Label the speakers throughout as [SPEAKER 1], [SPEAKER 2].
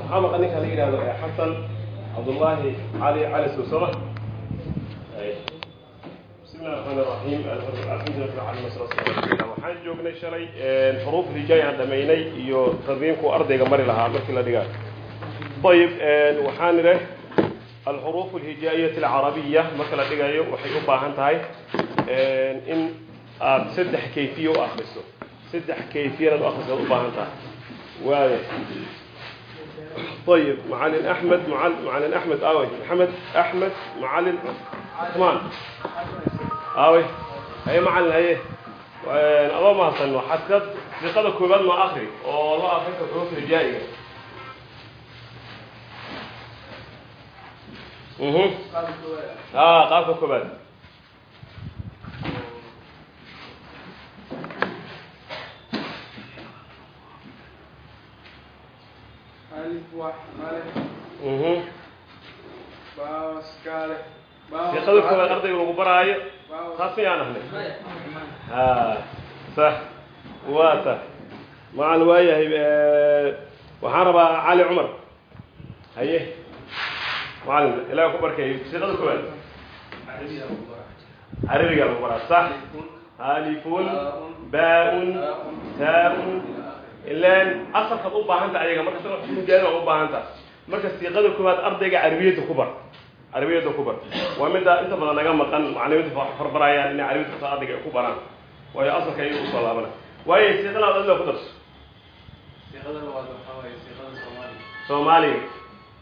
[SPEAKER 1] waxaa maqan ninka la yidhahdo xasan cabdullaahi cali cali suusama waxaan joognay shalay xuruuf hijaay aan dhamaynay iyo tadbiinku ardayga mari lahaa markii la dhigaa. Ayib waxaan idhe alxuruuf alhijaa'iyat alcarabiya marka la dhigayo waxay u baahan tahay in aad saddex kayfiye u akriso saddex kayfiyanaad u akrisaad u baahan tahay waaya طيب معلم احمد معلم احمد اوي محمد احمد معلم عثمان اوي هي معلم هي الله ما صن وحسد لقد كوبان ما اخري والله اخري حروف الجايه اها اه قاف
[SPEAKER 2] iqadii koobaad
[SPEAKER 1] ardayga lagu baraayo. Taas
[SPEAKER 2] miyaan
[SPEAKER 1] ahnay ah, sax waa tahay macal waayahay eh, waxaan rabaa cali cumar. Haye. Macalinka ilaa ku barkay siiqada koobaad carabigaa lagu baraa. Sax alifun baaun taaun ilan asalkaad u baahanta ayaga marka ugaad u baahantaa marka siiqada koobaad ardayga carabiyadda ku bar. Carabiyadda ku bar. Waa mida inta badan naga maqan macalimiinta farbarayaan inay carabiyadda kuta ardayga ku baraan. Waayo asalka iyaga u soo laabana. Waayo siiqada adla ku darso
[SPEAKER 2] siiqada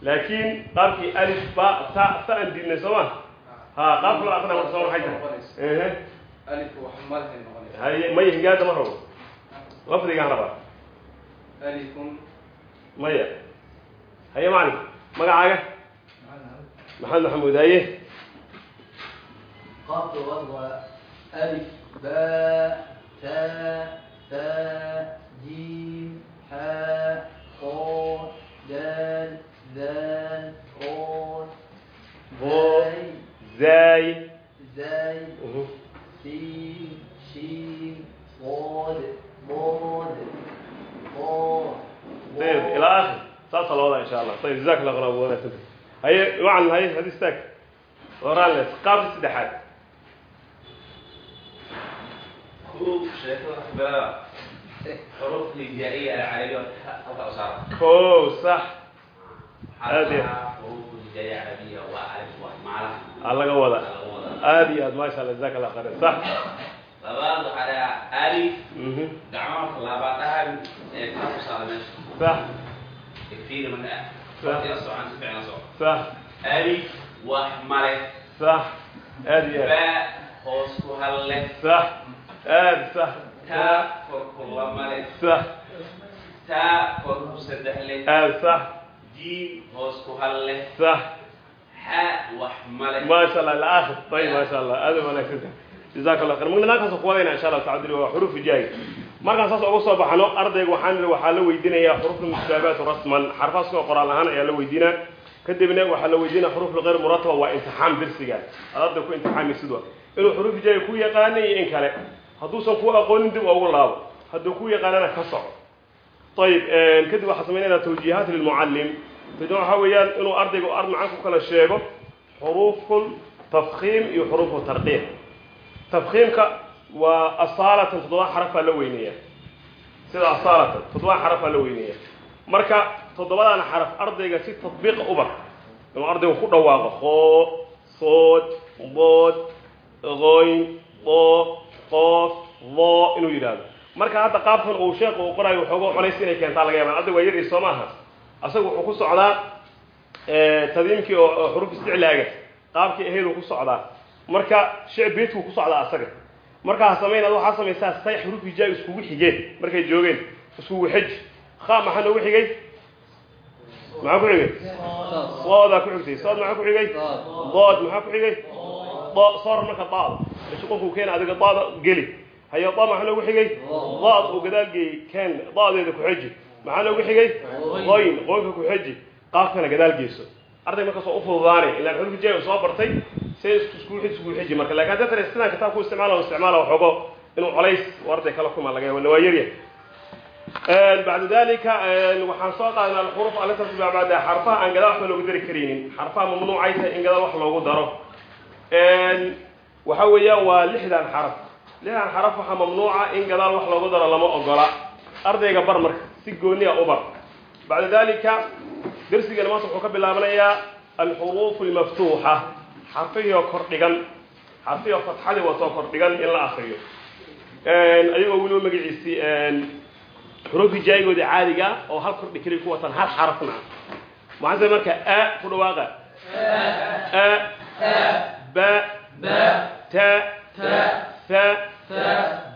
[SPEAKER 1] laakiin qaabkii alif ba ta ta aan diidnay soo ma? Ha qaabka la aqrina marka soo maxay tahay. Alif hingaada ma rabo. Lafdigaan rabaa maya. Haye macalin magacaaga maxamed maxamuud haye
[SPEAKER 3] زاي زاي سين شين صاد ضاد قاف
[SPEAKER 1] طيب الى اخر saasa la wadaa insha allah طيب جزاك الله خير wanaagsan haye macalin haye hadi istaag waraan le qaabka saddexaad
[SPEAKER 4] هو شيخ بلا حروف الهجائية العربية هذا أصار
[SPEAKER 1] ko sax هذه.
[SPEAKER 4] حروف الهجائية العربية وألف ومعلها
[SPEAKER 1] aa laga wada aad iyo aad maasha allah جزاك الله خير sax
[SPEAKER 4] لبعض على ألف
[SPEAKER 1] mhm
[SPEAKER 4] دعوة لبعضها تنفس على ماشي
[SPEAKER 1] sax
[SPEAKER 4] كثير من
[SPEAKER 1] صح.
[SPEAKER 4] يصع عن سبع نصع
[SPEAKER 1] sax
[SPEAKER 4] ألف وحمله
[SPEAKER 1] sax aad iyo aad
[SPEAKER 4] باء هوس كهله
[SPEAKER 1] sax aad sax
[SPEAKER 4] تاء كركل مله
[SPEAKER 1] sax
[SPEAKER 4] تاء كركل سدحله
[SPEAKER 1] aad sax
[SPEAKER 4] جيم هوس كهله
[SPEAKER 1] sax
[SPEAKER 4] حاء وحمله
[SPEAKER 1] ما شاء الله الاخر طيب ما شاء الله هذا wanaagsan jazaak allah khair magna halkaas ku wadayna insha allah tacala waa xuruufu jaay markaan saas uga soo baxno ardayga waxaan waxaa la weydiinayaa xuruuful mustahaabaatu rasman. Xarfaaskoo qoraal ahaan ayaa la weydiinaa. Kadibna waxaa la weydiinaya xuruuful gayr murataba waa imtixaam darsiga ad arday ku imtixaami sidwa inuu xuruufu jaay ku yaqaana iyo in kale. Hadduusan ku aqoonin dib ugu laabo. Hadduu ku yaqaanana ka soco. Ayib kadib waxaa samaynaynaa tawjiihaat lilmucallim tawjiiha waxaa weeyaan inuu ardayga ar macaan ku kala sheego xuruuful tafkiim iyo xuruufu tarqiim tafkhiimka waa asaalatan toddoba xarafaa la weyneeya. Sida asaalatan toddoba xarafaa la weyneeya. Marka toddobadaan xaraf ardayga si tatbiiqa u bar inuu ardaygu ku dhawaaqo hoo sood bood qoyn boo qoof loo inuu yidhaahdo. Marka hadda qaabkan uu sheekhu uu qorayo waxooga culays inay keentaa laga yaabaa. Ardaygu waa yar soo maaha. Asagu wuxuu ku socdaa tadiimkii oo oo xuruf isticlaaga qaabkii ahayd uu ku socdaa marka shicbiidkuu ku socdaa asaga. Markaa samaynaad waxaa samaysaa say xuruf hijaa iskugu xigeen. Markay joogeen iskugu xij. Kha maxaa noogu xigay? Maxaa ku xigay? Soodaa ku xigtay. Sood maxaa ku xigay? Dood. Maxaa ku xigay? Soor marka daada meesha qofku keena adiga daada geli. Hayo da maxaa noogu xigay? Daad gadaal geeyey keen daadeeda ku xiji. Maxaa noogu xigay? Qoyn qoynka ku xiji. Qaafkana gadaal geyso arday markaas oo u fududaanay ilaa xuruf hijaa soo bartay say isku xij isku xiji marka laakiin haddii tare sidaan kitaabku isticmaala isticmaala waxoogo inuu colays uu arday kala kuma laga yaabo waa yaryahay bacda dalika waxaan soo qaadnaa alxuruf bacda xarfaha aan gadaal waxba loogu dari karaynin xarfaha mamnuucay tahay in gadaal wax loogu daro. Waxa weeyaan waa lixdan xaraf. Lixdan xaraf waxaa mamnuuca in gadaal wax loogu daro lama ogola. Ardayga bar marka si gooniya u bar. Bacda dalika darsigeena maanta wuxuu ka bilaabanayaa alxuruuf almaftuuxa xarfihio kor dhigan. Xarfihio fatxadii watoo kor dhigan in la akriyo ayagoo weliba magaciisii xuruufii jaayigoodii caadiga oo hal kordhi keliya ku watan hal xarafna. Maxaase marka a ku dhawaaqa. A ba ta fa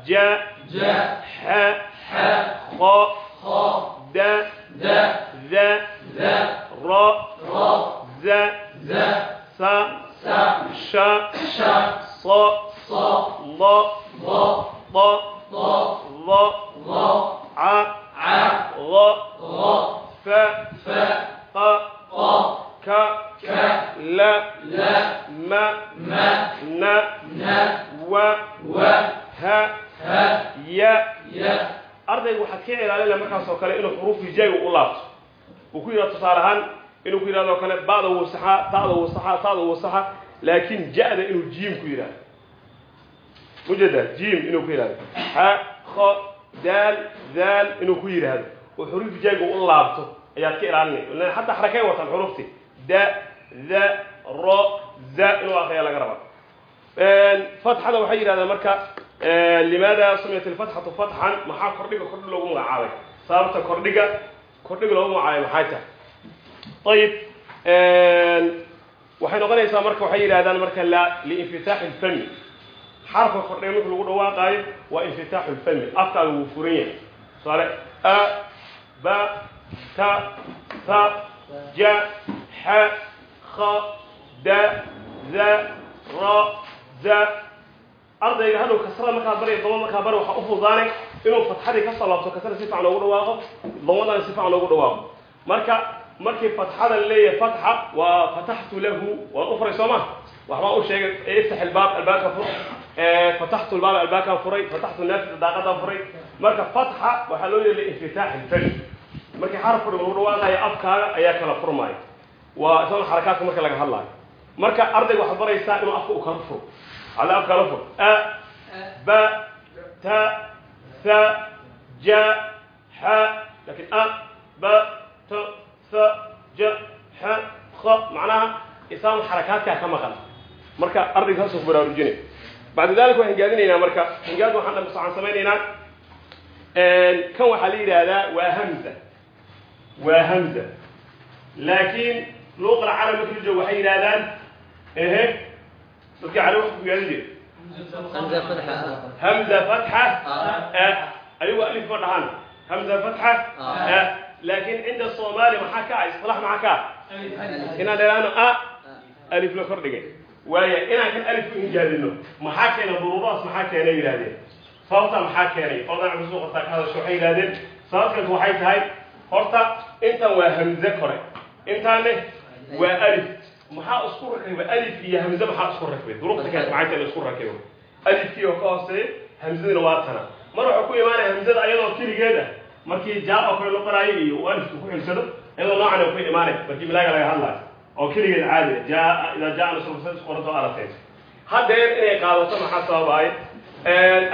[SPEAKER 1] ja xa kho da da ra za sa ش ص ص ض ض ض ظ ظ ع ع غ غ ف ف ق ق ك ك ل ل م م ن ن و و ه ه ي ي ardaygu waxaad ka ilaalina markaas oo kale inuu xuruuf hijaay u laabto. Ku yidhaha inuu ku yidhahdo kale ba'da wuu saxaa ta'da wuu saxaa ta'da wuu saxaa laakiin ja'da inuu jiim ku yidhahdo. Mujeda jiim inuu ku yidhahdo. Ha kho daal daal inuu ku yidhaahdo oo xuruuf hijaaga u laabto ayaad ka ilaalinay hataa xarakay wataan xuruufti da da ro za inuu akriya laga rabaa. Fatxada waxay yidhahdaan marka limaada sumiyat alfatxatu fatxan maxaa kordhiga kordhi loogu magacaabay? Sababta kordhiga kordhiga loogu magacaabay maxay tahay ayib. Waxay noqonaysaa marka waxay yidhahdaan marka liinfitaaxi lfami xarafka kordhiga marka lagu dhawaaqaayo waa infitaaxu lfami afkaaga wuu furan yahay. Tusaale a ba ta ta ja xa kha da za ra za ardayga hadhow kasrada markaa barya dama markaa bari waxaa u fududaanay inuu fatxadii ka soo laabto kasrada si fiican loogu dhawaaqo damadana si fiican loogu dhawaaqo. Marka markii fatxadan leeyahay fatxa waa fataxtu lahu waa ufray soo ma waxbaa u sheegay iftax ilbaab albaabka fur fataxtu lbaab albaabka furay fataxtu naafisa daaqadan furay. Marka fatxa waxaa loo yeelay infitaax ilfaj markii xarafku lagu dhawaaqayo afkaaga ayaa kala furmaayo. Waa isla xarakaadka marka laga hadlaayo. Marka ardayga waxaad baraysaa inuu afka u kala furo. Ala afka kala furo. A ba ta tha ja xa laakiin a ba t ت ث ج ح خ معناها إسام حركات كما قال مركا أرضي هسه براروجيني بعد ذلك وحن قاعدين مركا حن قاعد وحنا مصعن سمينينا كان وحليل هذا وهمزة وهمزة لكن لغة العرب مثل جو وحيد هذا إيه dadka cali wax ku yeelan jire
[SPEAKER 3] همزة فتحة
[SPEAKER 1] hamza fatxa
[SPEAKER 3] آه.
[SPEAKER 1] ayagu alif ma dhahaan hamza fatxa
[SPEAKER 3] آه.
[SPEAKER 1] laakiin cinda soomaali maxaa ka ah isilaax maxaa ka ah inaan dhalaano a alif la kor dhigay waaya inaan kan alif ku injaadino maxaa keena duruubahaas maxaa keenay yidhahdeen sababta maxaa keenay odan cusub qortaa ka hadasho waxay yidhahdeen sababteedu waxay tahay horta intan waa hamze kore intaanne waa alif maxaa isku rakiba alif iyo hamze maxaa isku rakibay duruufta keenta maxay tahay la isku rakibo alifkii oo ka hooseeya hamzadina waa tana mar waxaa ku imaanaya hamzada ayadoo keligeeda markii jaa oo kale la qoraayo iyo uu alifku ku xilsado iyadoo noocan ku imaanay markii milaaga laga hadlaayo oo keligeed caadi ah jaa idaa jaa nasrulfas qoranto aragtay haddeer inay qaadato maxaa sababaay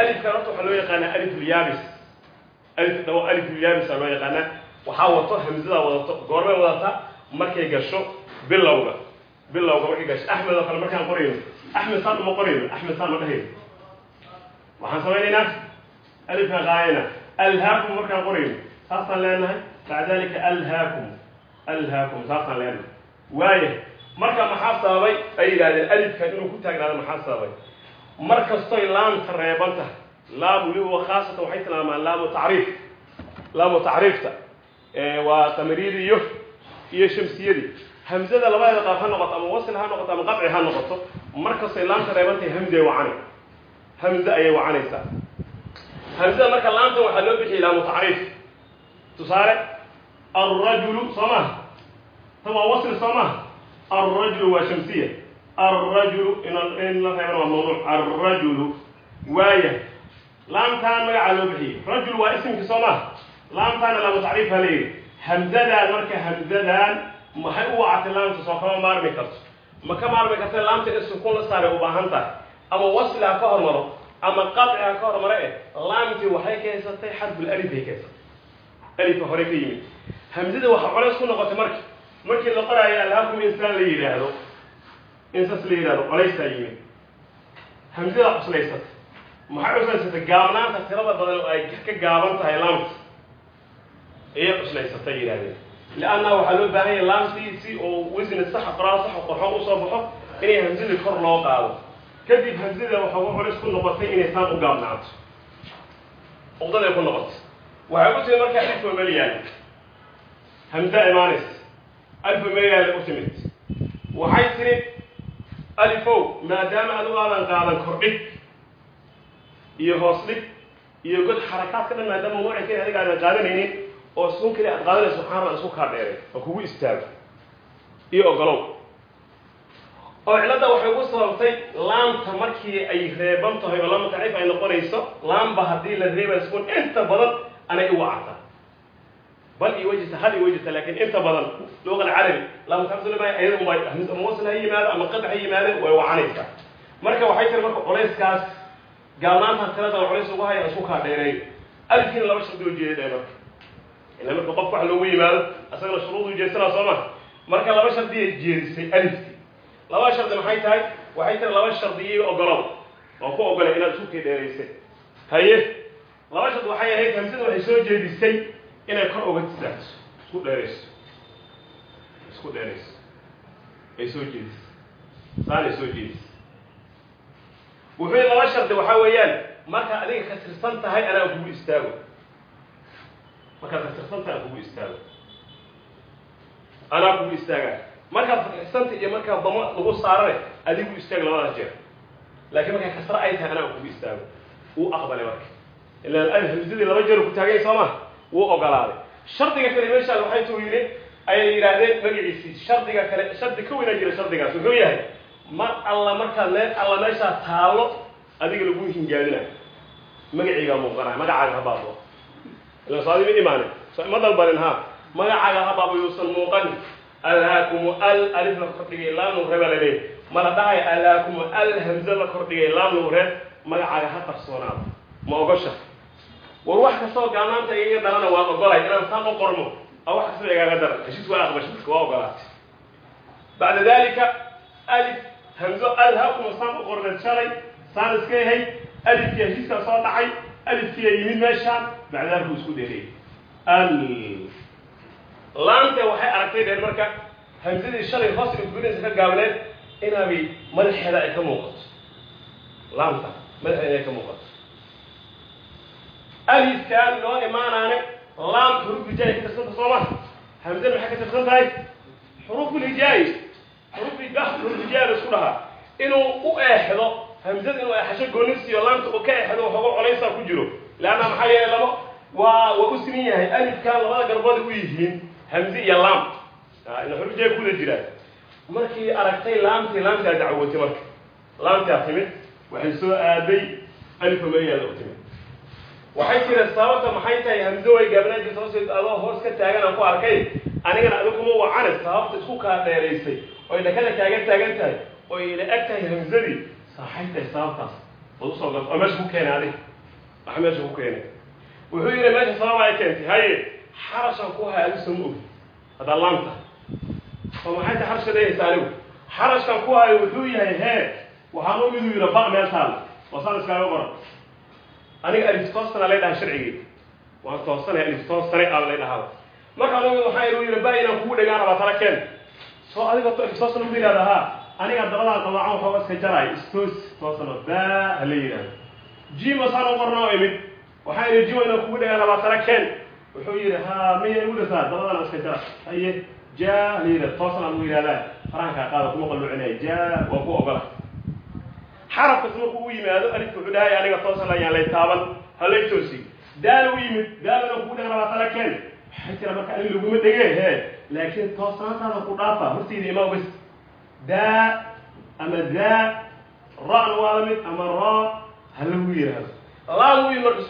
[SPEAKER 1] alifkan horta waxaa loo yaqaanaa alifulyaabis alif dhawo alifulyaabis aa loo yaqaanaa. Waxaa wato hamzada wadato goormay wadata markay gasho bilowga. Bilowga markay gasho. Axmed oo kale markaan qorayno axmed saan uma qorayno axmed saan ma dhahayno waxaan samaynaynaa alifka qaayana alhaakum markaan qorayno saasaan leenahay bacda dalika alhaakum alhaakum saasaan leenahay. Waaya marka maxaa sababay? Ay yidhahdeen alifkan inuu ku taagnaado maxaa sababay? Mar kastoy laamta reeban tahay laam weliba khaasatan waxay tilmaamaan laamu tacriif. Laamu tacriifta waa tamariyadii iyo iyo shamsiyadii hamzada labadeeda qaab ha noqoto ama wasil ha noqoto ama qadci ha noqoto mar kastoy laamta reeban tahay hamze wacani. Hamze ayay wacanaysaa hamzada marka laamtan waxaa loo bixiyay laamu tacriif tusaale alrajulu soo maha tan waa wasl soo maha alrajulu waa shamsiya. Alrajulu in la reebana waa mamnuuc alrajulu waaya laamtaan magacaa loo bixiyey rajul waa isimkii soo maha laamtaana laamu tacriif ha leeyihi hamzadan marka hamzadan maxay u wacatay laamta soo kama maarmi karto? Ma ka maarmi karta laamta in sukun la saaray u baahan tahay? Ama wasli ha ka hormaro ama qaci ha ka hormaro eh laamtii waxay keensatay xarful alif bay keensatay alifka hore ka yimid. Hamzada waxa colays ku noqotay marka markii la qoraayo alhaakum insaan la yidhaahdo insas la yidhahdo colaystaa yimid. Hamzada cuslaysatay maxay cuslaysatay gaabnaanta tirada badan oo ay ka gaaban tahay laamta ayay cuslaysatay yidhahdeen lianna waxaa loo baahan yahay laamtii si oo wasni saxa qoraal saxa qorxoon u soo baxo inay hamzadii kor loo qaado kadib hamzada waxa u culays ku noqotay inay saan u gaabnaato. Uqdaday ku noqotay. Waxay ku timid markaa alifo melyaali hamza imaanays alifo melyaali u timid. Waxay tiri alifow maadaama adigu aadan qaadan kordhig iyo hoos dhig iyo god xarakaadka dhan maadaama nooci kale adiga aadan qaadanaynin oo sun kale aad qaadanayso rabaa isku kaa dheeray oo kugu istaago iyo ogolow oo cilladda waxay ugu sababtay laamta markii ay reeban tahay oo laama tacriif ay noqonayso laamba haddii la reebay sukun inta badan anay u wacata bal iyo wejita hal iyo wejita laakiin inta badan luqa alcarabi hamza muwasil ha yimaado ama qadac ha yimaado way wacanaysaa. Marka waxay tiri marka culayskaas gaabnaanta tirada culays ugu haya isku kaa dheereeyo alifkiina laba shardi oo jeeday marka. Ila marka qofka wax loogu yimaado asagana shuruudu jeedsanaa soo ma? Marka laba shardiyay jeedisay alifki laba shardi maxay tahay? Waxay tahay laba shardiyo ogolow oo ku ogolay inaad isku dheeraysay. Haye? Laba shardi waxay ahayd hamsada waxay soo jeedisay inay kor uga tisaacso isku dheerayso. Isku dheerayso. Ay soo jeedisay. Saanay soo jeedisay. Wuxuu yihi laba shardi waxaa weeyaan markaa adiga ka tirsan tahay anaa kugu istaago. Markaad kasirsan tahay aan kugu istaago. Anaa kugu istaaga markaad fatixsanta iyo markaa damo lagu saarane adigu istaag labada jeer. Laakiin markaa kasra ay tahay anaa kugu istaago. Wuu aqbalay marka. Al hamsadii laba jeer ku taagay soo ma? Wuu ogolaaday. Shardiga kale meeshaan waxay tuu yidhi ayay yidhaahdeen magaciisii shardiga kale shardi ka weynaa jira shardigaas. Wuxuu yahay mar alla markaad meel alla meeshaa taallo adiga lagu hingaadinayo magaciigaa muuqanaya magacaaga habaabo ila soo adima imaanin ma dalbanin ha magacaaga habaabo yuusan muuqanin alhaakumu al alif la kordhigay laamnu reba la leeyahy mala dhahay alhaakumu al hamze la kordhigay laamnu reeb magacaaga ha qarsoonaado ma ogosha? War wax kastoo gaanaanta igaga dhalana waan ogolay. Inaan saan u qormo a wax kastaba igaaga daran heshiis waa aqbashay dadka waa ogolaatay. Bacda dalika alif hamzo alhaakumu saan u qorneed shalay saan iska yahay alifkii heshiiskaa soo dhacay alifkiiya yimid meeshaan bacdaalku isku dheereeyay laante waxay aragtay dheer marka hamsadii shalay hoos gudinaysa ka gaabneed inaabay madaxeeda ay ka muuqato. Laamta madaxeeda ay ka muuqato. Alifkaan loo imaanaane laam xuruuf hijaaya ka tirsanta soo ma hamsada maxay ka tirsan tahay xuruuful hijaayi xuruuf xuruuf hijaaya la isku dhahaa. Inuu u eexdo hamsada inuu eexasho goonisiyo laamta uu ka eexdo waxooga colaysaa ku jiro. Leanna maxaa yeelay laba waa waa u siman yahay. Alifkaan labada garbood u yihiin hamze iyo laam. Ina xurujaa kuda jiraan. Markii aragtay laamtii laamtii aa dacwotay marka. Laamtii aa timid. Waxay soo aaday alifa mayaada u timid. Waxay tiri sababta maxay tahay hamze way gaabnaan jirta hoos adoo hoos ka taagan aan ku arkay anigana adigu kuma wacane sababta isku kaa dheeraysay oy dhakada kaaga taagan tahay oy ila eg tahay hamzadii saaxay tahay sababtaas. Ood u soo gal oo meesha ku keenay adig waxa meesha ku keenay. Wuxuu yidhi meesha sababa ay keentay haye xarashan ku haya adigu sama ogi haddaa laamta oo maxay tahay xarashka leeyaysa anigu xarashkan ku hayo wuxuu yahay hee waxaan u miduu yidhi ba meel taalla oo saan iskaaga qoran. Aniga alif toosana lay dhahay sharcigii waan toosanay alif toosane aa lay dhahaa. Marka anigu waxaa ilu yidhi ba inaan kugu dhegaan rabaa tala keen. Soo adiga alif toosana ugu yidhahda ha aniga dabadaan qabaacan waxooga iska jaraay. Istoos toosana baa ha la yidhahdo jima saan u qorna oo imid. Waxaa idhi jima inaan kugu dhegaan rabaa tala keen wuxuu yidhi ha miya igu dhasaa dabadana iska haye ja la yidhahda toosana lagu yidhahdaa faraankaa qaada kuma qalluucinaya ja waa ku ogola. Xarafkas markuu u yimaado alifka wuxuu dhahay aniga toosan ayaan lay taaban halay toosi daal u yimid daalana kugu dhegan rabaa tala keen. Waxay tira marka ani laguma dhege he laakiin toosnaantaada ku dhaafa hortayda imaa bas daa ama daa ra-na waa la mid ama ra ha lagu yidhaahdo laam u yimid marka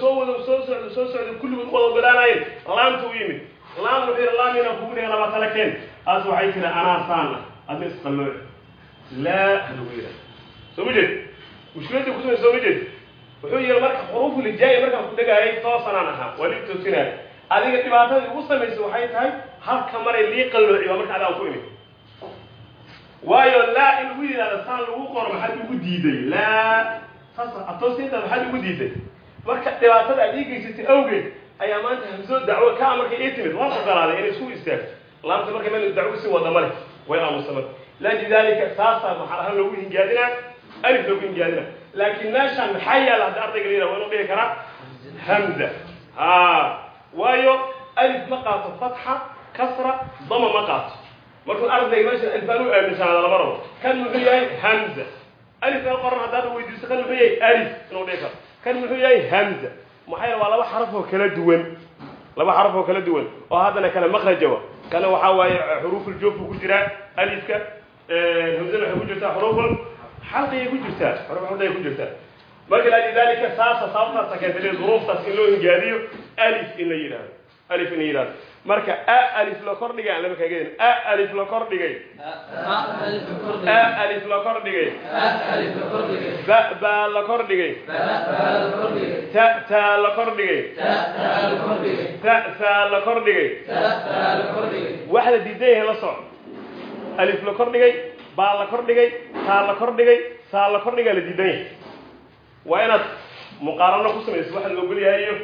[SPEAKER 1] soo wado soo socdo soo socdo kulligood u wada ogolaanayeen laamta u yimid laam wuxuu yidhi laam inaan kugu dhiga labaatala keen as waxay tiri anaa saana adna isqallooc laa lagu yidhaha soo ma jeed mushkiladii kusumay soo ma jeed wuxuu yidhi marka xuruufu lijaa'i markaan ku dhegaayay toosanaan ahaa waa lii toosinaaya adiga dhibaatadii ugu samaysa waxay tahay halka maray lii qallooci waa marka adaan ku imid waayo laa in lagu yidhahdo saan lagu qoro maxaad ugu diiday laa atoosinta maxaad ugu diiday? Marka dhibaatada aad ii geysatay awgeed ayaa maanta hamsoo dacwo kaa markay ii timid. Waan ogolaaday inay isku istaagto. Laamta markay meel dacwo sii wada male way aamusa marka. Lidalika saasaa maxaa ahaan loogu hingaadinaa alif loogu hingaadinaa laakiin meeshaan maxaa yaalla hadda ardayga la yidhaha waa inuu dhihi karaa? Hamza. Ha waayo alif ma qaato. Fatxa kasra dama ma qaato. Markuu ardayga meesha alfaan u aaminsanaada lama rabo. Kan muxuu yahay? Hamza alif ka qoran haddaad weydiiso kan muxuu yahay alif inuu dhihi karo kan muxuu yahay hamza maxaa yeele waa laba xaraf oo kala duwan laba xaraf oo kala duwan oo haddana kale makrajawa kana waxaa waaye xuruuful joofku ku jiraa alifka hamzana waxay ku jirtaa xuruuful xalqiyay ku jirtaa xuruf xalqiyay ku jirtaa marka lidalika saasa sababtaasa keentay duruuftaas in loo hingaadiyo alif in la yidhahdo alif in la yidhahdo marka a alif la kor dhigay aan lama kaageen a alif la kor dhigay a alif la kor dhigay ba baa la kor dhigay ta taa la kor dhigay ta saa la kor dhigay wax la diidan yahay la soco alif la kor dhigay baa la kor dhigay taa la kor dhigay saa la kor dhigaa la diidan yahay waa inaad muqaarano ku samayso waxa la ogol yahay iyo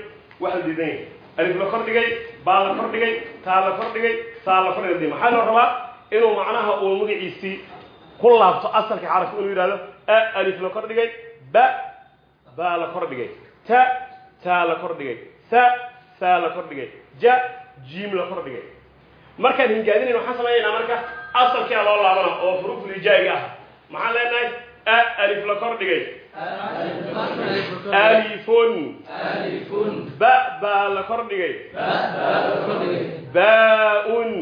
[SPEAKER 1] waxa la diidan yahay alif la kor dhigay baa la kor dhigay taa la kor dhigay saa la kor dhigay maxaa loo rabaa? Inuu macnaha uu magaciisii ku laabto asalka xarafka inuu yidhahdo a alif la kor dhigay ba baa la kor dhigay ta taa la kor dhigay sa saa la kor dhigay ja jiim la kor dhigay markaan hingaadinayn waxaan samaynaynaa marka asalkia loo laabana oo xuruuful ijaa'iga ah. Maxaan leenahay? A alif la kor alifun. Ba baa la kor dhigay baa-un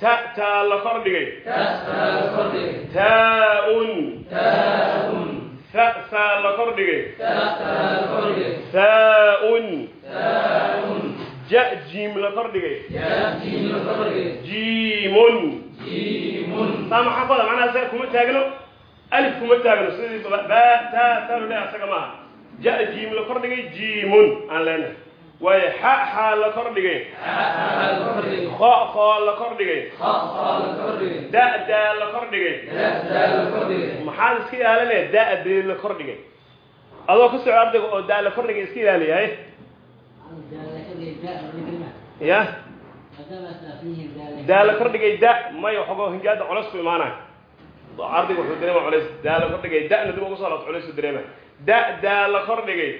[SPEAKER 1] ta taa la kor dhigay taa-un sa saa la kor dhigay saa-un ja jiim la kor dhigay jiimun. Saa maxaa ku wada macnaha kuma taagno alif kuma taagno sidii ba taa taa loo leeyahay asaga maaha ja jiim la kor dhigay jiimun aan leenahay waayo xa xaa la kor dhigay kho khoo la kor dhigay da daa la kor dhigay maxaad iska ilaalinaya daa dee la kor dhigay adoo ka soco ardayga oo daa la kor dhigay iska ilaaliyahay ya daa la kor dhigay da may waxogo hingaada colos ku imaanay ardayga wuxuu dareema culays daa la kor dhigay da'na dib ugu soo laabto culays u dareema da daa la kor dhigay.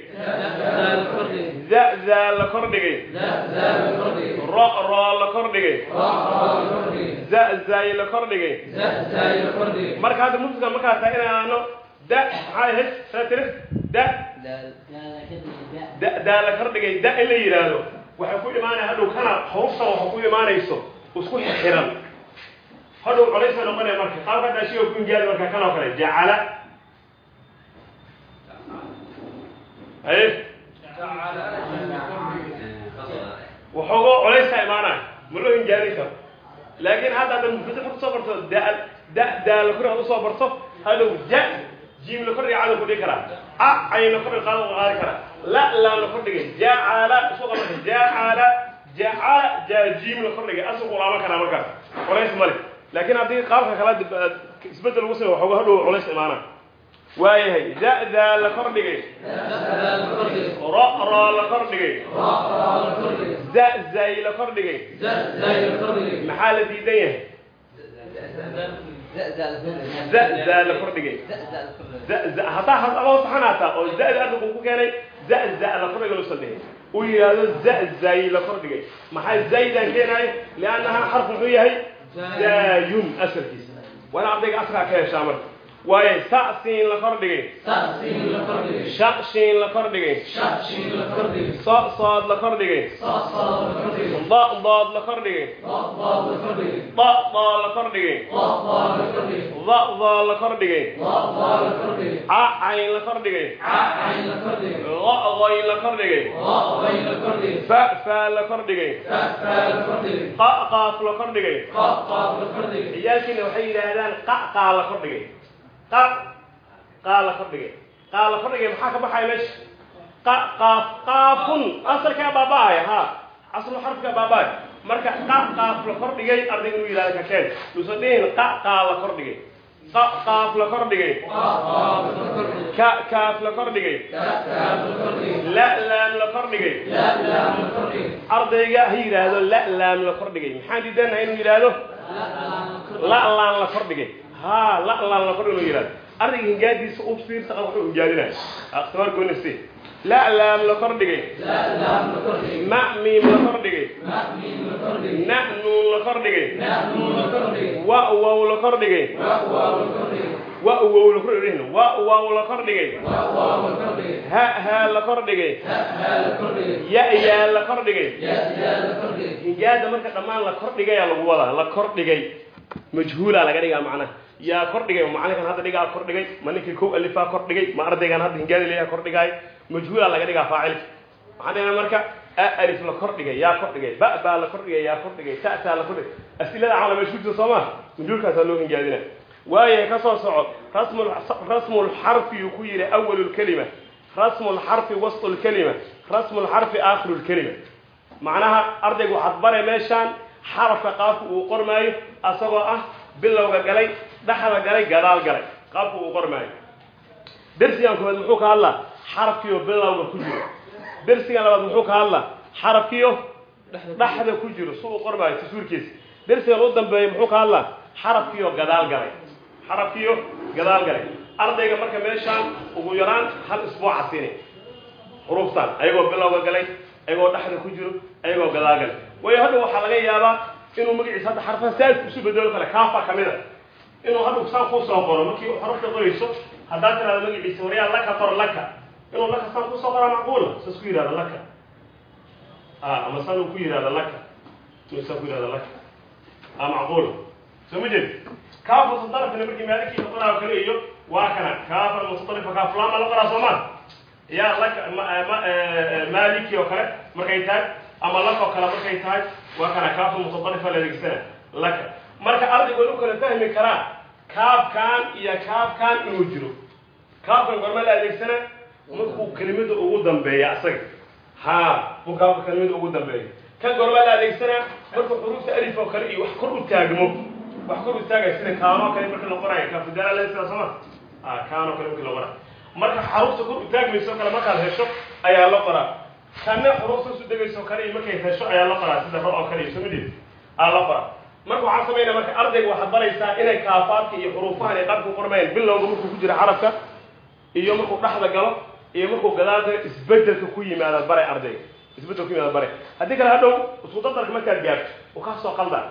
[SPEAKER 1] Da daa la kor dhigay. Ro roo la kor dhigay. Za zaay la kor dhigay. Marka hadda muftiga markaa tahay inaano da maxaa ahayd saa tiri da da daa la kor dhigay da in la yidhaahdo waxay ku imaanaya hadhow kana hawstan waxa ku imaanayso isku xiran hadhow colaysba noqonaya marka qaabka daashiga ku injaada marka kan kale jacala. Haye waxoogoo colaysaa imaanaya ma loo hinjaadin karo. Laakiin hadda hadda xor u soo barto da da daa la kori ad u soo barto hadhow ja jiim la kordhiga cadow ku dhigi karaa. A cayn la kordhiga qaado qaadi karaa. La laan la kordhigay jacala isu qabanka jacala jacala jaajiim la kordhigay asugu laaban karaa markaas. Colays male laakiin haddii qaabka kala isbeddel lagu sameyo waxooga hadhow culays imaana. Waayahay da daa la kordhigay ro roo la kordhigay za zaay la kordhigay maxaa la diidan yahay? Za zaa la kordhigay haddaa hadaba saxanaataa oo za'da ku keenay za za la kordhiga lusan dhihi uu yidhaahdo za zaay la kordhigay maxaa zaydaan keenaayo liannaha xarf muxuu yahay zaayun asalkiisa waa in ardayga askaa ka heshaa marka la kordhigay
[SPEAKER 3] sa'siin la kordhigay
[SPEAKER 1] la kordhigay
[SPEAKER 3] sha'shiin la kordhigay
[SPEAKER 1] la kordhigay
[SPEAKER 3] sa'saad la kordhigay
[SPEAKER 1] da dood la
[SPEAKER 3] la kordhigay
[SPEAKER 1] daa la
[SPEAKER 3] la kordhigay
[SPEAKER 1] daa la kordhigay
[SPEAKER 3] ca'cayn la kordhigay
[SPEAKER 1] la kordhigay
[SPEAKER 3] da'day la kordhigay fa'faa la kordhigay qa'qaaf la kordhigay
[SPEAKER 1] ciyaalkiina waxay yidhaahdaan qa qaa la kordhigay qaa la kordhigay qaa la kordhigay maxaa ka baxaya meesha qa qaaf qaafun asalkaa baaba'aya ha aslu xarfkaa baaba'aya marka qa qaaf la kordhigay ardayga inuu yidhahda kakeen uusan dhihin qa qaa la kordhigay qa qaaf la kordhigay ka kaaf la kordhigay
[SPEAKER 3] la
[SPEAKER 1] laam la kordhigay ardayga ha yidhaahdo la laam la kordhigay maxaan diidanahay inuu yidhaahdo
[SPEAKER 3] la
[SPEAKER 1] laan la kordhigay ha la laan la kordhigay inuu yidhahdo ardayga hingaadiisa u fiirsa wuxuu hingaadinaya akhtibaar goonisi la laam la kordhigay
[SPEAKER 3] la'laam la kordhigay
[SPEAKER 1] ma miim la kordhigay na nuun la kordhigay wa wow la kordhigay wa wow la kordhigay wa wow la kordhigay ha ha la kordhigay ya yaa la kordhigay hingaada marka dhammaan la kordhigayaa lagu wadaa. La kordhigay majhuulaa laga dhigaa macnaha yaa kordhigay ma macalinkan hadda dhigaa kordhigay ma ninkii kow alifaa kordhigay ma ardaygan hadda hingaada leeyaha kordhigaay majhuulaa laga dhigaa faacilka. Waxaan dhahna marka a alif la kordhigay yaa kordhigay ba baa la kordhigay yaa kordhigay ta'taa la kordhigay asilada camal jirta soo ma majhuulkaasaa loo hingaadina. Waaye ka soo soco rasmu rasmu lxarfi yuu ku yidhi awalu lkalima rasmu lxarfi wasط lkalima rasmu lxarfi aakhiru lkalima macnaha ardaygu waxaad bare meeshaan xarafka qaabka uu qormaayo asagoo ah bilowga galay dhexda galay gadaal galay. Qaabka uu qormaayo. Dersigan koowaad muxuu ka hadlaa? Xarafkiyo bilowga ku jiro. Dersigan labaad muxuu ka hadlaa? Xarafkiyo dhexda ku jiro. Si uu qormaayo taswiirkiisa dersigan u dambeeya muxuu ka hadlaa? Xarafkiyo gadaal galay. Xarafkiyo gadaal galay. Ardayga marka meeshaan ugu yaraan hal isbuuca sini xuruuftan ayagoo bilowga galay ayagoo dhexda ku jiro ayagoo gadaal galay. Waayo hadhow waxaa laga yaabaa inuu magaciisa hadda xarfaha saaidka isu bedelo kale. Kaafa ka mid a inuu hadhow saan ku soo qoro markii xarufta qorayso haddaad tiraado magaciisa waryaa laka qor laka. Inuu laka saan ku soo qoraa macquula saas ku yidhahda laka. A ama saan uu ku yidhahda laka. Saan ku yidhahda laka. A macquula. Soo ma jeed kaafa mutadarifna markii maalikii la qoraayo kale iyo waa kana. Kaafa mutadarifa kaaflaama la qoraa soo maa ya laka maliki oo kale markay tahay ama laka oo kale markay tahay waa kana. Kaafa mutadarifa la adeegsana laka. Marka ardaygu way kala fahmi karaa kaafkan iyo kaafkan inuu jiro. Kaafkan gorma la adeegsana? Markuu kelimada ugu dambeeya asaga. Ha u kaafka kelimada ugu dambeeya. Kan gorma la adeegsana? Markuu xuruufta alif oo kale iyo wax kor u taagmo. Wax kor u taagaya sida kaanoo kale marka la qoraayo kaafudala la a kaanoo kale markii la marka xarufta kor u taagmayso kale markaad hesho ayaa la qoraa. Kana xurufta isu degayso kale iyo markay hesho ayaa la qoraa sida ra oo kale iyo soo jeed aa la qoraa marka waxaan samaynaa marka ardayga waxaad baraysaa inay kaafaadka iyo xuruufahan ay qaabku qormayaan bilowga markuu ku jiro xarafka iyo markuu dhexda galo iyo markuu gadaal galo isbeddelka ku yimaada bare ardayga. Isbedelka ku yimaada bare. Haddii kale hadhow isku dadarka markaad gaarto. Uu kaa soo qaldaa.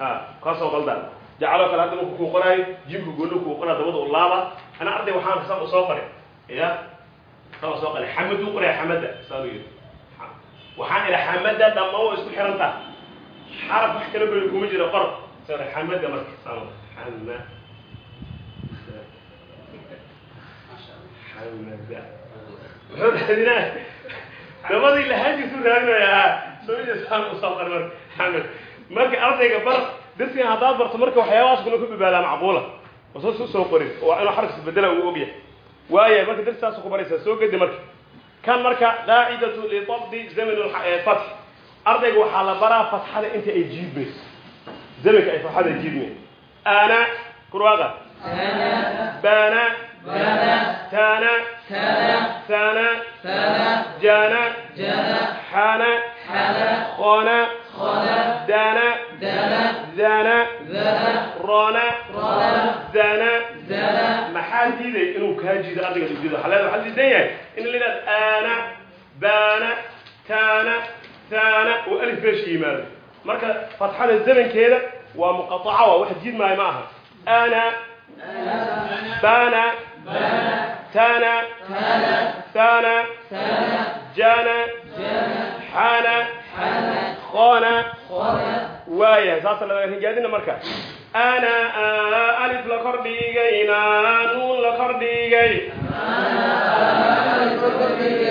[SPEAKER 1] A kaa soo qaldaa. Jacaloo kale hadda marku qoraayo jimka goolo kuu qoraa dabada u laaba. Ana arday waxaan saa u soo qoray ya saa soo qoray xamadu qoraya xamada saa waxaan idha xamada dhamma oo isku xiran taha xaraf wax kala beri kuma jiro qor. Xamada marka sama xama xamada. Muxuu raadinaa dabadii lahaantiisu raadinayaa sooiasaan u soo qor marka. Xamad marka ardayga bar darsigan haddaad barto marka waxyaabahaas kuna ku bibaadaa macquula. Wasas u soo qorin. Waa inuu xaraf isbedela uu ogyahay waaya marka darsidaas ku baraysaa soo gedi marka. Kan marka qaacidatu litabdi zaman fatx ardayga waxaa la baraa fatxada inta ay jiidmayso zamanka ay fatxada jiidmayso ana kurwaaqa bana tana sana jana xana khona dana zana rona zana maxaa diiday inuu kaa jiido ardayga leedahay waxaa diidan yahay in la yidhahdo ana bana tana sana oo alif meesha yimaado marka fatxada zamankeeda waa muqaaca waa wax jiid maayo ma aha ana بان تان ثان جان حان خان وايا ساس لا هنجادنا marka ana alif la kordhigayna nuun la kordhigay ana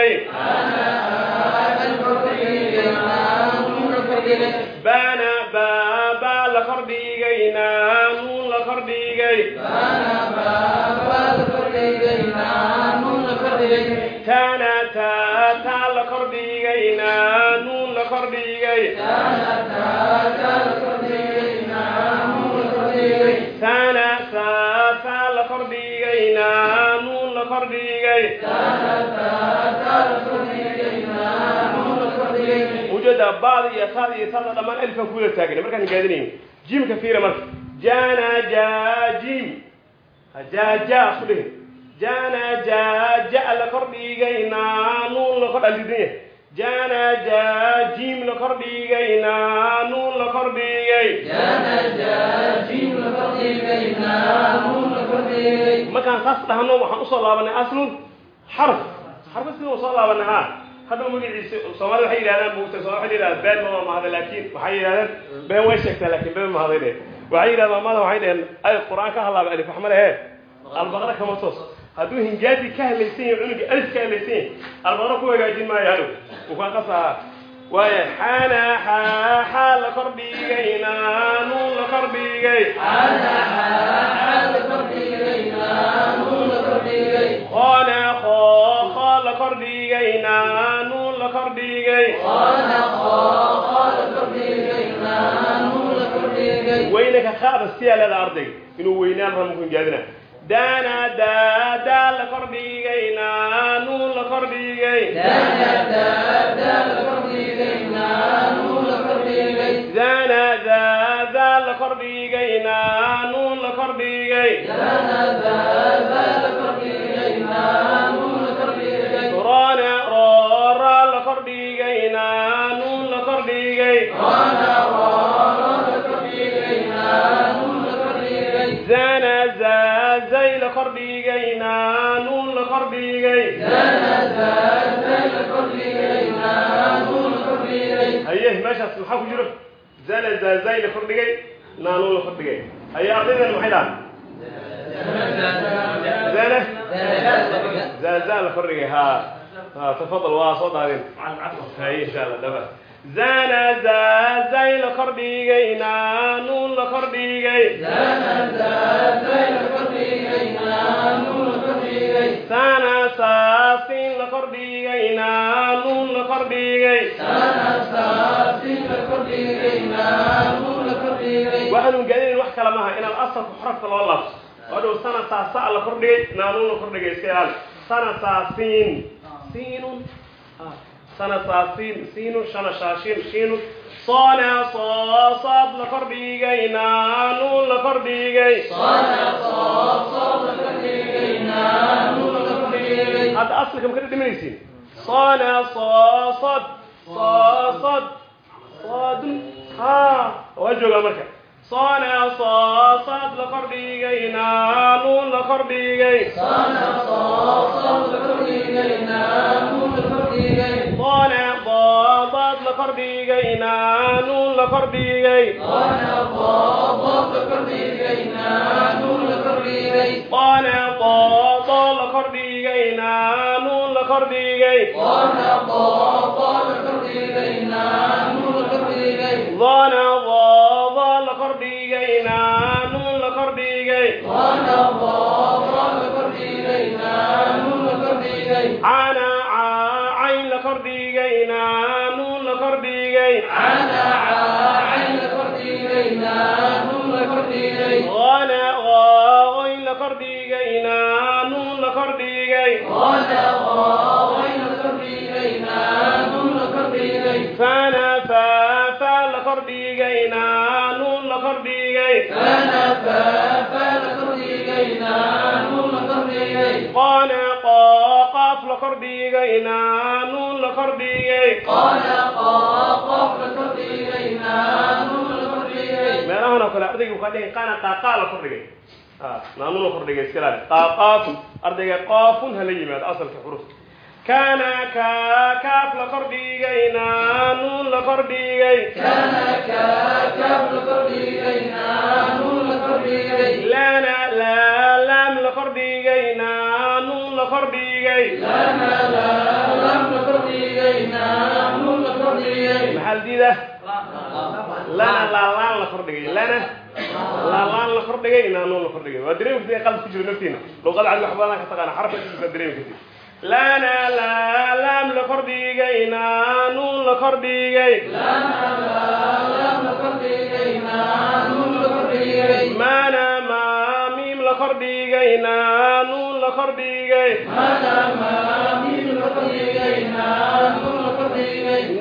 [SPEAKER 1] kordhigay bana baba la kordhigayna nuun la kordhigay tana ta ta la kordhigayna nuun la kordhigay tana sa ujeeda baad iyo taad iyo taada dhammaan alifan kuwada taagana markaan gaadinayn jimka fiira marka. Jana ja jim ja ja isku dhihin jana ja ja la kordhigayna nuun la kor alidin jana ja jim la kordhigayna nuun la kordhigay markaan saas dhahno waxaan u soo laabanay aslun xarf. Xarfa sidii u soo laabanay ha hadda magaciisa soomaalida waxay yidhahdaan buugta soomali waxay yidhahdaan been mama mahada laakiin waxay yidhahdaan been way sheegtaa laakiin been mahaday dhe waxay yidhahdaan maamada waxay dheheen ay qur'aan ka hadlaaba alif axmad ehe albaqara kama toos. Hadduu hinjaadi ka hadlaysan yahay cunuga alif ka hadlaysan yahay albaqara ku hagaajin maayo hadhow ukaan qasaa waaya xaana xaa xaa la kordhigayna nuun la kordhigay la kordhigayna nuun la kordhigay weynaka qaada siyaa leeda ardayga inuu weynaan hinjaadina daana daa daa la kordhigayna nuun la kordhigay daana daa daa la kordhigayna nuun la kordhigay kordhigayna nuun la kordhigay haye meeshaas maxaa ku jiro zana zaazay la kordhigay naanuun la kordhigay haye ardaydan maxay dhahan zana zaaza la kordhigay ha tafadal waa soo daadin haye insha allah dhaba zana zaazay la kordhigay kordhigay waxaanu gaadinayn wax kale maaha inaan asalku xarafka loo laabto oo dhow sana saasa la kordhigay naanuun la kordhigay iska ilaali. Sana saasiin siinun. Sana saasiin siinun shana shaashin shiinun soona soosaad la kordhigay naanuun la kordhigay hadda asalka ma ka dhimanaysiin soona soosad soosad soodun ha waa joogaa marka soona soosad la kordhigay naanuun la kordhigay soona doodad la kordhigay naanuun la kordhigay soona doodo la kordhigay naanuun la kordhigay la la la la kordhigay. Dona ooyn la kordhigay naanuun la kordhigay. Fana faafa la kordhigay naanuun la kordhigay. Meelahan oo kale ardayga waxaa dhihin qaana qaaqaa la kordhigay. Naanun la kordhigay iska ilaali. Qaaqaafun ardayga qaafun hala yimaado asalka xuruf kana ka kaaf la kordhigay naanun la kordhigay. Lana la laam la kordhigay naanun la kordhigay. Maxaa la diidaa lana laalaan la kordhigay. Lana? Laalaan la kordhigay naanun la kordhigay. Waa dareemi karti qalad ku jiro naftiina. Luqada cadi wax badan ka taqaana xarfa waa dareemi karti lana laalaam la kordhigay naanun la kordhigay mana maamiim la kordhigay naanun la kordhigay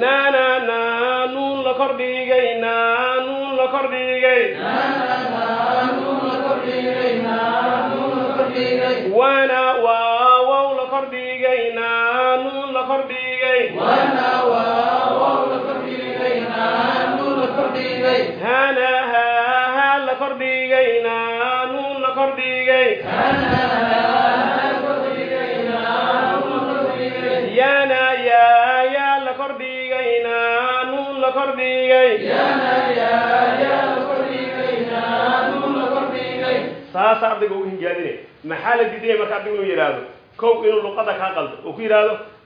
[SPEAKER 1] nana naanun la kordhigay naanun la kordhigay wana waawow saasa ardayga ugu hingaadine maxaa la diidaya marka ardaygu inuu yidhaahdo kow inuu luqada kaa qaldo oo ku yidhaahdo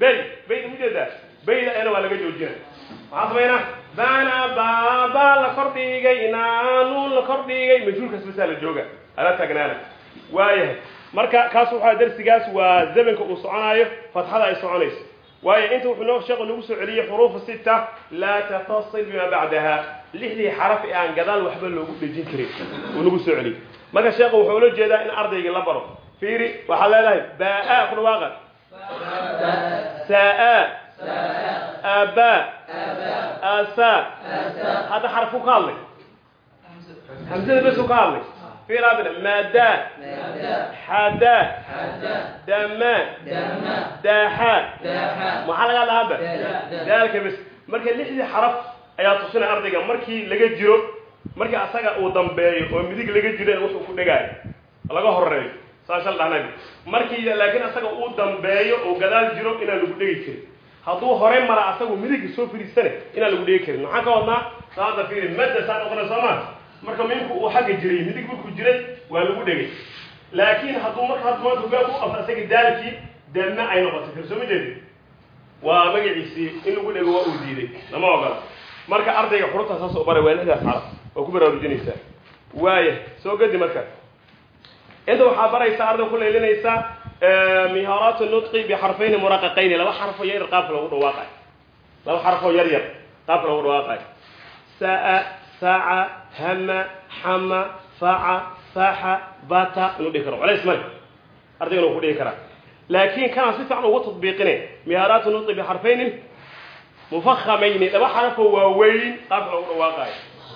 [SPEAKER 1] bey beyda u jeedaa beyda ayana waa laga joojina maxaa samaynaa bana baaba la kor dhigay naanun la kor dhigay majhuulkaas basaa la jooga ala taagnaana waayahay marka kaas waxaa darsigaas waa zamanka uu soconaayo fatxada ay soconayso waayo inta wuxuu noo sheekhu nagu soo celiyey xuruufu sita laa tatasil bima bacdaha lixdii xaraf ee aan gadaal waxba loogu dhejin karin uu nagu soo celiyey marka sheekhu wuxuu ula jeedaa in ardaygii la baro. Fiiri waxaa leedahay baa ku dhawaaqa saa. Aba. Asa. Hadda xarfu ka hadlay hamsada besu ka hadlay fiir abina maada xada dama daaxa maxaa laga hadla hadda daalka bes marka lixdii xaraf ayaa tusinaya ardayga markii laga jiro markii asaga uu dambeeyo oo midig laga jireen wuxuu ku dhegaayo laga horeeyo saashal dhahnabi markii laakiin asaga uu dambeeyo oo gadaal jiro inaan lagu dhegi karin. Hadduu hore mara asagu midiga soo firiistane inaan lagu dhegi karin. Maxaan ka wadnaa saada fiiri madda saa noqona soo ma? Marka minku uu xagga jiray midig markuu jiray waa lagu dhegay laakiin hadduu marka hadda maanta hogaanku u qabta asaga daalkii dama ay noqotay. Kar soo ma jeedi waa magaciisii in lagu dhego waa uu diiday. Lama ogola. Marka ardayga xurufta saas u baray waa lixdaas carab oo ku baraarujinaysaa waaya soo gedi marka inta waxaa baraysaa arday ku leelinaysaa mihaaraat nutqi bixarfayni muraqaqayni. Laba xarfo yar qaabka lagu dhawaaqayo laba xarfoo yar yar qaabka lagu dhawaaqayo saa saca hama xama faca faxa bata. Inuu dhihi karo. Culays male ardaygana ku dhihi karaa. Laakiin kana si fiican ugu tadbiiqine mihaaraat nutqi bixarfayni mufakamayni laba xarafoo waaweyn qaabka lagu dhawaaqayo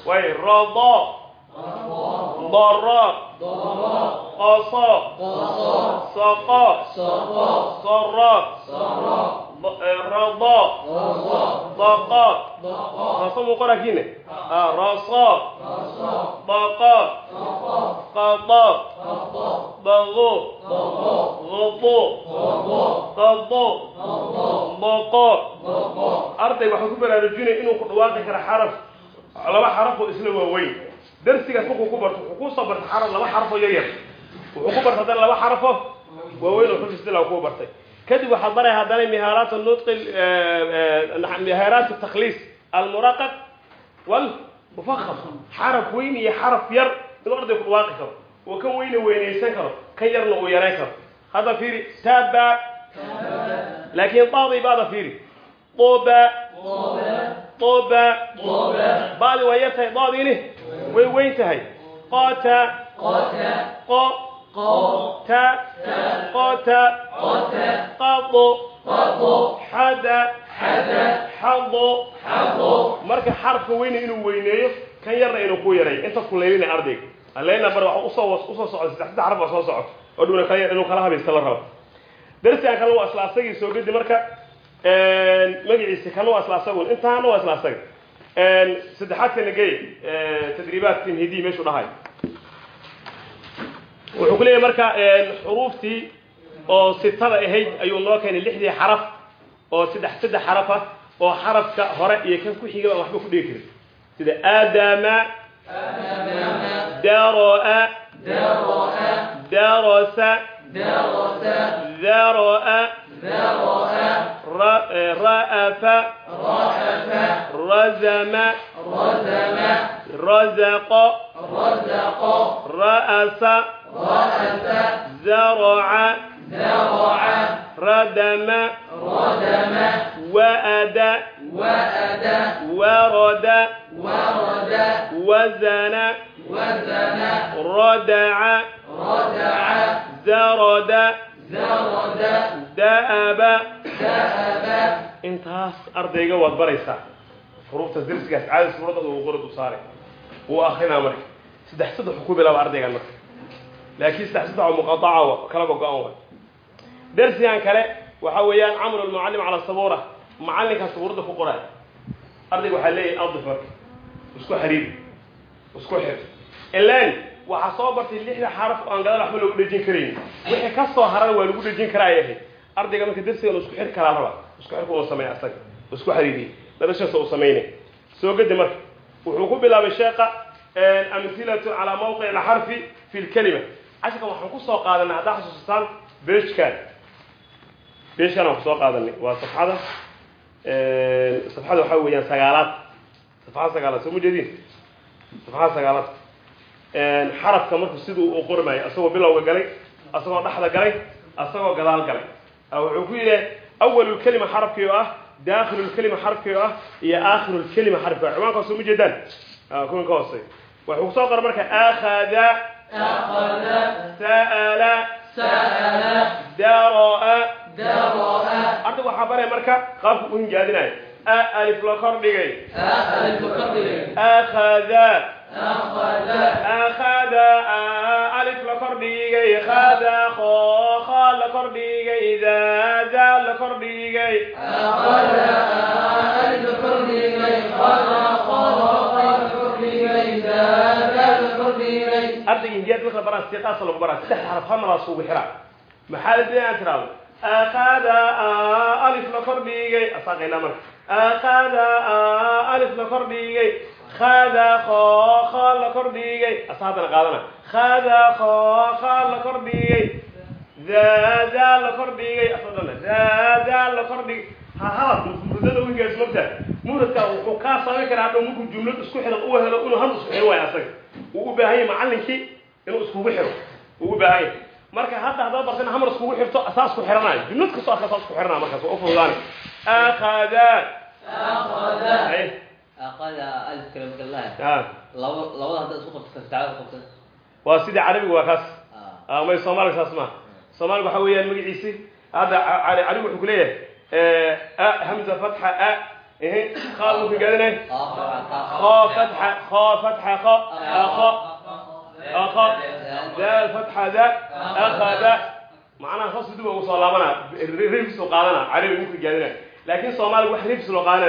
[SPEAKER 1] waayo rodo ضراء قصاء سقاء سراء رضاء ضقاء رصاء مقرأ رصاء ضقاء قضاء ضغوء غضوء قضوء ضقاء أرضي وحكم برارجين إنه قد واضح الحرف لما حرفه إسلام وين darsigaas markuu ku barto wuxuu ku soo bartay xaraf laba xarafoo yaryar wuxuu ku bartay haddana laba xarafo waaweyn oo xurfisdila ku bartay. Kadib waxaad baray haddana mihaaraat nutqi eh, eh, mihaaraat takliis almuraqaq walmufakam xaraf weyn iyo xaraf yar inuu arday kuwaaqi karo oo kan weyna weynaysan karo kan yarna uu yarayn karo. Hadda fiiri taaba. Laakiin daadii baada fiiri. Oba oba
[SPEAKER 3] baadi
[SPEAKER 1] waa yartahay daadiini ضاديني وي وين تهي قاتا
[SPEAKER 3] قوتا
[SPEAKER 1] قا
[SPEAKER 3] قو
[SPEAKER 1] تا قاتا
[SPEAKER 3] قوتا
[SPEAKER 1] قضو
[SPEAKER 3] قضو
[SPEAKER 1] حدا
[SPEAKER 3] حدا
[SPEAKER 1] حضو
[SPEAKER 3] حضو
[SPEAKER 1] marka xarafka weyne inuu weyneeyo kan yarna inuu ku yaray inta ku leelina ardayga aleena bar waxa usoo usoo socda saddex saddex xaraf waa soo socoto oo dhuna kala yar inuu kala habaysta la rabo darsigan kale waa isla asagii soo gedi marka magaciisa kana waa isla asagun intaana waa isla asaga saddexaadka lagey eh, tadriibaat timhidi meeshuu dhahay. Wuxuu ku leeyahy marka eh, xuruuftii oo sitada ahayd ayuu noo keenay lixdii xaraf oo saddex saddex xarafa ah, oo xarafka hore iyo kan ku xigaba waxba ku dhigi karin. Sida aadama darsa
[SPEAKER 3] ذرأ
[SPEAKER 1] ذرأ رأف
[SPEAKER 3] رأف
[SPEAKER 1] رزم
[SPEAKER 3] رزم
[SPEAKER 1] رزق
[SPEAKER 3] رزق
[SPEAKER 1] رأس
[SPEAKER 3] رأس
[SPEAKER 1] زرع
[SPEAKER 3] زرع
[SPEAKER 1] ردم
[SPEAKER 3] ردم
[SPEAKER 1] وأد
[SPEAKER 3] وأد
[SPEAKER 1] ورد
[SPEAKER 3] ورد
[SPEAKER 1] وزن
[SPEAKER 3] وزن
[SPEAKER 1] ردع
[SPEAKER 3] ردع
[SPEAKER 1] زرد
[SPEAKER 3] زرد
[SPEAKER 1] da'aba
[SPEAKER 3] ذهب
[SPEAKER 1] intaas ardayga waad baraysaa xuruufta darsigaas caadi suuradda uu qorad u saaray wuu akrinaa marka saddex saddex ku bilaaba ardaygan marka laakiin saddex saddex oo muqataca wa kalaba go-an wa darsigan kale waxa weeyaan camru lmucallim cala sabuura macallinka sabuurada ku qoraay ardayga waxaa leeyahay adif marka isku xiriir isku xir ilan waxaa soo bartay lixda xaraf oo aan gadal waxba loogu dhejin karayn wixii ka soo harana waa lagu dhejin karaa ay ardayga marka darsigan isku xir karaa raba isku xirka uu sameeya asaga. Isku xiriiriye dabashaas uu sameynay soo gadi marka. Wuxuu ku bilaabay sheeqa amhilatu calaa mawqic alxarfi fi lkalima casharkan waxaan ku soo qaadanay haddaa xasuusataan bejkan bejkan aan ku soo qaadanay. Waa safxada safxada waxaa weeyaan sagaalaad. Safxada sagaalaad soo ma jeedin? Safxada sagaalaad xarafka marku siduu u qormaayo asagoo bilowga galay asagoo dhexda galay asagoo gadaal galay. Wuxuu ku yidhi awalu lkalima xarafkii oo ah daakilu lkalima xarafkii oo ah iyo aakhiru lkalima xarafki o ah. ciwaanka jeedaan? Kuwan hoose. Waxuu ku soo qora marka akhada sa'ala daraa ardaygu waxaa baraya marka qaabku u hinjaadinayo alif la kordhigay asugu xiraa maxaa la diiday aan tiraahdo aqada alif la kordhigay asaqayna marka aqada alif la kordhigay dhigay khada kho kha la kor dhigay asa haddana qaadana khada kho kha la kor dhigay zaada la kor dhigay asadana zaada la kor dhigay ha halad mufradada wigaas mogta mufradka wuxuu kaa samayn karaa hadhow markuu jumlad isku xiran u helo inuu hal isku xiro waayo asaga wuu u baahan yahay macallinkii inuu iskugu xiro wuu u baahan yahay marka hadda haddaad bartana hamar iskugu xirto asaa isku xiranayo jumlad kastoo asaa isku xiranaya markaas waa u fududaanay akhada
[SPEAKER 3] أخذ
[SPEAKER 1] waa sidii carabigu waa kaas may soomaaliga saas maaha soomaaliga waxa weeyaan magaciisi hadda carabigu wuxuu kuleeyahay a hamza fatxa a h haa muku gaadinay o fatxa o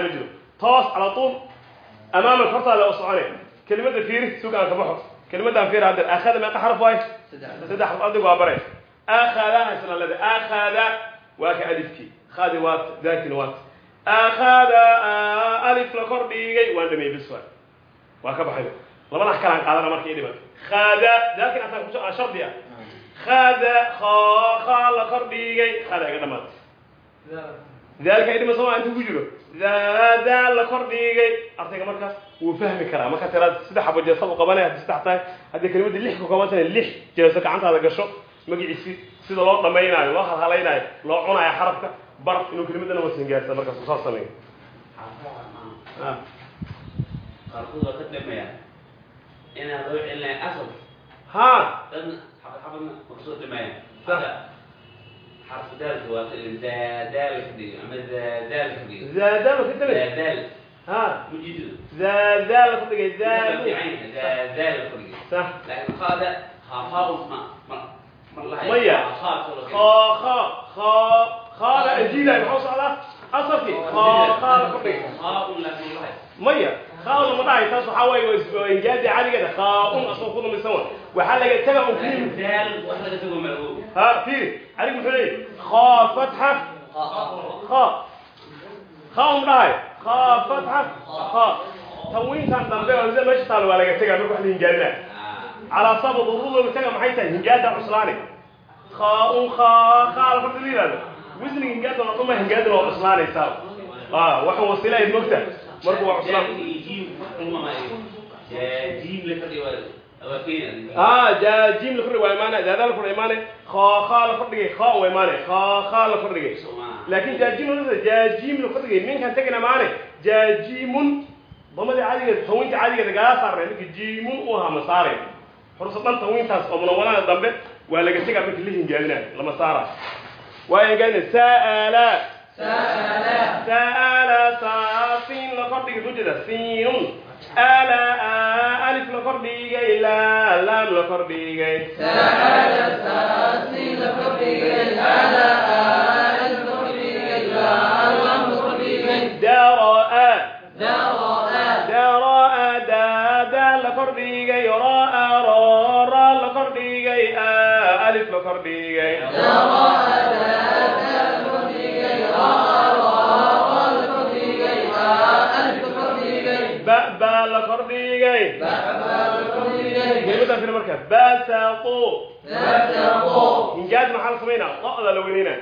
[SPEAKER 1] ma jiro amaaman hortaa la socone kelimada fiiri sugaan ka baxo kelimadaan fiir haddeer akhada meeqa xaraf waaye saddex xarf adigu waa bare akhada isla lede akhada waa ka alifkii khadi waat daatin waat akhada alif la kor dhiigay waan dhameeyey bis waa waa ka baxay labada kalaan qaadana marka ii dhiman khada daatin asan kuso aan shardi khada kha kha la kor dhiigay khada iga dhamaatay daalka dhima sooma intuu ku jiro daal la kor dhigay ardayga markaas wuu fahmi karaa marka tiraad saddex xabo jalsa u qabane haddii saddex tahay haddii kelimadii lix ka koobantana lix jalso gacantaada gasho magaciisi sida loo dhamaynaayo loo halhalaynaayo loo cunaayo xarafka bar inuu kelimadana wasan gaarsa markaas u saas sameeyo ha
[SPEAKER 4] Ka dhigo
[SPEAKER 1] zaadaama ka tagay
[SPEAKER 4] daadaal
[SPEAKER 1] ha
[SPEAKER 4] mujidu
[SPEAKER 1] zaadaala ku dhigay zaadu
[SPEAKER 4] daadaal ka dhigo
[SPEAKER 1] sax
[SPEAKER 4] laakiin qaada khaafaa'u ma ma ma lahayo
[SPEAKER 1] Maya.
[SPEAKER 4] khaa soo
[SPEAKER 1] khaa khaa khaa khaada ajiilay maxuu socdaa asalkii khaa khaada ku dhigay
[SPEAKER 4] khaa'un laakiin lahayo
[SPEAKER 1] maya khaada ma dhahay taas waxaa waaye waa injaadi caligeeda khaa-un asoo ku dumisan wa waxaa laga taga un keliim
[SPEAKER 4] daal wax laga tago ma ogo
[SPEAKER 1] ها في عليك محول ايه خاء فتحه خاء خاء مراي خاء فتحه خاء تنوين كان دمبه زي ماشي طالبه لغا تغا مركو حلين جارينا على صب ضروري لو تغا maxay tahay hingaada cuslaani خاء خاء خاء فضليلا وزن hingaada loo ma hingaada loo cuslaanaysa اه waxa wasiilay mogta markuu waa cuslaan jiim kuma ma ee jiim la fadhiyo jim la kordhig waa imaane daadaa la kordha imaane. Khaa la kordhigay khan waa imaane. Khaa la kordhigay laakin jaajim jaajim la kordhigay minkan tegna maane. Jaajimun damadii caadigeed tanwiinta caadigeeda gala saarnay marki jimun u ahaa ma saaray horse oo munawalada dambe waa laga tegaa
[SPEAKER 3] marki
[SPEAKER 1] la hingaadina lama saara. Waa hingaadina saala. Saala. Saala saa la
[SPEAKER 3] kordhigay ujeeda siinun على آل فرقي لا لم فرقي
[SPEAKER 1] درأ
[SPEAKER 3] درأ
[SPEAKER 1] درأ دا دا باء لفرديجي كلمة في المركب باسطو إنجاز محل سمينا ضأ لو وينينا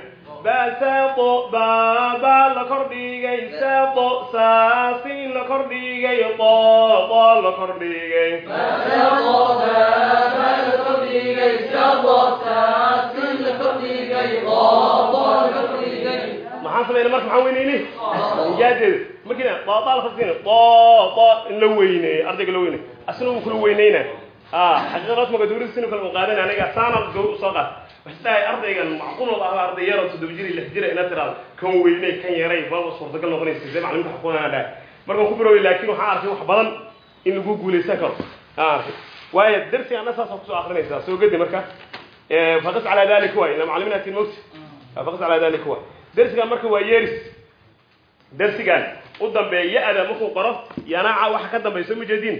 [SPEAKER 1] باسطو بابا لكرديجي ساطو ساسين لكرديجي طا طا لكرديجي maxaan sameynaa marka maxaan weyneyni injaadeeda markiina daadaa la fasina daa daa in la weyneeyo ardayga la weyneeyo asna wuu kula weyneyna ah xaqiiqa rasmiga dawladda sinu kale u qaadan aniga saana gaw soo qaad. Waxay tahay ardaygan macquul ah arday yar oo toddoba jir lix jir ina tiraado kan weyney kan yaray baba suurtagal noqonaysa sidee? Macalimiinta xukuunana dhahay markaan ku biroobay laakiin waxaan arkay wax badan in lagu guulaysan karo. Waayo darsiga anna saas ku soo akrinaysaa soo gedi marka. Faqis calaa dalik waay ila macalimiinatin mawti. Faqis calaa dalik waay dersigaan marka waa yeeris. Dersigaan u dambeeya ya-da markuu qoro yanaaca waxa ka dambeeya soo ma jeedin?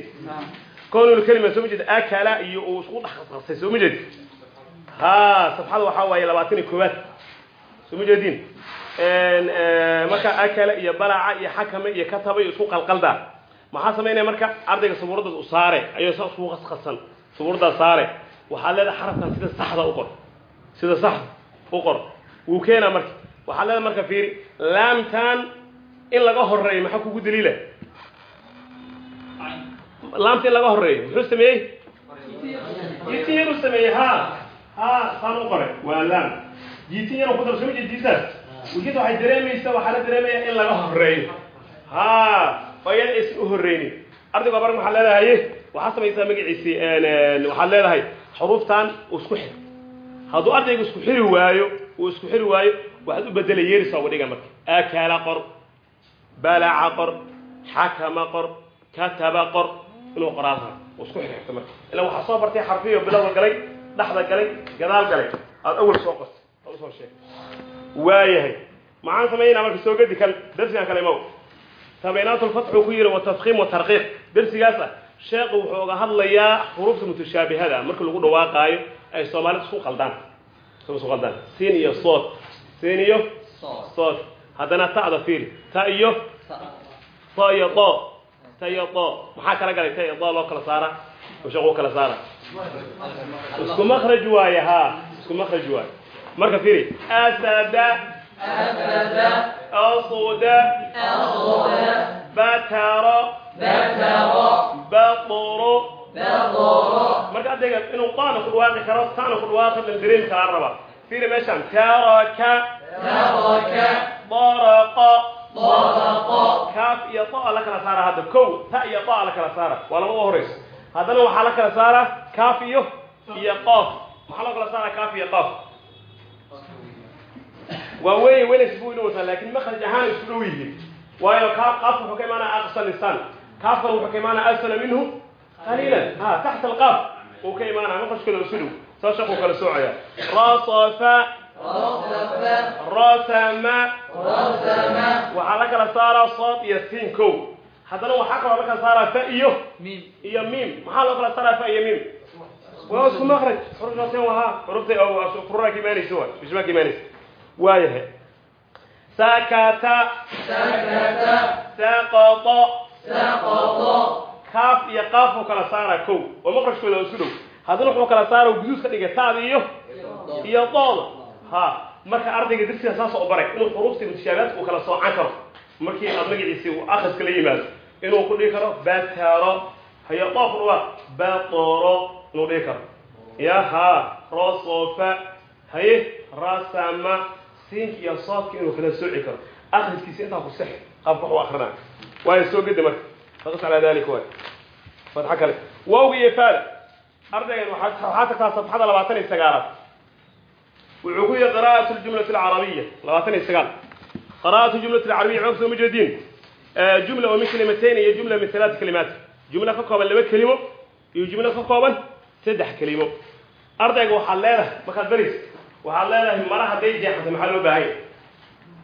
[SPEAKER 1] Conlkelima soo ma jeed akala iyo uu isku dhaqaqsay soo ma jeedi ha safxada waxaa waaye labaatan iyo koowaad. Soo ma jeedin? Marka akala iyo balaca iyo xakame iyo kataba iyo isku qalqaldaa. Maxaa samaynaya marka? Ardayga sabuuradaas u saare. Ayuu sa isku qasqasan sabuuradaas saare. Waxaad leedahay xarafkan sida saxda u qor. Sida saxda u qor. Wuu keenaa marka waxaa leeda marka fiiri laamtan in laga horeeyo maxaa kugu daliila? Laamta in laga horeeyo muxuu sameeyey? Jiitin yar u sameeyey ha ha saan u qoray. Waa laam. Jiitin yar ku daro soo jeediisaas wikinta waxay dareemaysaa waxaa la dareemayaa in laga horeeyo ha oo iyada u horeynin ardaygu abarg waxaa leedahay waxaa samaysaa magaciisi waxaad leedahay xuruuftan isku xir. Hadduu ardaygu isku xiri waayo uu isku xiri waayo waxaad u bedelay yeris uga dhiga marka. Akala qor balaca qor xakama qor kataba qor. Inuu qoraalha uu isku xirxirto marka. Ilaa waxaa soo bartay xarfiyo bilowda galay dhexda galay gadaal galay. Aad awal soo qortay. Oo u soo sheegay waayahay. Maxaan samaynaa marka soo gedi kan darsigan kale mow tabaynaat lfatxu ku yiri watafkiim watarqiiq darsigaas ah sheekhu wuxuu uga hadlayaa xuruufta mutashaabihada marka lagu dhawaaqaayo ay soomaalida isku qaldaan. Isku qaldaan. Siin iyo sood siin iyo sood haddana ta'da fiiri ta iyo ta iyo do ta iyo do maxaa kala galay ta iyo do loo kala saara oo sheekhu kala saara isku makhraj waaye ha isku makhraj waaye marka fiiri asada أصد بتر بطر marka ardayga inuu qaana ku dhawaaqi karo taana ku dhawaaqi la dareemi karaa raba fiiri meeshaan taraka taraka daraqa
[SPEAKER 3] daraqa
[SPEAKER 1] kaaf iyo ta la kala saara hadda kow ta iyo ta la kala saara waa lama horeysa haddana waxaa la kala saara kaaf iyo iyo qof maxaa loo kala saara kaaf iyo qof waa weeye welas buu inuu wataa laakiin makhraj ahaan isku dhow yihiin waayo kaaf qaafka wuxuu ka imaanaya aqsa lisaan kaafkan wuxuu ka imaanaya asfala minhu qaliilan ha saa sheekuu kala soocaya. Rasafa rasama waxaa la kala saaraa sood iyo siin ko haddana waxaa kaloo la kala saaraa fa iyo iyo miim. Maxaa loo kala saaraa fa iyo miim? Waa isku makraj xurufaaseen wahaa. Xurufta fururaa ka imaanaysa waay ijmaa ka imaanaysa waayahay sakata sakata
[SPEAKER 3] saqoto
[SPEAKER 1] kaaf iyo qaafuu kala saaraa ko oo makrajkooda isku dhow haddana wuxuu kala saara guduud ka dhigay taada iyo iyo dooda ha marka ardayga darsiga saas oo baray inuu xuruufta mutashaabihaadka uu kala soocan karo markii aad magaciisi uu akriska la yimaado inuu ku dhihi karo bataro hayo doofna waa batoro inuu dhihi karo. Ya ha rosofa haye rasama siinka iyo soodka inuu kala sooci karo. Akriskiisa intaa ku sex qaabka wax u akrinaa waayo soo gedi marka. Faqis calaa dalika waay. Fatxo kale. Wawga iyo faada ardaygan waxaa tagtaa safxada labaatan iyo sagaalaad wuxuu ku yihi qira'atu ljumlati alcarabiya labaatan iyo sagaal. Qira'atu jumlati alcarabiya ma jeedin. Jumla oo min kalimatain iyo jumla min halaati kalimaat. Jumla ka kooban laba kelimo iyo jumla ka kooban saddex kelimo. Ardayga waxaad leedahay markaad baris waxaad leedahay mara hadday jeexanto maxaa loo baahan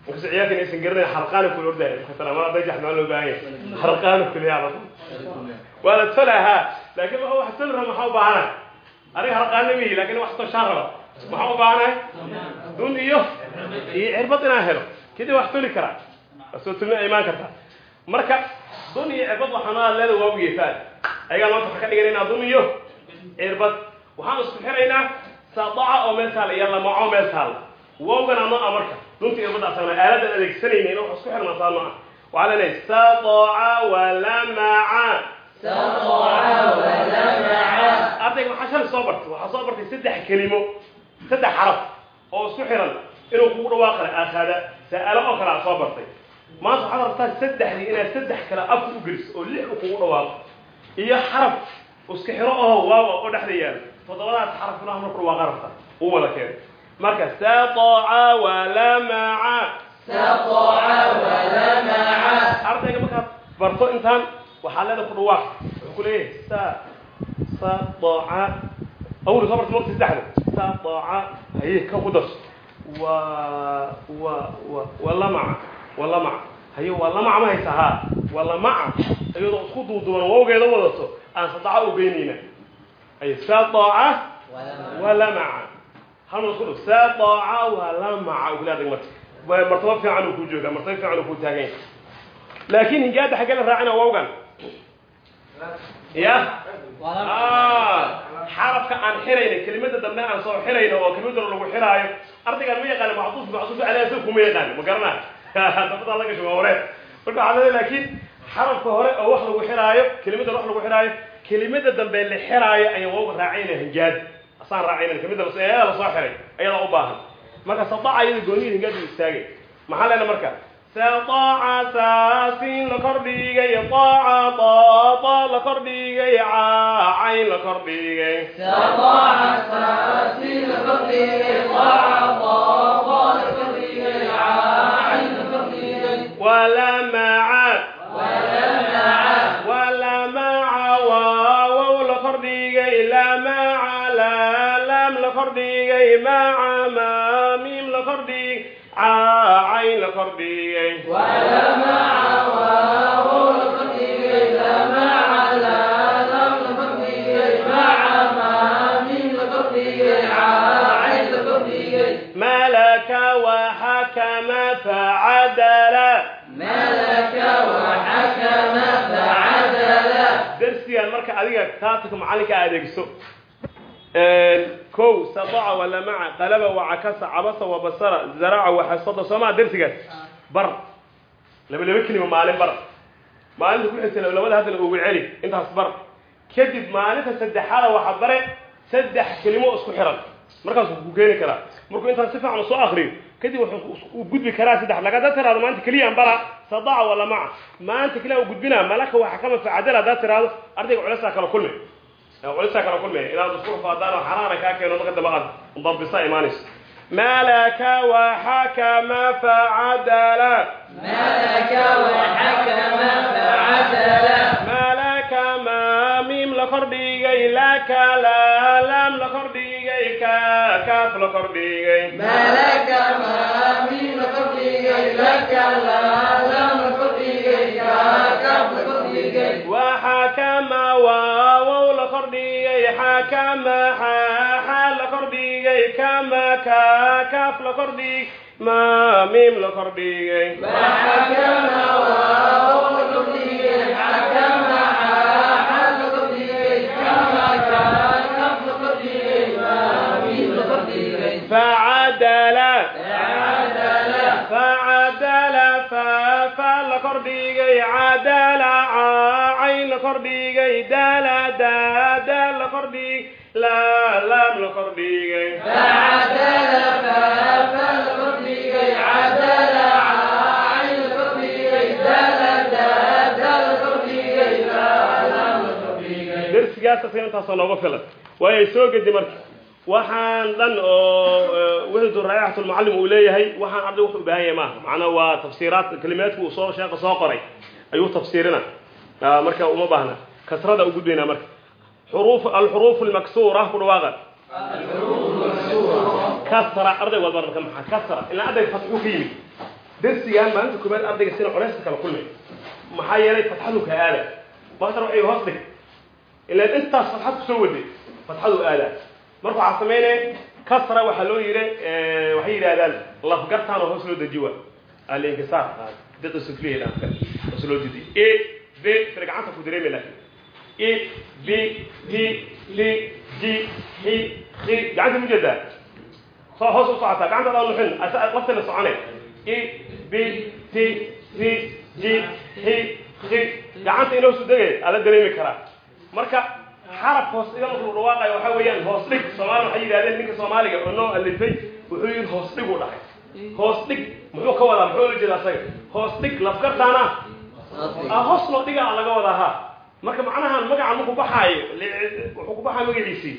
[SPEAKER 1] inkastoo ciyaalkan aysan garanayn xarqaana kula ordaya marka mara hadday jeexanto maxaa loo baahan yahay? Xarqaana kula yaaba waa la tolahaa laakiin wa wax tol raba maxaa u baahanahay aniga harqaana mihi laakiin wax toshaan raba maxaa u baahanahay dun iyo iyo cirbad inaan helo. Kadib wax toli karaa soo tulmi imaan kartaa marka dun iyo cirbad waxaan leeda waa ugeefaan ayagaan maanta waxaan ka dhiganaynaa dun iyo cirbad. Waxaan isku xiraynaa saadaca oo meel taala iyo lamaco meel taala waogana ma a marka. Dunta cirbadda asagna aaladan adeegsanayna in wax isku xirnaa saa ma waxaa leenahay saadaca walamaca ardayga waxaa shalay soo bartay. Waxaa soo bartay saddex kelimo saddex xaraf oo isku xiran inuu kugu dhawaaqale aakaada sa'alo oo kale aa soo bartay. Maanta waxaad rabtaa saddexdii inaad saddex kale afka u geliso oo lix u kugu dhawaaqo. Iyo xaraf iska xiro aho waawa oo dhexda yaalla toddobadaas xaraf inaa marku dhawaaqa rabta u keen marka saqoca walamaca ardayga markaad barto intaan sa sadaca awli soo barta maqti saddexda. Sadaca haye kan ku darso wa wa wa walamaca walamaca haye walamaca ma haysa haa walamaca iyadoo isku duuduban wawgeeda wadato. Aan sadaca u geynayna haye sadaca walamaca halma isku dhuf sadaca walamaca u kule ardag marka martaba fiican uu ku jooga martaba fiican uu ku taagan yahay laakiin hingaada xaggee la raacina wawgan ya? Xarafka aan xirayna kelimada dambe aan soo xirayno oo kelimada lagu xiraayo. Ardaygaan ma yaqaana macduuf macduuf caleyha soo kuma yaqaana ma garanayo. Dabadaa laga shuba hore. Marka waxaa leedahay laakiin xarafka hore oo wax lagu xiraayo kelimada wax lagu xiraayo kelimada dambe la xiraayo ayaan wawga raacayna hingaad asaan raacayna kelimada la soo xiray ayadaa u baahan. Marka sadaca iyada gooniyada hingaad u istaagay. Maxaa leena marka sadaca saasin la kordhigay daaca daada la kordhigay caacayn la kordhigay
[SPEAKER 3] سطع ساسي لفقه ضاع ضاض لفقه عين لفقه
[SPEAKER 1] walamaca
[SPEAKER 3] ولمع
[SPEAKER 1] walamaca waawow la kordhigay lamaca laalaam la kordhigay maca
[SPEAKER 3] وحكم فعدل
[SPEAKER 1] darsigan marka adiga taataka macalinka adeegso kow sadaca walamaca qalaba wacakasa cabasa wabasara zaraca waxasada soomaa darsigaas bar. Laba laba kelima maalin bar. Maalinta ku xigta labada haddana ugu celi intaas bar. Kadib maalinta saddexaada waxaa bare saddex kelimo isku xiran. Markaasuu ku keeni karaa. Markuu intaan si fiican soo akriyo kadib wuxuu gudbi karaa saddex. Laga haddaad tiraahdo maanta keliya ambala sadaca wala maca. Maanta keliya u gudbinaa malaka waxa kama facadala haddaad tiraahdo ardayga culaysaa kala kulmi culisaa kala kulmee inaad isku rufaadaanoo xaraana kaa keeno marka dambe aad dambisa imaanayso malaka waxakama facadala
[SPEAKER 3] malaka waxakama facadala
[SPEAKER 1] malaka ma mim la kordhigay laka la lam la kordhigay ka kaaf la kordhigay.
[SPEAKER 3] Malaka ma mim la
[SPEAKER 1] kordhigay laka la lam xakama xa xa la kordhigay kama ka kaaf la kordhigay ma mim la kordhigay kordhigay cadala ca cayn la kordhigay dala da da la kordhigay la laam la kordhigay
[SPEAKER 3] فعدل ففل قبلك عدل عين قبلك دل دل قبلك لا لم قبلك
[SPEAKER 1] darsigaas asga intaasoo nooga filan waayo soo gedi marka waxaan dhan oo wahdu raayaxatulmucallim uu leeyahay. Waxaan arday wuxuu u baahan yahay maaha. Macnaa waa tafsiiraad kelimaadku uu soo sheeqa soo qoray. Ayuu tafsiirina. Ah, marka uma baahna. Kasrada u gudbaynaa marka. Xuruuf alxuruuf almaksuura ku dhawaaqa. Kasra arday walba marka maxaa? Kasra ilaa ardayga fatxu ka yimid. Darsigan maalinta koobaad ardayga sina culeyska kala kulmay. Maxaa yeelay fatxadu ka aada baktar waxay hoos dhig ilaan intaas fatxad ku soo waday fatxadu aadaa marka waxaa sameynaya kasra waxaa loo yidhi waxay yidhahdaan lafgartaan oo hoos loo dejiwa alinkisaar diqa sufliya dhanka hoos loo dejiy a b sida gacanta ku dareemi lahay a b t t g x x gacanta mu jeedaa. Soo hoos u socotaa gacanta adaa nuxin laftana socone. A b t c g x x gacanta inoo su degay ala dareemi karaa. Marka xaraf hoos dhiga markuu dhawaaqayo waxaa weeyaan hoos dhig. Soomaali waxay yidhahdeen ninka soomaaliga oo noo alifay wuxuu yidhi hoos dhig uu dhahay. Hoos dhig muxuu ka wadaa muxuu la jeeda asaga hoos dhig lafgartaana ah hoos loo dhiga laga wadaa ha. Marka macnahan magaca markuu baxaayo wuxuu ku baxaa magaciisii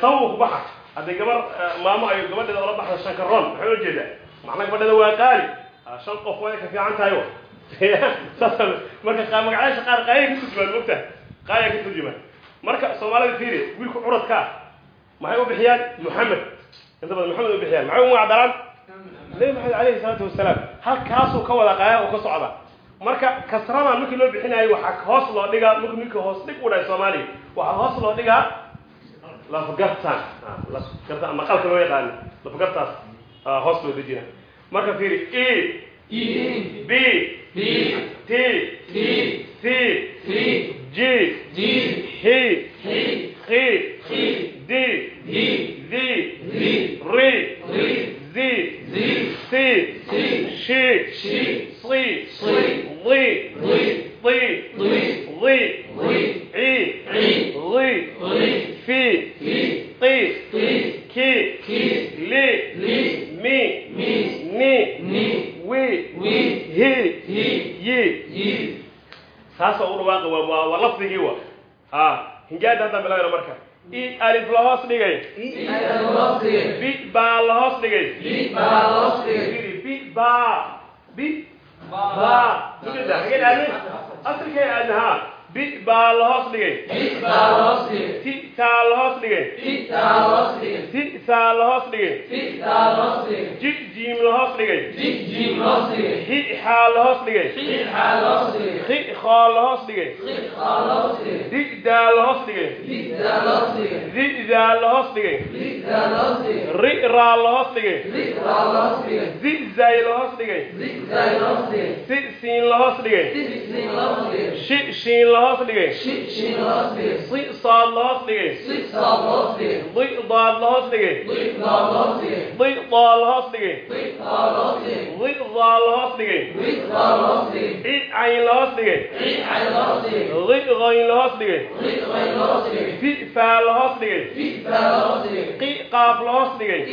[SPEAKER 1] sababu ku baxa hadday gabar maamo ay gabadheeda ola baxda shankaroon maxay ula jeedaa? Macnaa gabadheeda waa qaali. Ah, shan qof way ka fiican tahay marka magacayaasha qaar qaayay ka turjumaan mogta qaaya ka turjumaan marka soomaalida fiiri wiilku curadka ah. Maxay u bixiyaan? Muxamed inta badan maxamed u bixiyaan. Maxay u magacdaraan nabi maxamed alayhi salaatu wasalaam. Halkaasuu ka wada qaaya oo ka socda. Marka kasradan markii loo bixinayo waxaa hoos loo dhigaa markii ninkii hoos dhig u dhahay soomaaliya waxaa hoos loo dhigaa lafgartaan. Ah, lafgartaan maqalka loo yaqaano lafgartaas ah, hoos loo dejina marka fiiri e.
[SPEAKER 3] E.
[SPEAKER 1] B
[SPEAKER 3] B
[SPEAKER 1] t.
[SPEAKER 3] T.
[SPEAKER 1] C.
[SPEAKER 3] C.
[SPEAKER 1] G.
[SPEAKER 3] D
[SPEAKER 1] h.
[SPEAKER 3] H.
[SPEAKER 1] X d.
[SPEAKER 3] D
[SPEAKER 1] z.
[SPEAKER 3] Z
[SPEAKER 1] r
[SPEAKER 3] R
[SPEAKER 1] z.
[SPEAKER 3] Z.
[SPEAKER 1] C.
[SPEAKER 3] C.
[SPEAKER 1] Sh.
[SPEAKER 3] Sh.
[SPEAKER 1] ص
[SPEAKER 3] Ṣ
[SPEAKER 1] ض
[SPEAKER 3] Ḍ
[SPEAKER 1] ض
[SPEAKER 3] Ḍ
[SPEAKER 1] ض
[SPEAKER 3] Ḍ
[SPEAKER 1] ض
[SPEAKER 3] Ḍ
[SPEAKER 1] ع
[SPEAKER 3] ع
[SPEAKER 1] ض
[SPEAKER 3] Ḍ
[SPEAKER 1] ف
[SPEAKER 3] F
[SPEAKER 1] ط
[SPEAKER 3] T
[SPEAKER 1] ك
[SPEAKER 3] K
[SPEAKER 1] ل
[SPEAKER 3] L
[SPEAKER 1] م
[SPEAKER 3] M
[SPEAKER 1] ن
[SPEAKER 3] N
[SPEAKER 1] و
[SPEAKER 3] W
[SPEAKER 1] ه
[SPEAKER 3] H
[SPEAKER 1] ي
[SPEAKER 3] Y
[SPEAKER 1] saas oo u dhawaaqi waa waa waa lafdigii wa ah hingaada haddaan bilaabana marka i alif la hoos dhigay
[SPEAKER 3] L
[SPEAKER 1] bi baa la hoos dhigay
[SPEAKER 3] B Balos
[SPEAKER 1] Fiiri, bi baa baa mujeda hageen aadin asalkay aadin ha bi baa la hoos dhigay ti taa la hoos dhigay ti saa la hoos dhigay ji jiim la hoos dhigay hi xaa la hoos dhigay khoo la hoos dhigay di daa la hoos dhigay di daa la hoos dhigay ri raa la hoos dhigay zi zay la hoos dhigay si siin la hoos dhigay shi shiin hoos dhigay si saad la hoos dhigay
[SPEAKER 3] T Salos
[SPEAKER 1] di daad la hoos dhigay
[SPEAKER 3] T Dalos
[SPEAKER 1] di daa la hoos dhigay
[SPEAKER 3] T Dalos
[SPEAKER 1] di daa la hoos dhigay
[SPEAKER 3] T Dalos
[SPEAKER 1] i cayn la hoos dhigay
[SPEAKER 3] ri cayn la hoos dhigay
[SPEAKER 1] qayn la hoos dhigay
[SPEAKER 3] ri qayn la hoos dhigay
[SPEAKER 1] fi faa la hoos dhigay
[SPEAKER 3] fi faa la hoos dhigay
[SPEAKER 1] qaaf la hoos dhigay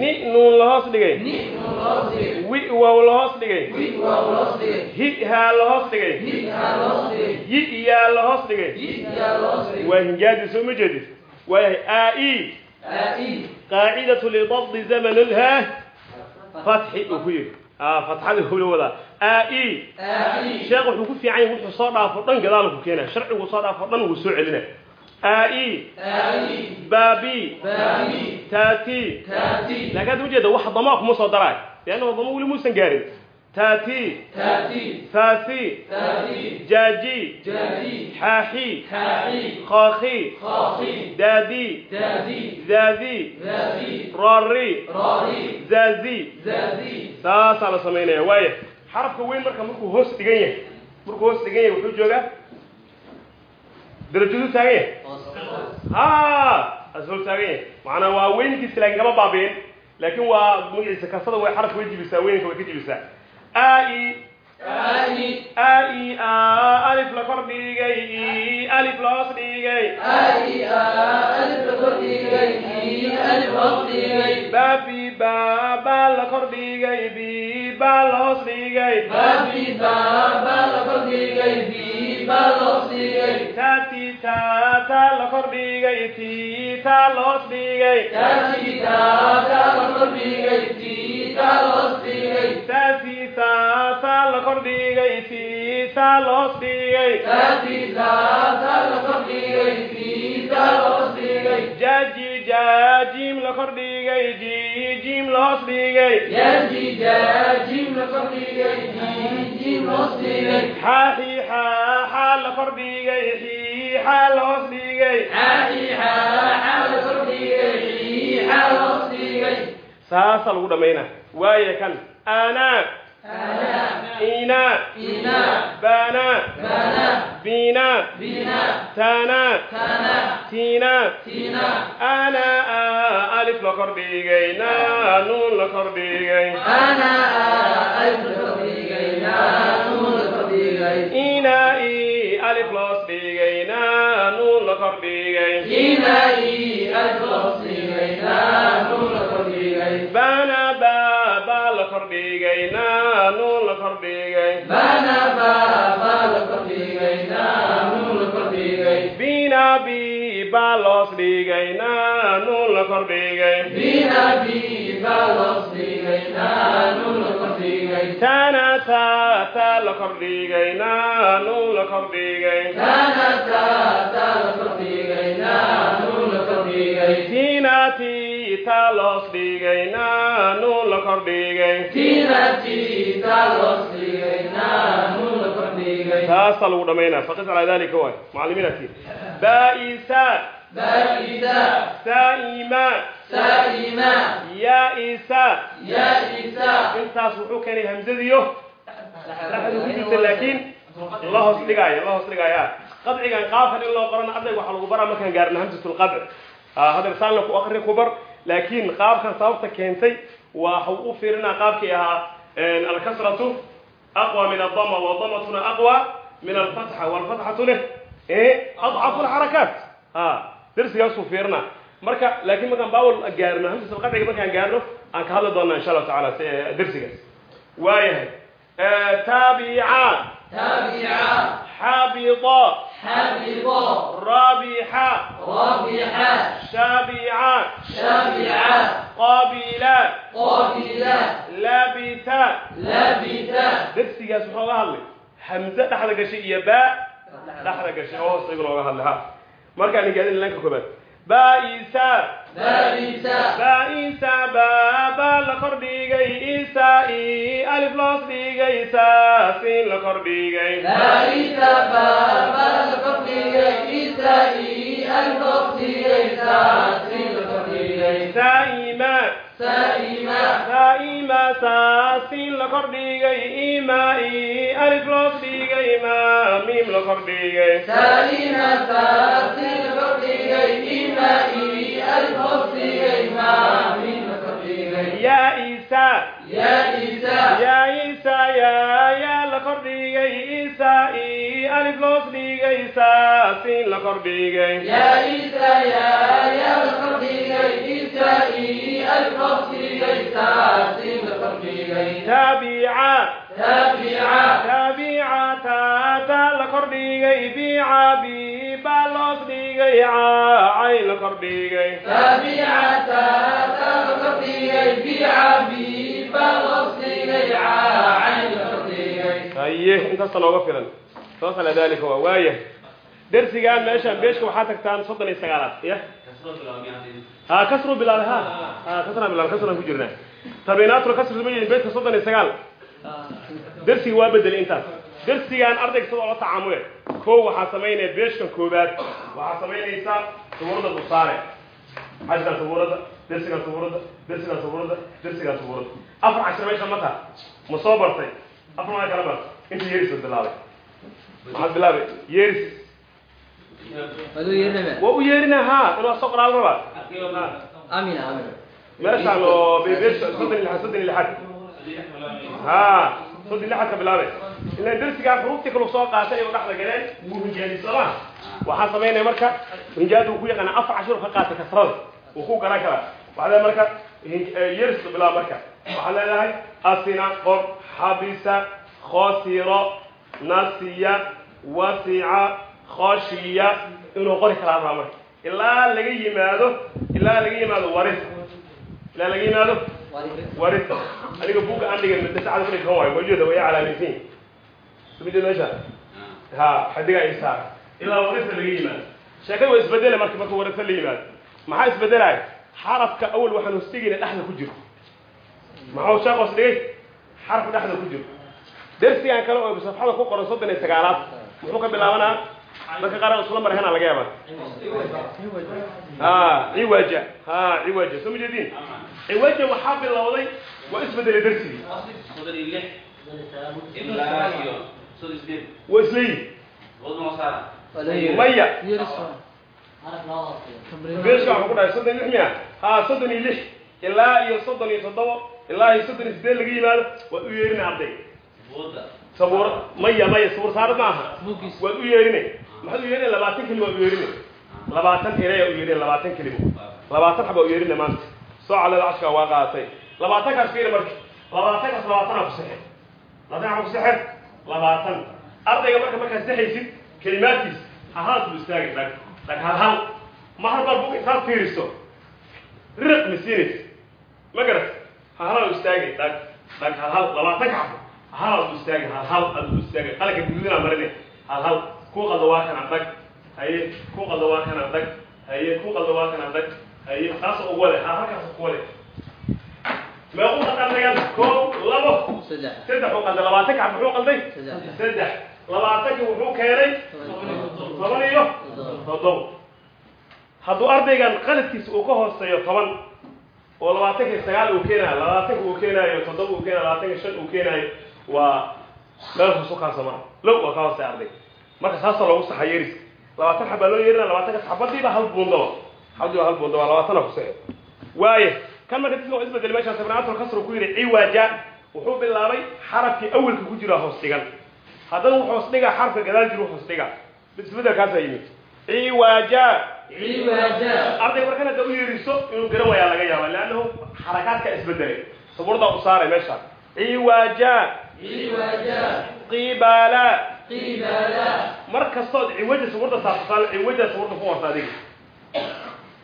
[SPEAKER 1] ni nuun la hoos dhigay. Wi wow la hoos dhigay. Hi haa la hoos dhigay. Yi yaa la hoos dhigay. Waa hinjaadi soo ma jeedid. Waayahay aa'i qaacidatu lidabdi zaman lhaa fatxi uu ku yidhi ah fatxadii hula wadaa aa'i sheekh wuxuu ku fiican yahay wuxuu soo dhaafo dhan gadaal ku keena sharcigu soo dhaafo dhan wuu soo celina aa-i baabi. Taati. Laakiin hadda ujeeda wax damaa kuma soo daraay leanna damo weli muusan gaarin. Taati. Faasi jaaji. Xaaxi.
[SPEAKER 3] Khaaqi
[SPEAKER 1] daadi. Zaadi raari. Zaazi. Saasaa la samaynaya waaya xarafka weyn marka markuu hoos dhigan yahay markuu hoos dhigan yahay wuxuu joogaa darajadu taagan yahay ha asoo taagan yahay macnaa waa weynkiisa laakiin kama baabiin laakiin waa magaciisa kasada way xarafka way jibisaa weynka way ka jibisaa. Ai. Ai. A alif la kor dhigay alif dhigay baabi ba baa la kor dhigay bi baa la hoos dhigay
[SPEAKER 3] baa la kor dhigay bi baa la hoos dhigay
[SPEAKER 1] taati taa taa la kor dhigay ti taa la hoos dhigay
[SPEAKER 3] taa taa la kor dhigay ti taa la hoos dhigay
[SPEAKER 1] xaaxi xaa xaa la kor dhigay xii xaa la hoos dhigay lagu dhammayna waaya kan ana
[SPEAKER 3] ana
[SPEAKER 1] ina
[SPEAKER 3] ina
[SPEAKER 1] bana
[SPEAKER 3] bana
[SPEAKER 1] bina
[SPEAKER 3] bina
[SPEAKER 1] tana
[SPEAKER 3] tana
[SPEAKER 1] tina
[SPEAKER 3] tina
[SPEAKER 1] ana alif la kor dhigay na nuun la kor
[SPEAKER 3] alif
[SPEAKER 1] loos dhigay na nuun la kor taasaa lagu dhamaynaa faqis calaa dalika waay macallimiinati baa'isa
[SPEAKER 3] baa'isa
[SPEAKER 1] saa'ima
[SPEAKER 3] saa'ima
[SPEAKER 1] yaa'isa
[SPEAKER 3] yaa'isa
[SPEAKER 1] intaas wuxuu keenay hamzadiyo dhexdu ku jirta laakiin la hoos dhigaayo la hoos dhigaayo. Qadcigan qaafan in loo qorana ardayga waxaa lagu baraa markaan gaarna hamsatul qadci. Hadda risaalna ku akri ku bar laakiin qaabkan sababta keentay waxuu u fiirinaa qaabkii ahaa alkasratu aqwa min adama wadamatuna aqwa min alfatxa walfatxatu leh adcafu lxarakaat darsigaasuu fiirina marka laakiin markaan baawal gaarno hamsatul qadciga markaan gaarno aan ka hadli doonaa insha allahu tacaala darsigaas. Waayahay taabica
[SPEAKER 3] qabila
[SPEAKER 1] labita
[SPEAKER 3] labita
[SPEAKER 1] darsigaas wuxuu oga hadlay hamze dhexda gashay iyo baa dhexda gashay oo hoos markaan gaadin lanka koobaad baisa.
[SPEAKER 3] Barisa
[SPEAKER 1] baisa baaba la kor dhigay isa i alif loos dhigay saasin la kor dhigay.
[SPEAKER 3] Barisa baba la kordhigay isa i alkordhigay saasi la kordhigay
[SPEAKER 1] saa'ima
[SPEAKER 3] ima
[SPEAKER 1] ima saasin la kordhigay ima alif loo dhigay ma la
[SPEAKER 3] kordhigay
[SPEAKER 1] yaa
[SPEAKER 3] isa.
[SPEAKER 1] Yaa isa. Yaayaa la kordhigay isa alif loos dhigay saasin la kordhigay
[SPEAKER 3] جائي الكرسي تاسم
[SPEAKER 1] الكرسي
[SPEAKER 3] تابعا
[SPEAKER 1] تابعا تابعا تاتا الكرسي بيعا بيبا لكرسي عاي الكرسي
[SPEAKER 3] تابعا تاتا الكرسي بيعا بيبا
[SPEAKER 1] لكرسي عاي الكرسي أيه انت صلوا وفلا توصل ذلك هو وايه درسي قال ماشي بيشكو حاتك تان
[SPEAKER 4] صدني سقالات يه
[SPEAKER 1] ha kasru bilaal ha. Ha kasra bilaal kasraan ku jirnaa tabinaatro kasru ma yihiin beedka soddon iyo sagaal. Dersiga waa bedelay intaas. Dersigaan ardayga sidoo la tacaamule kow waxaa samaynaya beeshkan koobaad waxaa samaynaysaa sabuurada busaare cashkan sabuurada dersigan sabuurada dersigan sabuurada dersigan sabuurada afar cashir meesha ma taha. Ma soo bartay. Afar maa kala bartay. Inta yeeris baad bilaabay. Maxaad bilaabay.
[SPEAKER 5] Yeernaba.
[SPEAKER 1] Waa u yeerina ha inuu soo qoraal
[SPEAKER 5] amina.
[SPEAKER 1] meeshaan oo soddon lixaad soddon iyo lixaad ha soddon iyo lixaad ka bilaabay ilaan dersigaa xuruuftii kalu soo qaatay oo dhexda galeen wuu hinjaadiyey sooma waxaa samaynaya marka hinjaada uu ku yaqaana afar cashir ka qaatay kasrada. Wuu ku garan karaa. Waxaa marka yeris bilaab marka. Waxaad leedahay asina qor xabisa khosiro nasiya wasica khoshiya. Inuu qori karaa rabaa marka ilaa laga yimaado ilaa laga yimaado waris. Ilaa laga yimaado warisa aniga buugga aan dhigay muddo saacada ku dhigan waayo. Mawjuuda way calaamaysan sumidda meesha? Ha xadiga isaar ilaa warisa laga yimaado. Sheekada waa isbedele marka marka warisa la yimaado. Maxaa isbedelaya xarafka awal waxaan hostigayna dhexda ku jiro maxuu sheekh hoos dhigay? Xarafka dhexda ku jiro. Dersigan kale oo safxada ku qoran soddon iyo sagaalaad. Muxuu ka bilaabanaa dadka qaar isula marhana laga yaabaa. Ha ciwaja ha ciwaja soo ma jeedin? Ciwaja waxaa bilowday waa isbedelay darsigii waa
[SPEAKER 4] saara
[SPEAKER 1] maya. Beeshka waxaa ku dhahay soddon iyo lix miya. Ha soddon iyo lix. Ilaa iyo soddon iyo toddobo ilaa iyo soddon iyo sideed laga yimaado waad u yeerina arday. Sabuur maya maya sabuur saarad ma aha waad u yeerine maxaad u yeerine labaatan kelimo waad u yeerine labaatan eraya u yeerine labaatan kelimo labaatan xaba u yeerine maanta. Soo calada cashkaa waa qaadatay labaatankaas fiiri marka. Labaatankaas labaatanaa ku sexe labaatan xaba ku sexe labaatan. Ardayga marka markaad sexaysid kelimaadkiis hahal buu istaagay dhag dhag hal hal ma hal bal bug intaad fiiriso. Riq ma siinaysa ma garat halhal u istaagay dhag dhag hal hal labaatanka xabo hal u istaagay hal hal ad u istaagay qalanka guduudana marine hal hal ku qalda waa kana dhag haye. Ku qalda waa kana dhag haye. Ku qalda waa kana dhag haye. Taas ugu wale ha halkaas ku wale. Meequu qaldanayan koob labo.
[SPEAKER 5] Saddex.
[SPEAKER 1] saddex uu qalday labaatanka xabo muxuu qalday
[SPEAKER 5] Saddex.
[SPEAKER 1] labaatankii wuxuu keenay? Toban iyo toddoba hadduu ardaygan qaladkiisa uu ka hooseeyo toban oo labaatankii sagaal uu keenayo labaatanka uu keenaayo toddoba uu keenayo labaatanka shan uu keenaayo waa meel hoos u kaasama low waa ka hooseeya arday marka saasa lagu saxa yeeriska labaatan xab loo yeerina labaatanka xabadiiba hal buundaba. Xabadiiba hal buundaba labaatana kusaxe waaye kan marka diska isbeddel meeshaas ibn atul kasr ku yidhi ciwaaja wuxuu bilaabay xarafkii awelka ku jira hoos dhigan. Haddana wuxu hoos dhigaa xarafka gadaal jiru hoos dhiga isbedelkaasaa yimid. Ciwaaja.
[SPEAKER 3] Ciwaaja.
[SPEAKER 1] Ardayga markan hadda u yeeriso inuu garan wayaa laga yaaba leannahu xarakaadka isbedelay sabuurdaa u saaray meeshaan. Ciwaaja.
[SPEAKER 3] Ciwaaja.
[SPEAKER 1] Qibaala mar kastood ciwaja sabuurda saarsataan ciwaja sabuurda ku warta adiga.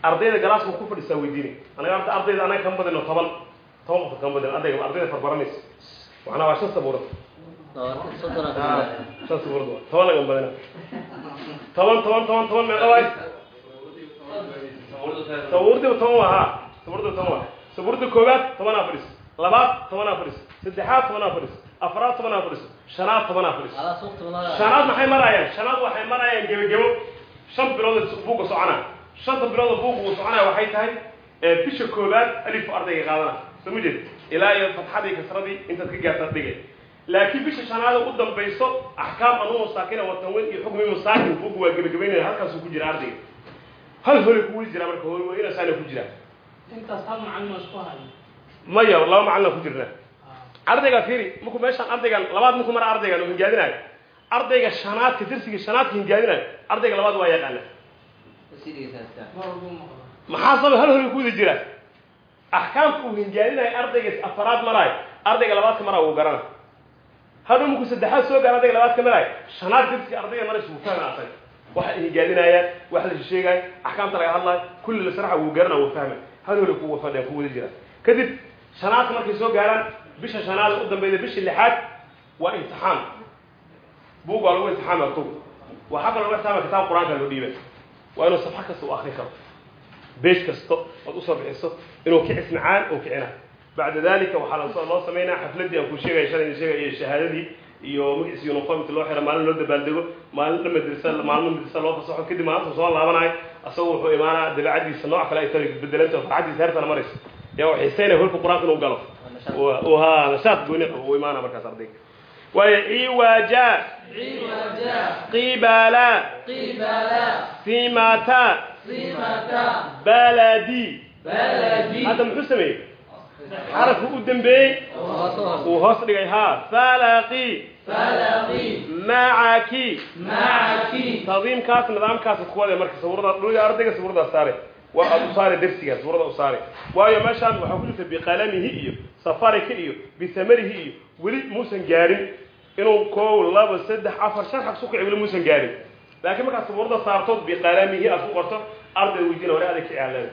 [SPEAKER 1] Ardayda galaaska ku fadhisaa weydiinay anaga arda ardayda anaga kama badino toban toban qof kama badino ardayga ardayda farbaranaysa. Waxna waa shan sabuurad. Ah,
[SPEAKER 5] ah.
[SPEAKER 1] shan sabuurad waa. Toban lagama badina toban toban toban toban meeqa waay
[SPEAKER 4] sabuurda
[SPEAKER 1] sabuurdiiba toban waa ha sabuurdiiba toban waa sabuurda koowaad tobanaa fadhiso labaad tobanaa fadhiso saddexaad tobanaa fadhiso afraad tobanaa fadhiso shanaad tobanaa fadhiso shanaad maxay marayaan? Shanaad waxay marayaan gebagebo. Shan bilood buugga soconaa shanta bilood buugga uu soconaya waxay tahay bisha koowaad alif ardayga qaadana soo ma jeed ilaa iyo fatxadii kasradii intaad ka gaartaad dhigay. Laakiin bisha shanaad u dambayso axkaam anu musaakina watanweyn iyo xukmi musaakin buugga waa gebagabeynaya halkaasuu ku jira ardayga. Hal hole kugu jira marka weynasaana ku jira.
[SPEAKER 6] Intaas hal macalin oo isku hayo
[SPEAKER 1] maya laba macalin aan ku jirnaa ardayga fiiri markuu meeshaan ardaygan labaad markuu mara ardaygan uu hingaadinayo ardayga shanaadka darsiga shanaadka hingaadinayo ardayga labaad waa yaqaana maxaa sabab hal hol ku wada jira? Axkaamka uu hingaadinayo ardayga afaraad maraayo ardayga labaadka maraa wuu garana. Hadhow markuu saddexaad soo gaaro ardayga labaadka maraayo shanaad darsiga ardayga maraysa wuu fahma asag waxa ay hingaadinayaan wax la sheegaayo axkaamta laga hadlaayo kulli la sharxa wuu garana wuu fahma hal hol kuwa fadhiya ku wada jira. Kadib shanaadka markay soo gaaraan bisha shanaad u dambeyda bisha lixaad waa imtixaan. Buug waa lagu imtixaama tug waxaa kaloo laga imtixaama kitaab qur'aanka loo dhiibay. Waa inuu safxo kasta u akri karo. Beej kasto ood u soo bixiso inuu kicis macaan oo kicina bacda dalika waxaa la- loo sameynaa xafladii aan kuu sheegaya shalay idin sheegaya iyo shahaadadii iyo magaciisa uniformity loo xiro maalin loo dabaaldego maalin dhan madrasa maalmo madrasa loo fasaxo kadib maalinta soo laabanayo asagu wuxuu imaanaa dabeecadiisa nooc kale ay tahay bedelanta farxadiisa heertana marayso. Yaa waxay xiiseynaya holka qur'aanka inuu galo saas gooni qabo u imaana markaas ardayga waayo
[SPEAKER 3] ciwaaja
[SPEAKER 1] qibala. Simata baladi. Hadda muxuu sameeyey? Xarafku u dambeeyey. Uu hoos dhigay ha. Falaqi. Macaki tadiimkaas nidaamkaas ku wade marka sawirada dhuliga ardayga sawiradaas saare waa aad u saare darsiga sawirada u waayo meeshaan waxaa ku jirta biqalamihi iyo safarika iyo bisamarihi iyo weli muusan gaarin. Inuu koow laba saddex afar shan xaq sukici weli muusan gaarin. Laakiin markaad sawirada saartood biqalamihi aad ku qorto arday weydiina hore adag kici leeda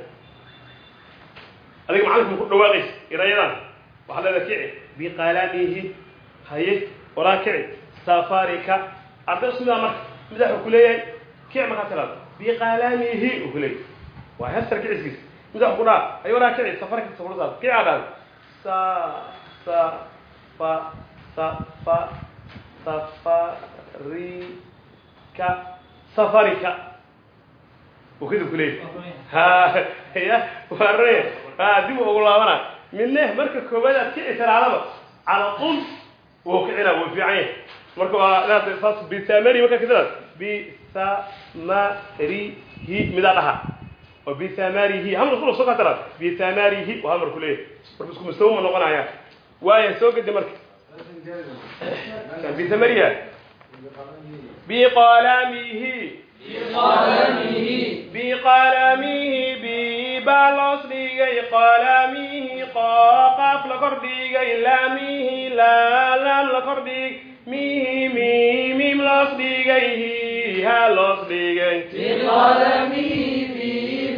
[SPEAKER 1] adiga macalinku ku dhawaaqaysa erayadan waxaad leedahay kici. Biqalamihi haye waraa kici. Safarika arday isku midaa marka midaa wuxuu ku leeyahay kici markaa tiraado biqalamihi uu ku leeyahay waa heestar kiciskiisa midaa wuxuu ku dhaha haye waraa kici safarika sawiradaas kici aa dhahda sa sa fa sa fa safarika safarika uu kadib ku leeyahay. Ha ya waa raya ha dib ugu laabana midne marka koobaad aad kici tiraadaba cala qul wuu kicina wuu fiican yahay. Marka waa bisamari marka kadib bisamarihi midaa dhaha oo bisamarihi hamar isku soo katara bisamarihi waa hamar ku leeyahay marka isku mustawa ma noqonaya waaya soo gedi marka bisamariha biqalamihi
[SPEAKER 3] بقلمه
[SPEAKER 1] biqalamihi bibalos dhigay qalamihi qoqaf la kor dhigay laamihi laalam la kor dhig mihi mimim loos dhigay hiha loos dhigay
[SPEAKER 3] بقلمه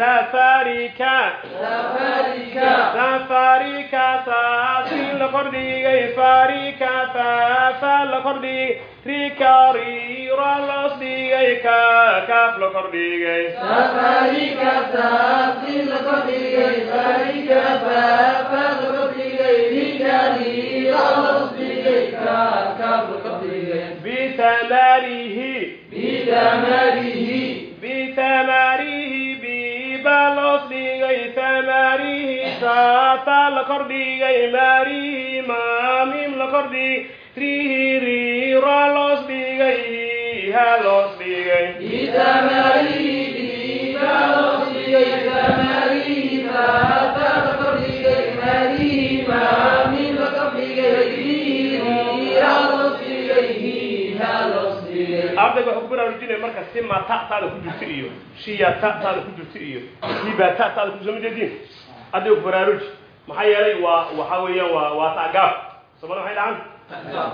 [SPEAKER 3] safarika. Safarika. Safarika saasi la kordhigay farika fafa la kordhigay rikarira la dhigay ka
[SPEAKER 1] kaaf
[SPEAKER 3] la kordhigay
[SPEAKER 1] safarika saasi la kordhigay farika fafa la kordhigay rikarira la dhigay ka kaaf la
[SPEAKER 3] kordhigay
[SPEAKER 1] bitamarihi
[SPEAKER 3] bitamarihi
[SPEAKER 1] bitamarihi bibalos dhigay tamarihi saata la kor dhigay marihi maamim la kor dhigay rihi rira loos dhigay ha loos dhigay ardayga wuxuu ku baraarujinaya marka si mata taada ku jirto iyo shiyata taada ku jirto iyo hibata taada ku jirto ma jeedin? Ardayga ku baraaruji maxaa yeelay waa waxa weeyaan waa waa taagaab soomali maxay dhahan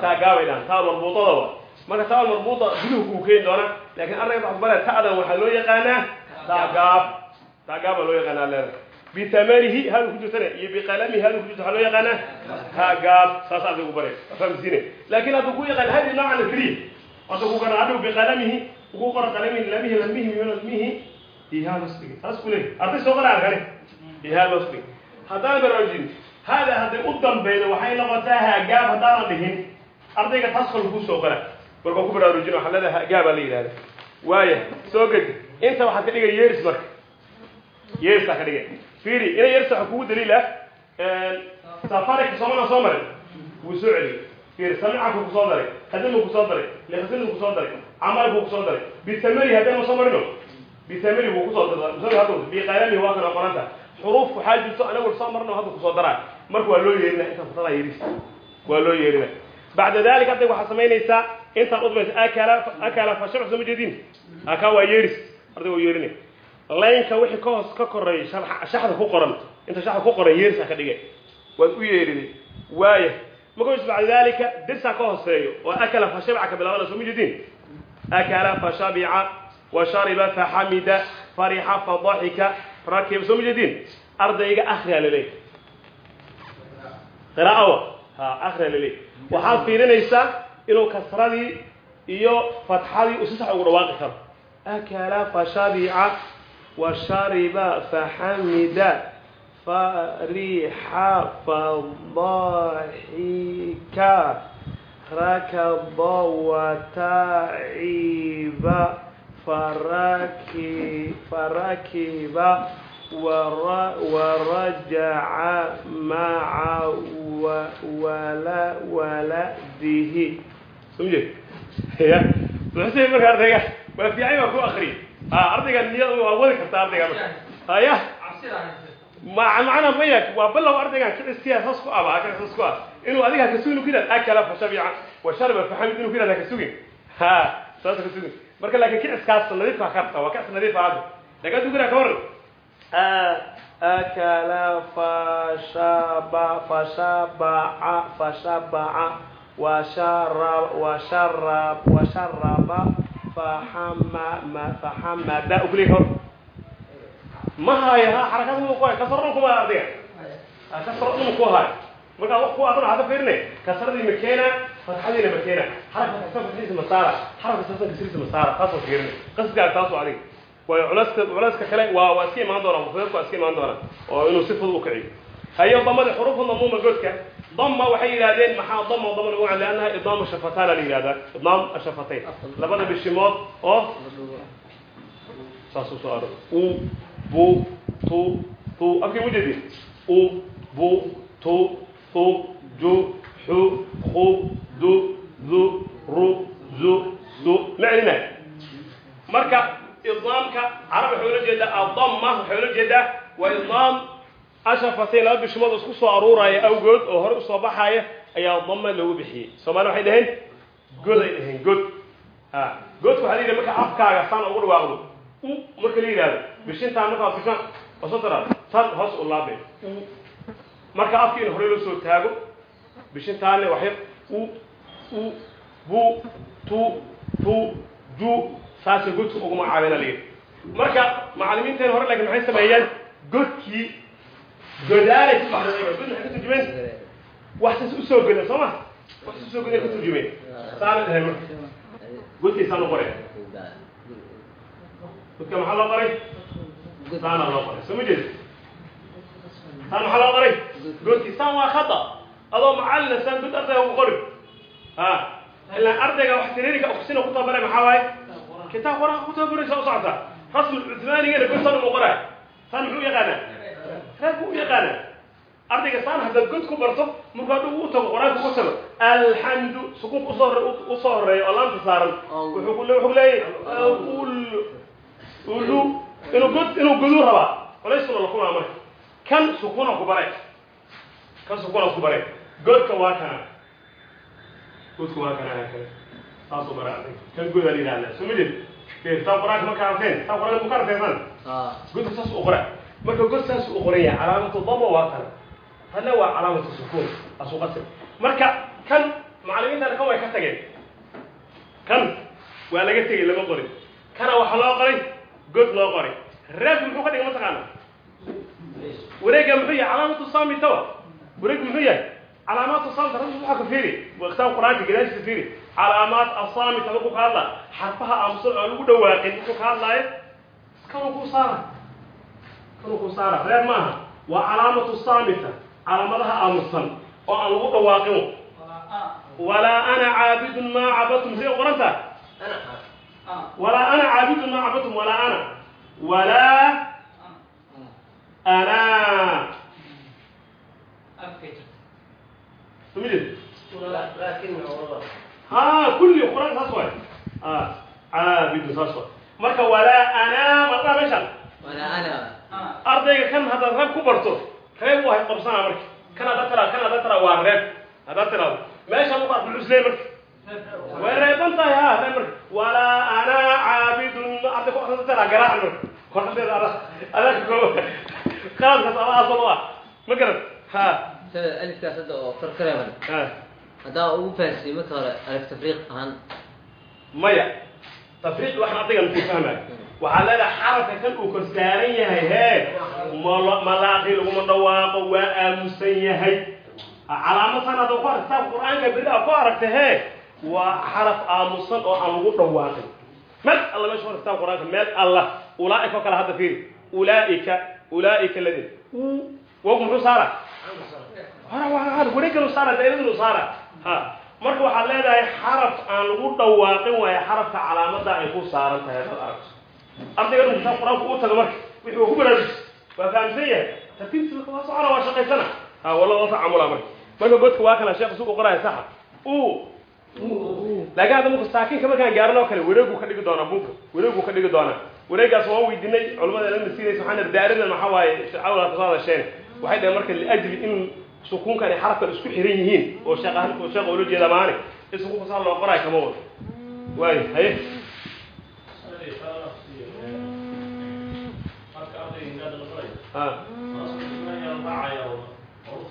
[SPEAKER 1] taagaabay dhahan taal marbuutada marka taal marbuuta guduhu kuu keeni doona laakiin ardayga wuxuu baraya ta'dan waxaa loo yaqaanaa taagaab taagaab baa loo yaqaanaa leedahay bitamarihi hadu ku jirtana iyo biqalamihi hadu ku jirto waxaa loo yaqaanaa taagaab saas ardaygu baray. Fahamsiine laakiin hadduu ku yaqaan hadi noocan keliya hadda ku garan adhow biqalamihi ugu qora qalamihi lamihi lamihi mimalmihi ihaadosdhig saas ku leeyahy arday soo qora arkane ihaadosdhig haddaan baraarujin hada hadday u dambaydo waxay noqotaa hagaab haddaanan dhihin. Ardayga taas kol kuu soo qora marka ku baraarujin waxaa leedahay hagaabaa la yidhahda waaya soo gedi. Inta waxaad ka dhigay yeris marka. Yeerisaa ka dhigay. Fiiri inay yeris waxa kugu daliil ah. Safarika soo marin. Wuu soo celiyey fiir samicaku ku soo daray qadimu ku soo daray liqsinu ku soo daray camal buu ku soo daray bisamari haddaan ma soo marino bisamari buu ku soo hadda biqalami waa kana qoranta xuruuf waxaa jirto anagu soo marno hadda ku soo daraa marka waa loo yeerina intaan fatada yeeris waa loo yeerina bacda dalika hadda waxaa samaynaysaa intaan udmaysa akala akala fashac soo ma jeedin aka waa yeeris arday waa yeerina laynka wixii ka hoos ka koreey shaxda ku qoran inta shaxda ku qoran yeeris ka dhigay waad u yeerinay waaya markuu bacda dalika dirsaa ka hooseeyo oo akala fashabca ka bilaabana soo ma jeedin akala fashabica washariba faxamida farixa fadaxika rakiba soo ma ardayga akhriya laleeyahy qiraa'awa ha akhriya laleeyahy waxaad fiirinaysaa inuu kasradii iyo fatxadii uu si sax ugu dhawaaqi karo. Akala fashabica washariba faxamida rakaba wataciba faraki farakiba warajaca maca wala waladihi sumje ya wuxuu marka ardayga waa fiican waa ku akriy ha ardayga niyad waa wadi karta ardayga marka haya macna maya waa balow ardaygan kiciskiya saas ku aba ka saas ku ah inuu adiga ka sugin kida akala fashabica wa shariba fahamid inuu kida ka sugin. Ha saas ka sugin. Marka laakiin kiciskaas nadiif ka karta waa kicis nadiif ah. Daga dugura ka waran akala fashaba fashaba'a fashaba'a wa sharab wa sharab wa sharaba fahamma fahamada ukli hor ma haya ha xarakad mu qoy kasarna kuma ardiga kasarna mu ku hay. Marka wax ku aqoon hada fiirne. Kasradii makeena fatxadii makeena xaraka kasarna kasriisa masara. Xaraka kasarna kasriisa masara. Taasoo fiirne. Qasdiga taasoo adiga way culaska culaska kale waa waa iska imaan doonaa mufradku waa iska imaan doonaa oo inuu si fudud u kiciyo. Hayo damada xuruufu damuuma godka. Dama waxay yidhahdeen maxaa dama dama lagu wacan liannaha idaamu shafataana la yidhahdaa idaam ashafatayn labada bishimood oo saas u soo aro u bu tu tu. Afkii mu jeedin u bu tu tu ju xu khu du du ru zu su. Macnina marka idaamka carab waxay ula jeedaa adama waxay ula jeedaa waa idaam ashafatayn laba bishimood isku soo aruuraya awgood oo hore u soo baxaaya ayaa dama loogu bixiyey. Soomaali waxay dhaheen god ay dhaheen god a godka waxaa la yidhaha marka afkaaga saan ugu dhawaaqdo marka la yidhahdo bishintaan markaa bishan osotara tan hoos u laabe. U marka afkii in hore loo soo taago bishintaane waxyar u u bu tu tu ju saasay godka ugu magacaabena layidhi marka macallimiinteen hore laakiin maxay sameeyeen godkii godaalay ku god maxay ka turjumeen waxsaas u soo goden soo ma? Waxsaas u soo goden ka turjumeen saana dhahay marka godkii saan u qoreen godka maxaa loo qoray saana loo qoray soo ma jeed saan maxaa loo qoray godkii saan waa khata adoo macallina saan god ardayga ugu qori ha. Ilaa ardayga wax siriirika oksina ku tababaray maxaa waaye kitaab quraan ku tababaraysa u socota rasmi cuthmaanigana god saan ugu qoray saan muxuu yaqaanaa reer buu u yaqaanaa ardayga saan haddaad god ku barto markuu hadhuu u tago qur'aanka ugu tago alxamdu sukuunka u soo u soo horreeya oo laanta saaran wuxuu ku leeyahay inuu god inuu goduu rabaa culaysuna la kulaa marka. Kan sukuuna ku bare kan sukuuna ku bare godka waa kana godka waa kana kale. Saasuu bara kan godaa la yidhahdaa soo ma jeed kitaab qur'aanka markaa arkeen. Kitaab qur'aanka muka arkeensan godka saas u qora marka god saas u qoran yahay calaamatu dama waa kana hana waa calaamatu sukuun. Asu qasri marka kan macallimiintana kan way ka tageen. Kan waa laga tegey lama qorin. Kana waxaa loo qoray god loo qoray reeb muxuu ka dhigay mataqaana wareega muxuu yahay calaamatu saamitawa wareeg muxuu yahay calaamaatu saamita rabbi waxaa ka fiiri. Kitaab qur'aanka gadaashiisa fiiri. Calaamaat asaamita markuu ka hadla xarfaha aamusan oo lagu dhawaaqin markuu ka hadlaayo kanuu ku saara. Kanuu ku saara. Reeb maaha. Waa calaamatu saamita calaamadaha aamusan oo aan lagu dhawaaqin. Walaa ana caabidun maa cabadtum say ولا أنا عابد ما عبدتم ولا أنا ولا أنا فهمت؟ لكن ها كل القرآن ساسوي آه عابد ساسوي marka walaa anaa
[SPEAKER 6] ma dhaa meeshaan ah.
[SPEAKER 1] ardayga kan haddaad reeb ku barto reeb u ahay qabsanaa marka. Kan haddaad tiraa kan haddaad tiraa waa reeb haddaad
[SPEAKER 5] sida alifkaas hadda oo kor ka reeban
[SPEAKER 1] ha
[SPEAKER 5] haddaa ugu fahansiiyey marka hore alif tafriiq ahaan.
[SPEAKER 1] Maya tafriiq waxaan ardaygan ku fahmaya waxaa leedahay xarafka kan uu kor saaran yahay hee mal malaaqi laguma dhawaaqo waa aamusan yahay. Calaamasan hadda ku aragta kitaabka qur'aanka beri a ku aragta hee waa xaraf aamusan oo aan lagu dhawaaqin. Meel alla meesha hor kitaabka qur'aanka meel alla. Ulaaika oo kale hadda fiiri. Ulaaika ulaaika ladin wogu muxuu saara hora waa wareeganu saara daa'iradanu saara. Ha. Marka waxaad leedahay xaraf aan lagu dhawaaqin waayo xarafka calaamada ay ku saaran tahay hadaad aragto. Ardayga dhan kitaab qur'aanku u taga marka wixii uu ku baraarujis waa fahamsan yahay? Tartiibtiisa waa socona waa shaqaysana. Ha walla waa tacamula marka. Marka godka waa kana sheekh suu u qoraya saxa. U laakiin hadda marka saakinka markaan gaaran oo kale wareegu ka dhigi doonaa bunka wareegu ka dhigi doonaa. Wareegaas waan weydiinay culamada lana siinaysa waxaan nir daaridan maxaa waaye shacawda ka soo hadasheen waxay dhaheen marka liajli in sukuunkan ay xarafkan isku xiran yihiin oo sheekh oo sheekh ula jeeda maane in sukuunka saa loo qoraay kama wado. Waayo haye. Ha.
[SPEAKER 2] oo oo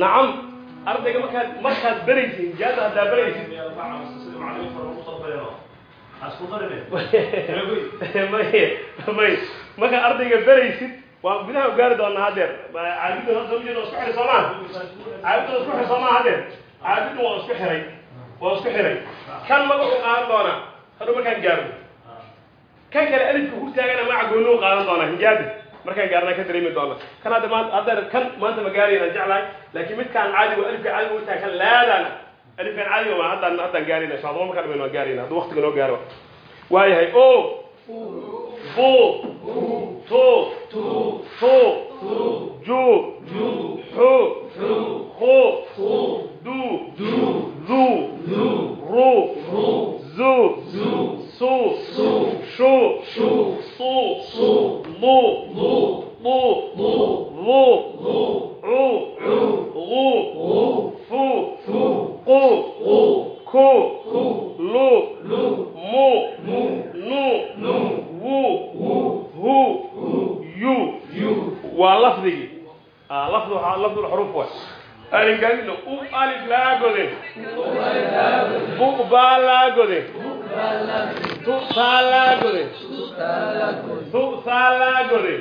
[SPEAKER 1] nacam ardayga markaad markaad beraysid hijaada haddaa beraysid may markaad ardayga beraysid waa gudaha gaari doonaa hadeer caabidun hadda waa isku xiray soo maha caabidun isku xiray soo maha hadeer caabidun waa isku xiray waa isku xiray kan magaxu qaadan doonaa hadhow markaan gaarno kan kale alifka ku taagana magaca goonuu qaadan doonaa hinjaada markaan gaarnaa ka dareemi doona kan hadda maanta hadda kan maanta ma gaarayna jeclahay laakiin midkaan caadi waa alifka caadi u tahay kan laadaan alifkan caadi haddaan haddaan gaarayna insha allah markaan dhamayno waan gaarayna hadduu waqtiga noo gaaro. Waayahay o. Bu tu. Tu. Ju. Xu xu du. Du ru. Zu. Su. Shu. Su. Lu lu lu u gu fu. Qu ku. Lu. Mu. Nu wu. Hu. Yu. Waa lafdigii lafd lafd lxuruf waay alingaadina u alif laa godin bu baa laa godin tu saa laa godin tu saa laa godin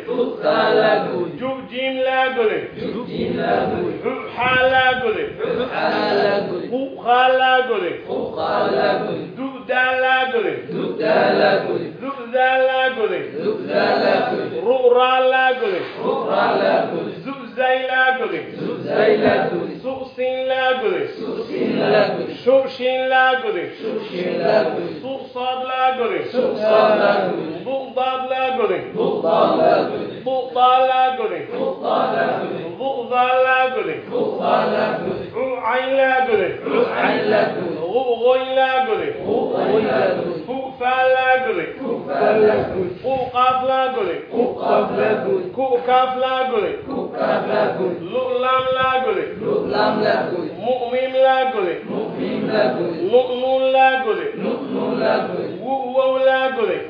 [SPEAKER 1] ju jiim laa godin xu xaa laa hu xaa laa du daa laa du daa laa godin ru raa laa zu zay laa su sin laa shu shin laa godin su saad laa godin bu daad laa godin daa laa bu daa laa cu cayn laa u goyn laa fu faa laa u qaaf laa ku kaaf laa lu laam laa mu miim laa nu nuun laa wu wow laa godin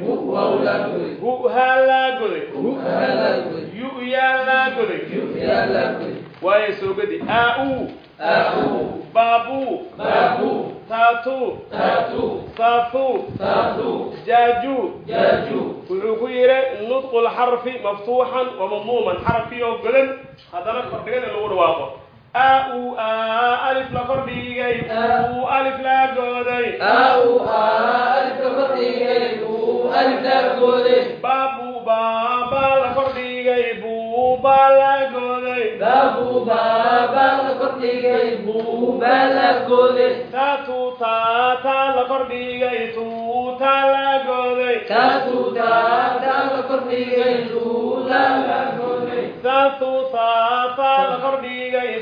[SPEAKER 1] hu haa laa godin yu yaa laa godin waaye soogadi aa-u baabu taatu saafu jaaju wuxuu ku yidhi nudqu lxarfi maftuuxan wa madmuuman xarafkii oo godan haddana kordhigan in lagu dhawaaqo. A u a alif la kordhigay u alif la gooday baabu baaba la kordhigay bu ba la gooday taatu taata la kordhigay tuuta la gooday taatu taata la kordhigay kordhigay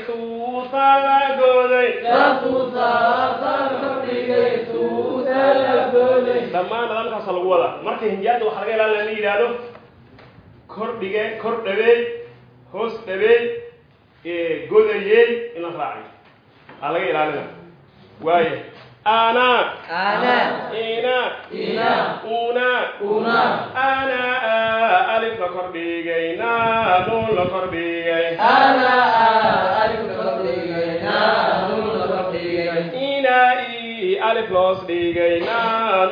[SPEAKER 1] dhammaan lagu wadaa marka hinjaada waxaa laga ilaalina in la yidhaahdo kor dhige kor dhabeey hoos dhabeey godayey in la raaciyo aa laga ilaalina waaya ana
[SPEAKER 5] ana
[SPEAKER 1] ina
[SPEAKER 3] ina
[SPEAKER 1] una
[SPEAKER 3] una
[SPEAKER 1] ana alif la kor dhigay na nuun la
[SPEAKER 3] kordhigay
[SPEAKER 1] ina i alif loos dhigay na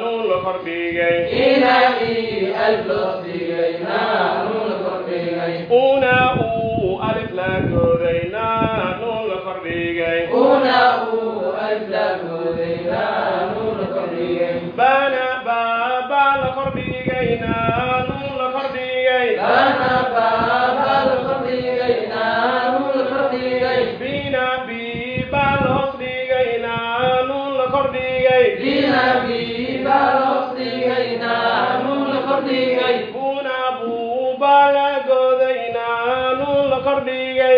[SPEAKER 1] nuun la kor dhigay
[SPEAKER 3] ina i alif loos dhigayna nun la kordhigay
[SPEAKER 1] una u alif la goday na nuun la kor dhigay
[SPEAKER 3] una u alif la
[SPEAKER 1] bana kor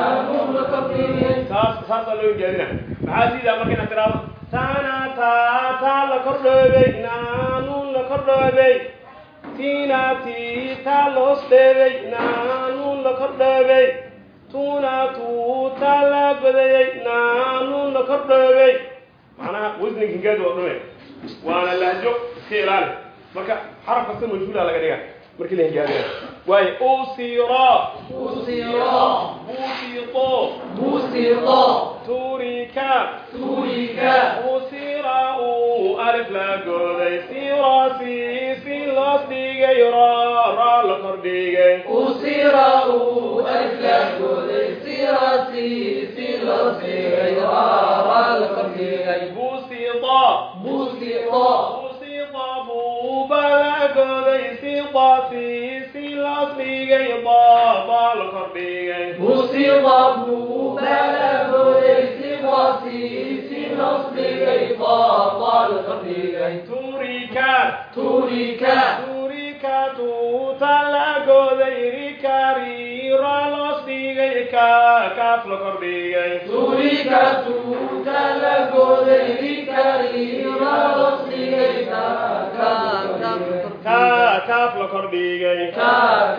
[SPEAKER 1] la saas saasaa loo jeedina maxaa siidaa marka inaad tiraahdo tana tata la kor dhoobay na nuun la kor dhoobay tina tita loos dheebay na nuun la kor dhoobay tuna tuuta la godayay na nuun la kor dhoobay macnaha wasniga hingaadu oo dhume waana lahjo iska ilaali marka xaraf kasta majhuula laga dhiga markii la hingaadina waayo usira.
[SPEAKER 3] Usiro
[SPEAKER 1] busito
[SPEAKER 3] Busiro
[SPEAKER 1] turika.
[SPEAKER 3] Turika.
[SPEAKER 1] Usira u alif la goday sira si si loos dhigay ra ra la kor dhigay
[SPEAKER 3] Usira u alif la goday Sira si si loos dhigay Ra ra la kordhigay
[SPEAKER 1] busita
[SPEAKER 3] Busiro
[SPEAKER 1] busita dhigay ba la
[SPEAKER 3] kordhigay
[SPEAKER 1] turika tuuta la goday dhigay kaaf la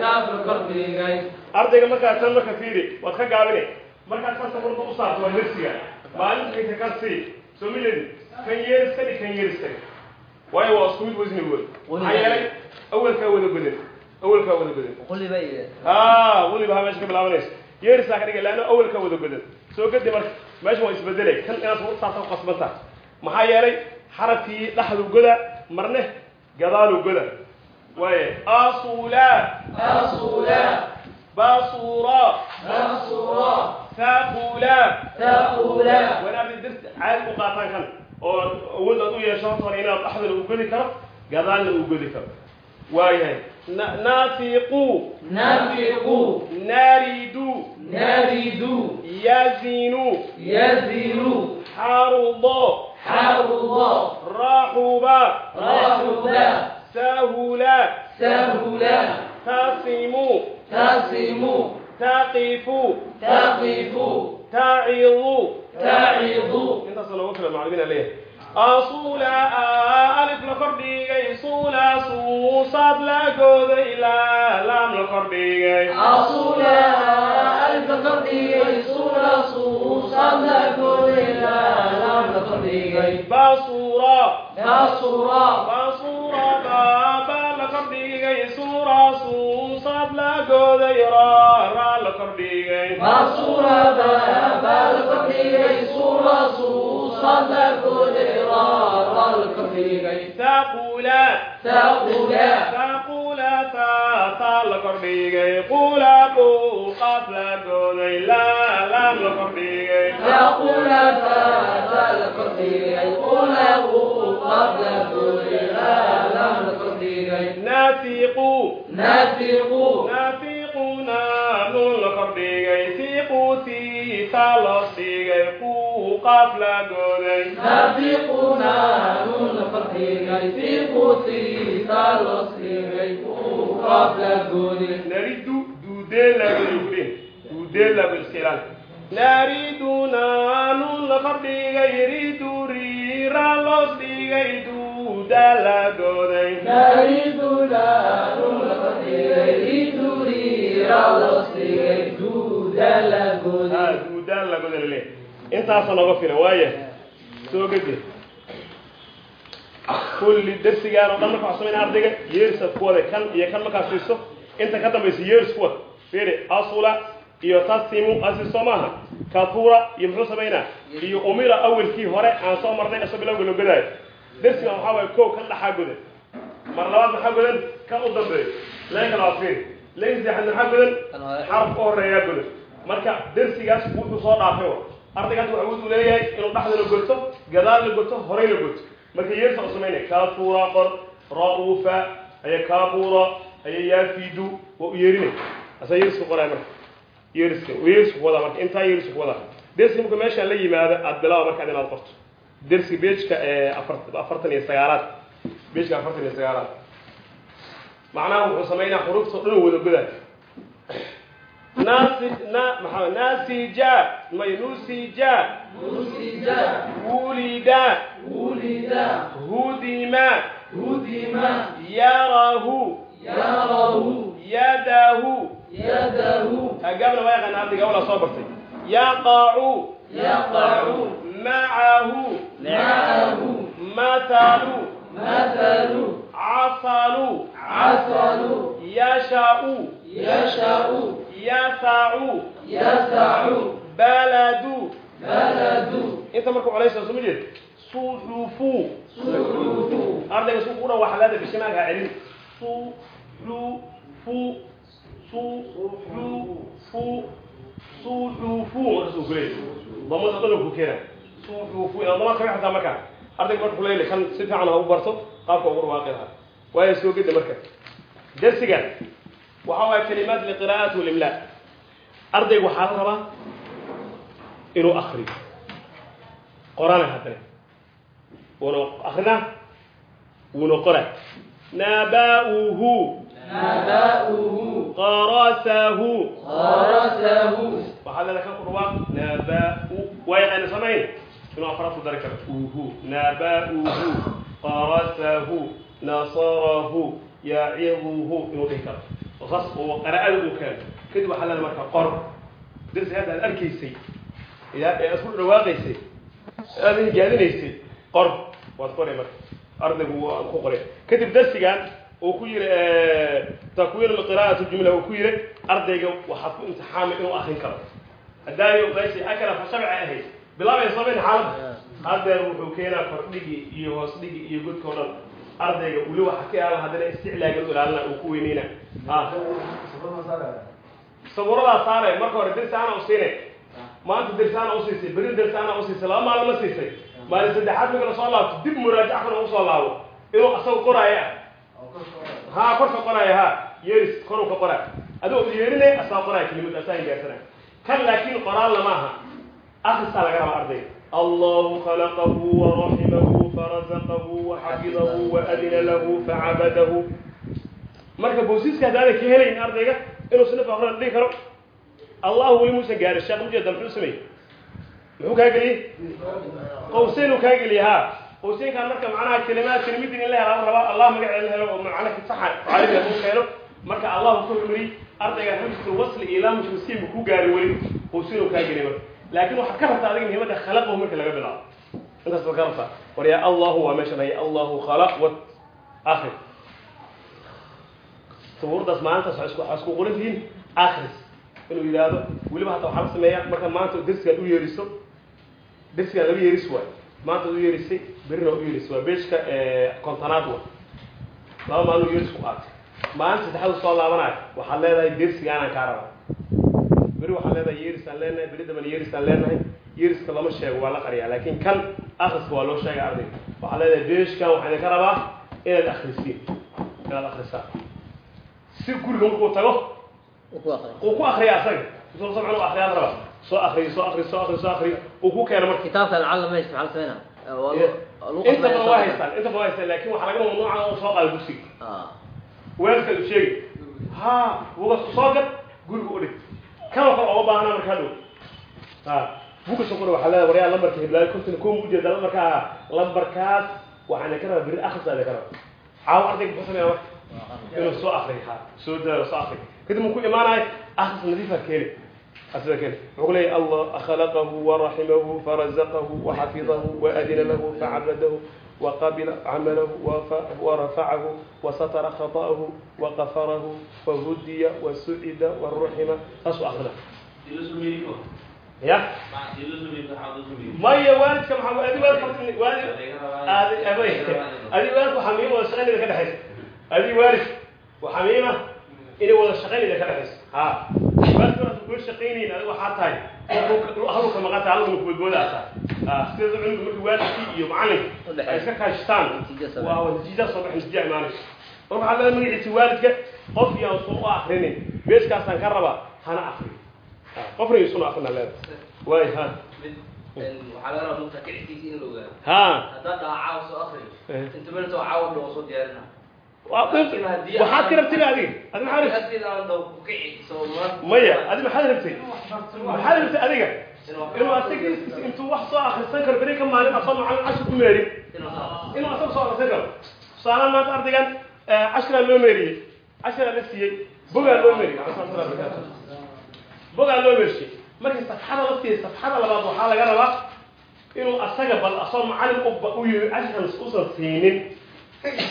[SPEAKER 1] kaaf
[SPEAKER 3] kordhigay
[SPEAKER 1] ardayga markaa tan marka fiiri waad ka gaabine markaad kasta marba u saarto waa dersiga maalinta ka sii soo ma jeedi kan yeeriska dhig kan yeeriska waayo waa isku mid wasnigood maxaa yeelay awalkaa wada godan awalkaa wada godan ah weliba ha meesha ka bilaabanayso yeersaa ka dhiga laanno awalka wada godan soo gadi marka meeshan waa isbedelay kan inaad saasa ku qasban tahay maxaa yeelay xarafkii dhaxdu goda marne gadaalu goda. Waaye asula
[SPEAKER 3] asula
[SPEAKER 1] basura
[SPEAKER 3] basura
[SPEAKER 1] saqula
[SPEAKER 3] saqula
[SPEAKER 1] wanaa dirta caadi u qaataan kan oo awood aad u yeesho horta hore inaad dhaxdana u godi karo gadaalna u godi karo. Waayahay. Na- naafiqu
[SPEAKER 3] Nafiqu.
[SPEAKER 1] Naaridu
[SPEAKER 3] Naridu.
[SPEAKER 1] Yazinu.
[SPEAKER 3] Yaziru
[SPEAKER 1] xarudo
[SPEAKER 3] Haruda
[SPEAKER 1] raxuba
[SPEAKER 3] Rahuda
[SPEAKER 1] sahula.
[SPEAKER 3] Sahula.
[SPEAKER 1] Tasimu.
[SPEAKER 3] Tasimu.
[SPEAKER 1] Taqifu.
[SPEAKER 3] Taqifu.
[SPEAKER 1] Tacidu
[SPEAKER 3] Ta'idu
[SPEAKER 1] intaas noogu filan asula alif la kordhigay sula suusaad la gooday ilaa laam la kordhigay
[SPEAKER 3] Alif kordhigay Sura Suusad la kordhigay
[SPEAKER 1] sura suusaad la gooday ra ra la kordhigay
[SPEAKER 3] Basura Baba la kordhigay Sura Suusad قدرار الكرديغي
[SPEAKER 1] ثقولا
[SPEAKER 3] ثقولا
[SPEAKER 1] ثقولا تاطال الكرديغي قولا قو قبل قولي لا لا الكرديغي
[SPEAKER 3] ثقولا تاطال الكرديغي قولا قو قبل قولي لا لا
[SPEAKER 1] الكرديغي
[SPEAKER 3] نافقوا
[SPEAKER 1] نافقوا نافقوا nuun la kordhigay
[SPEAKER 3] fi quutii taa loo siigay quu qaaf laa gooday
[SPEAKER 1] naridu duudeelaagulayguleen duudeelaagu iska ilaali nariduna nuun la kordhigay ridu riiraa loos dhigay intaasa nooga filan waaya soo gede kulli darsigaan oo dhan marka waxaa samayna ardayga yeersa kuwada kan iyo kan markaa siiso inta ka dambaysa yeers kuwad fiiri asula iyo tasimu asi maaha. Katura iyo muxuu samaynaa? Iyo umira awelkii hore aan soo marnay isoo bilowga loo gadaayo darsigan waxaa waaya kow kan dhaxaa godan mar labaad maxaa godan kan u dambeeyo waa fiiri leen saddexaad maxaa godan xaraf ka horeeyaa godan marka darsigaas wuxuu soo dhaafay wa. Ardaygaas uu leeyahay inuu dhexdana goto gadaal la goto horey la goto marka yeersa u samaynaya katura qor ra'uufa aya kabura aya yaafidu waa u yeerinay asaa yeeriska qoraya marka. Yeeriska yeeriska ku wadaa marka. Intaa yeeriska ku wadaa dersiga marka meeshaan la yimaado aad bilaaba markaad inaad qorto dersi bejka eh, afartan iyo sagaalaad. Bejka afartan iyo sagaalaad. Macnaha wuxuu sameynaa xuruufta o dhan wada goda nasija may nusija wulida hudima yarahu yadahu taagaabna waa yaqaana ardayga awla soo bartay. Yaqacu
[SPEAKER 3] يقع
[SPEAKER 1] macahu
[SPEAKER 3] معه
[SPEAKER 1] mathalu
[SPEAKER 3] مثل
[SPEAKER 1] casalu
[SPEAKER 3] عسل
[SPEAKER 1] yasha'u
[SPEAKER 3] يشاء
[SPEAKER 1] yasacu
[SPEAKER 3] يسع
[SPEAKER 1] baladu
[SPEAKER 3] بلد
[SPEAKER 1] inta marka culays soo ma jeed suxufu
[SPEAKER 3] صحف
[SPEAKER 1] ardayga su ku dhan waxa laada bishimaanka celin suxufu suxufu suxufu markaasuu ku leeyahay damada dhan ku keena suxufu ina damaad ataa markaa ardayga marka kuleyl waa yaqaana samayn inuu afraad ku dari karo uhu naba'uhu qarasahu nasarahu yaciduhu inuu dhihi karo saas oo qaraa'ada uu keeno kadib waxaa leeda marka qor darsi hadda aad arkaysay yaa ee isku dhawaaqaysay aad higaadinaysay qor waad qoray marka ardaygu waa ku qoray kadib darsigan uu ku yiri takwiin qiraa'atu jumla uu ku yiri ardayga waxaad ku imtixaamay inuu akrin karo hadaayo meesha akala fa shabca ahayd bilaabay samayn xaalad hadeer wuxuu keenaa kordhigi iyo hoos dhigi iyo godka oo dhan. Ardayga weli waxa ka yaalla haddana isticlaaga u ilaalina uu ku weyneyna ah. Sawiradaa saare. Marka hore dersi ana usiinay maanta dersi ana usiisay beri dersi ana usiisay laba maalin ma siisay. Maalin saddexaad marka la soo laabto dib muraajac kana u soo laabo. Inuu asaga qoraayo ah ha korka qoraayo ha. Yeeris koru ka qoraa. Adoo yeerinay asaa qoraayo kelimad asaa higaarsana kan laakiin qoraalna maaha akrisaa laga rabaa ardayga allahu khalaqahu waraximahu farazaqahu waxafidahu waadina lahu facabadahu marka boosiska haddaanay ka helayn ardayga inuu sinif aqran dhihi karo allahu weli muusan gaarin sheekh mujeeda muxuu sameeyey? Muxuu kaa geliyey? Qawseyn uu kaa geliyey ha qawseynkaan marka macnaha kelimaad kelimidin in la hela la rabaa allah magaceeda la helo oo macnaha saxa caalamiga uu keeno. Marka allahu ku hormariyey ardayga hamsatul wasli iyo laamu shamsiin ku gaarin weli. Qawseyn uu kaa geliyey marka laakiin waxaad ka rabtaa adiga muhiimadda khalaqahu marka laga bilaabo intaas baad ka rabtaa. War yaa allahu waa meeshan haya allahu khalaq wa akhir sabuurdaas maalintaas waxay isku qoran tihiin akhris. Inuu yidhaahdo weliba hadda waxaa la sameeyaa marka maanta dersigaad u yeeriso dersigaan laba yeeris waay maanta u yeerisay berina u yeerisay waa beeshka kontonaad wa laba maalin u yeeris ku qaatay maalin saddexaad soo laabanayo waxaad leedahay dersigaanaan kaa rabaa beri waxaad leedahay yeerisaan leenahay beri dambana yeerisaan leenahay yeeriska lama sheego waa la qariyaa laakin kan akriska waa loo sheegay ardayga waxaad leedahay beeshkan waxaa idinka rabaa inaad akrisiin inaad akrisaan si guriga markuu tago
[SPEAKER 5] uu ku
[SPEAKER 1] akriya asaga. Soo sabcan u akriyaad rabaa. Soo akriyo soo akriyo soo akriyo soo akriyo uu ku keeno marka.
[SPEAKER 5] Kitaabka lacag lama haysto maxaa la sameynaa
[SPEAKER 1] inta badan waa haystaan inta badan waa haystaan laakin waxaa laga mamnuuca oo soo qaada dugsiga.
[SPEAKER 5] Ah.
[SPEAKER 1] weelka u sheegi ha buga soo gad guriga u dhig kanoo kale oga baahana markaa dhow ha buga soo qora waxaa leedahay waryaa lambarka hiblaayo konton koo mu ujeeda lambarkaa lambarkaas waxaana ka rabaa beri akhrisaada ka rabaa. Caawo ardayga muxuu sameeyaa marka. Inuu soo akriyo ha soo dadaalo soo akriyo kadib uu ku imaanayo akhris nadiifa keeni. Asida keeni. Wuxuu leeyahay allah khalaqahu waraximahu farazaqahu waxafidahu waadina lahu facabadahu وقبل عمله وف- ورفعه وستر خطأه وغفره فهدي وسعد والرحم أسوأ أخذ
[SPEAKER 2] dilo sumeeyo
[SPEAKER 1] يا
[SPEAKER 2] dilo sumeeyo xaado sumeeyo
[SPEAKER 1] ما هي والدك محمد أدي والدك والد أدي أبي أدي والدك وحميمة ولا شغالي إذا كده حس أدي والد وحميمة إني halka maqata halka boodboodasa ah, sida cunuga markii waalidkii iyo macalinka ay iska kaashtaan waa natiijaa soo bax natiija imaanaysa mar waxaa laa magaciisa waalidka? Qof yaan soo u akrinin beeskaasaan ka rabaa hana akrin ah, qofna isuna akrina leeda waay ha
[SPEAKER 6] waxaa laga rabaa mutakixiisa in la ogaado.
[SPEAKER 1] Ha
[SPEAKER 6] haddaa dhaca soo
[SPEAKER 1] akrin
[SPEAKER 6] inta meelta caawa soo eh. diyaarinaa
[SPEAKER 1] waxaad ka rabtay adiga. Adi
[SPEAKER 6] ku soo maanta
[SPEAKER 1] maya adi maxaad rabtay maxaad rabtay adiga? Inuu asaga intuu wax soo akrisan karo beri ka maalin asoo macalin cashir u meerin inuu asaga soo akrisan karo. Tusaale maanta ardaygan cashiraa loo meeriyey. Cashiraa la siiyey. Bogaa loo meeriyey. Bogaa loo meershay markii safxada la siiyey safxada labaad waxaa laga rabaa inuu asaga bal asoo macalin u yiri cashiran usan siinin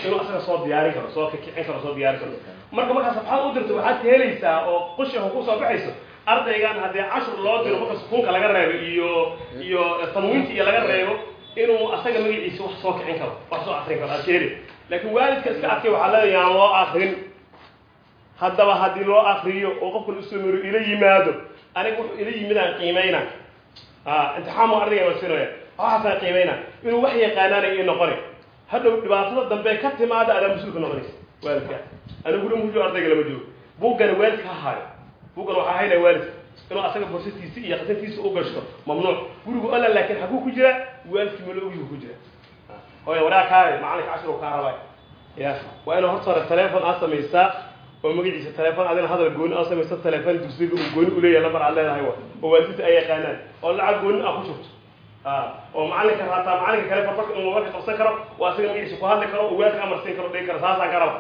[SPEAKER 1] inuu asaga soo diyaarin karo soo kikicin karo soo diyaarin karo. Marka markaa safxada u dirto waxaad helaysaa oo qushiha ku soo baxayso ardaygan haddii cashir loo diro marka sukuunka laga reebo iyo iyo tanwiinta iyo laga reebo inuu asaga magaciisa wax soo kicin karo wax soo akrin karo aad ka heli laakiin waalidka iska arkay waxaa leedahay yaan loo akrin haddaba haddii loo akriyo oo qofkan u soo maro ila yimaado aniga wuxuu ila yimid aan qiimayna imtixaanmu ardayga ma sinaya waxaasaan qiimayna inuu wax yaqaanaana ii noqone hadhow dhibaatada dambe ka timaada adaa mas'uulka noqonaysa waalidka. Anigu guri mujo ardayga lama joogo buuggana waalidka ha haayo. Buuggan waxaa haynaya waalidka inuu asaga borsatiisa iyo qasantiisa u gashto mamnuuc. Gurigu alla laakiin xaguu ku jira waalidkii malowgiibu ku jira. Hooya waraa kaay macalinka cashir kaa rabay. Ya waa inuu horta hore telefon aad samaysaa oo magaciisa telefon adina hadal gooni aad samaysa telefon dugsiga uu gooni uleeyahay lambar aad leedahay wa oo waalidinta ay yaqaanaan oo lacag gooni ah ku shubto oo macalinka raataa macalinka kale farfarka inuu qabsan karo oo asaga magaciisa ku hadli karo waalidka amarsiin karo dhigi karo saasaan ka raba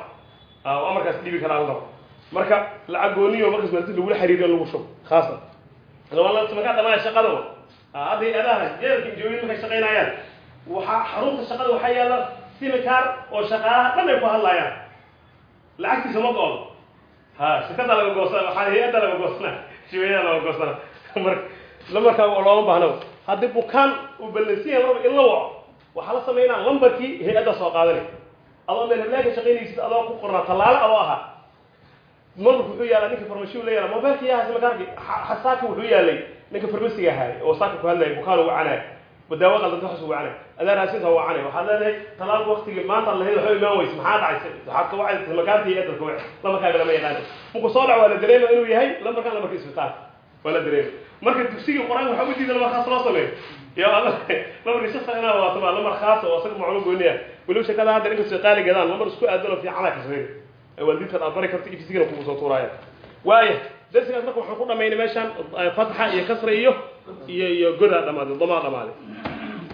[SPEAKER 1] oo amarkaas dhiibi karaa la rabo. Marka lacag gooniyo markaas maalinta lagula xiriiriyo lagu shubo khaasan. Makaa dhamanaya shaqada hadda adaha jeelka joogin markay shaqaynayaan waxaa xarunta shaqada waxaa yaalla simikaar oo shaqaalaha dhan ay ku hadlayaan. Lacagtiisa ma go-on ha shirkada laga goosana waxaa hay'adda laga goosana shibeeyada laga goosana. Marka lambarkaa looma baahna haddii bukaan uu ballansiya marba in la waco waxaa la sameynaa lambarkii hay'adda soo qaadanay adoo meel heblaaka shaqaynaysid adoo ku qornaa tallaale adoo ahaa. Marka wuxuu yaalaa ninka farmashiu la yaalla mobilka yaha simikaarki saaka wuxuu yaalay. Ninka farmasiga ahaay oo saaka ku hadlaya bukaan ugu canaay daawo qaldanta waxaas ugu canay adaa raasinta ugu waxaad leedahay talaalka waktigii maanta lahayd waxba imaan weyse maxaa dhacay waxaad ka wacay simikaarka iyo edalka wac lambarkaaga lama yaqaano. Soo dhac waa la dareema inuu yahay lambarkan lambarka isbitaalka waa la dareema marka dugsigii qur'aanka waxaa u diida lambar khaas loo sameeyo. Shasa inaa waato baa lambar khaasa oo asaga macluum gooniya. Weliba shakada hadda inkastoo qaali gadaan lambar isku aadano fiicanaa kasreyn waalidiintan aad bari karto iyo fisigana kugu soo tuuraaya waaya darsigaas marka waxaan ku dhamaynay meeshaan fatxa iyo kasra iyo iyo iyo godaa dhamaaday damaa dhamaaday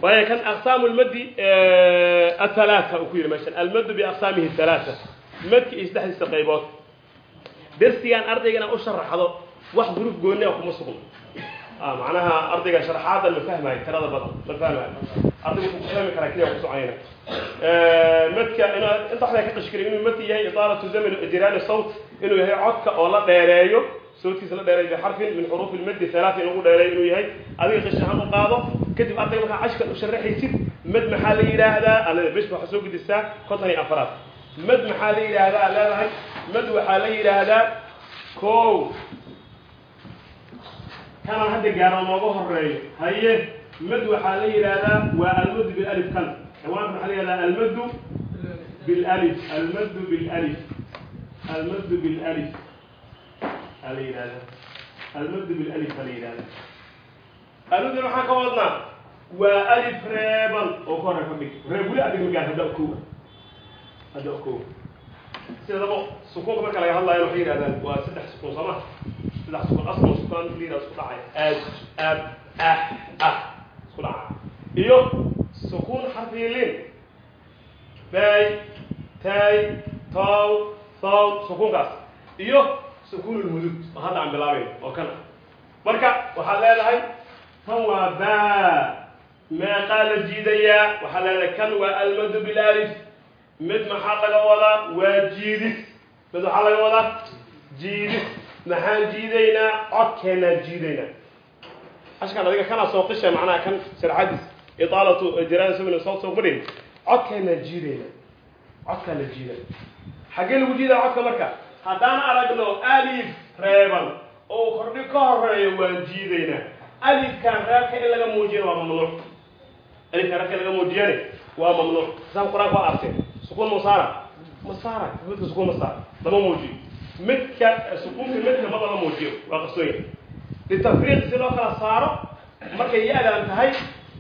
[SPEAKER 1] waaya kan aqsaamu lmadi athalaatha uu ku yidhi meeshaan almadu biaqsaamihi thalaatha madki iyo saddexdiisa qaybood. Darsigan ardayga inaad u sharaxdo wax gruuf gooni ah kuma sugno macnaha ardayga sharaxaadan ma fahmayo tirada badan ma fahmayo ardaygu wuxuu ku fahmi karaa keliya ku soconayna madka inuu inta waxda ka qashi karay inuu mad yahay idaalatu zaman ijraani sawt inuu yahay codka oo la dheereeyo sawtkiisa la dheereeyo bixarfin min xuruuf ilmadi halaata in lagu dheereeyo inuu yahay adiga qashi ahaan u qaado. Kadib ardayga markaa cashkan u sharaxaysid mad maxaa la yidhaahdaa? Aleda beshka waxaa soo gedisaa konton iyo afaraad. Mad maxaa la yidhaahdaa? Leedahay. Mad waxaa la yidhaahdaa kow kanaan hadda gaaro nooga horeeyo haye mad waxaa la yidhaahdaa waa almadu bilalif kan. Ciwaanka maxaa la yidhahdaa almadu bilalif almadu bilalif almadu bilalif aa la yidhahdaa almadu bilalif aa la yidhahdaa almaduna waxaan ka wadnaa waa alif reeban. Oo ka hore ka dhig. Reeb weli adig ma gaar hadda kow hadda kow sidaba sukuunka marka laga hadlaayo waxay yidhahdaan waa saddex sukuun soo ma ah ah iyo sukuun xarfiilin bay tay tow thow sukuunkaas. Iyo sukuun ulhudud oo hadda aan bilaabayn oo kana. Marka waxaad leedahay tan waa baa meeqaa la jiidayaa waxaa leedahay kan waa almadu bilalif mid maxaa laga wadaa? Waa jiidis. Mid waxaa laga wadaa? Jiidis maxaan jiidaynaa? Codkeenaan jiidaynaa. Ashkan adiga kanaa soo qisha macnaha kan sharxadis itaalatu jiraan sabin soo soo jiidaynaa. Codkaa la jiidana xaggee lagu jiidaa codka marka? Haddaan aragno alif reeban oo kordhi ka horeeyo waan jiidaynaa. Alifkan reebka in laga muujiyana waa mamnuuc. Alifkan reebka in laga muujiyane waa mamnuuc. Isaan qur'aanka waa arteen sukuun masaara masaara sukuun masaara lama muujiyo midka sukuunka midka ma lama muujiyo. Waa qarsooya litafriiq si loo kala saaro markay ya-daan tahay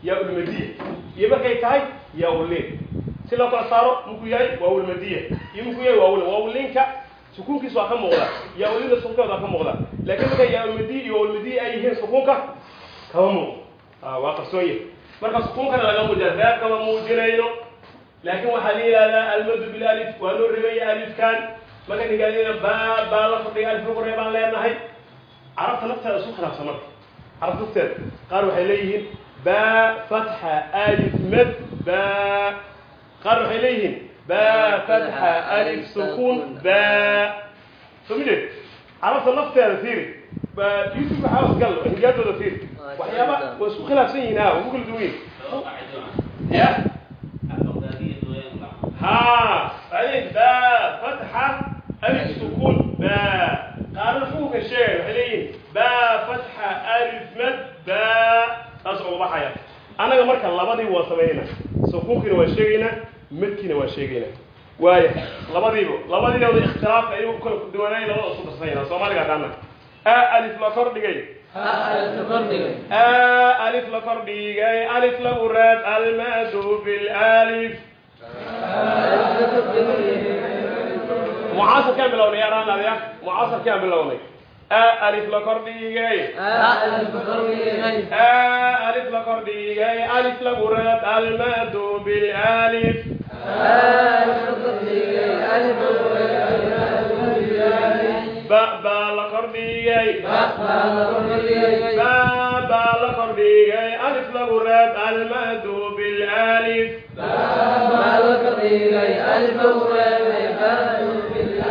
[SPEAKER 1] yaa ulmadiya iyo markay tahay yaa ulin si loo kala saaro munkuu yahay waa ulmadiya iyo munkuu yahay waa ulin waa ulinka sukuunkiisa waa ka muuqda. Yaa ulina sukunkooda waa ka muuqda. Laakiin markay yaa ulmadiya iyo ulmadiya ay yihiin sukuunka kama muuqdo. Waa qarsoonya marka sukuunkana laga muujiya reer kama muujinayno. Laakiin waxaa la yidhahdaa almadu bilalif waa loo reebaya alifkan marka ninkaanina baab baa la fadhiga alfuqre baan leenahay carabta lafteeda isu khilaafsan marka. Carabta lafteeda qaar waxay leeyihiin ba fatxa alif mad ba qaar waxay leeyihiin ba fatxa alif sukuun ba soo carabta lafteeda fiiri youtube waxaa hoosgal hinjaadooda fiiri. Waxyaaba way isku khilaafsan yihiin ha ugu kala duwan ya ha ba fatxa ألف سكون باء قالوا فوق الشيء حلين باء فتحة ألف مد باء أصعب بحياة أنا مركا لبدي وسمينا سكون كنا وشينا مد كنا وشينا واي لبدي بو لبدي لو اختلاف أيوة كل دوانين لو أصوب الصينا سومالي قاعدنا آ ألف لا كرد جاي آ ألف لا كرد جاي ألف لا ورد المد بالألف معاصر كام بلوني يا رانا يا معاصر كام بلوني آ ألف لكردي جاي آ ألف لكردي جاي ألف لغرات المد بالألف باء باء لكردي جاي باء باء لكردي جاي ألف لغرات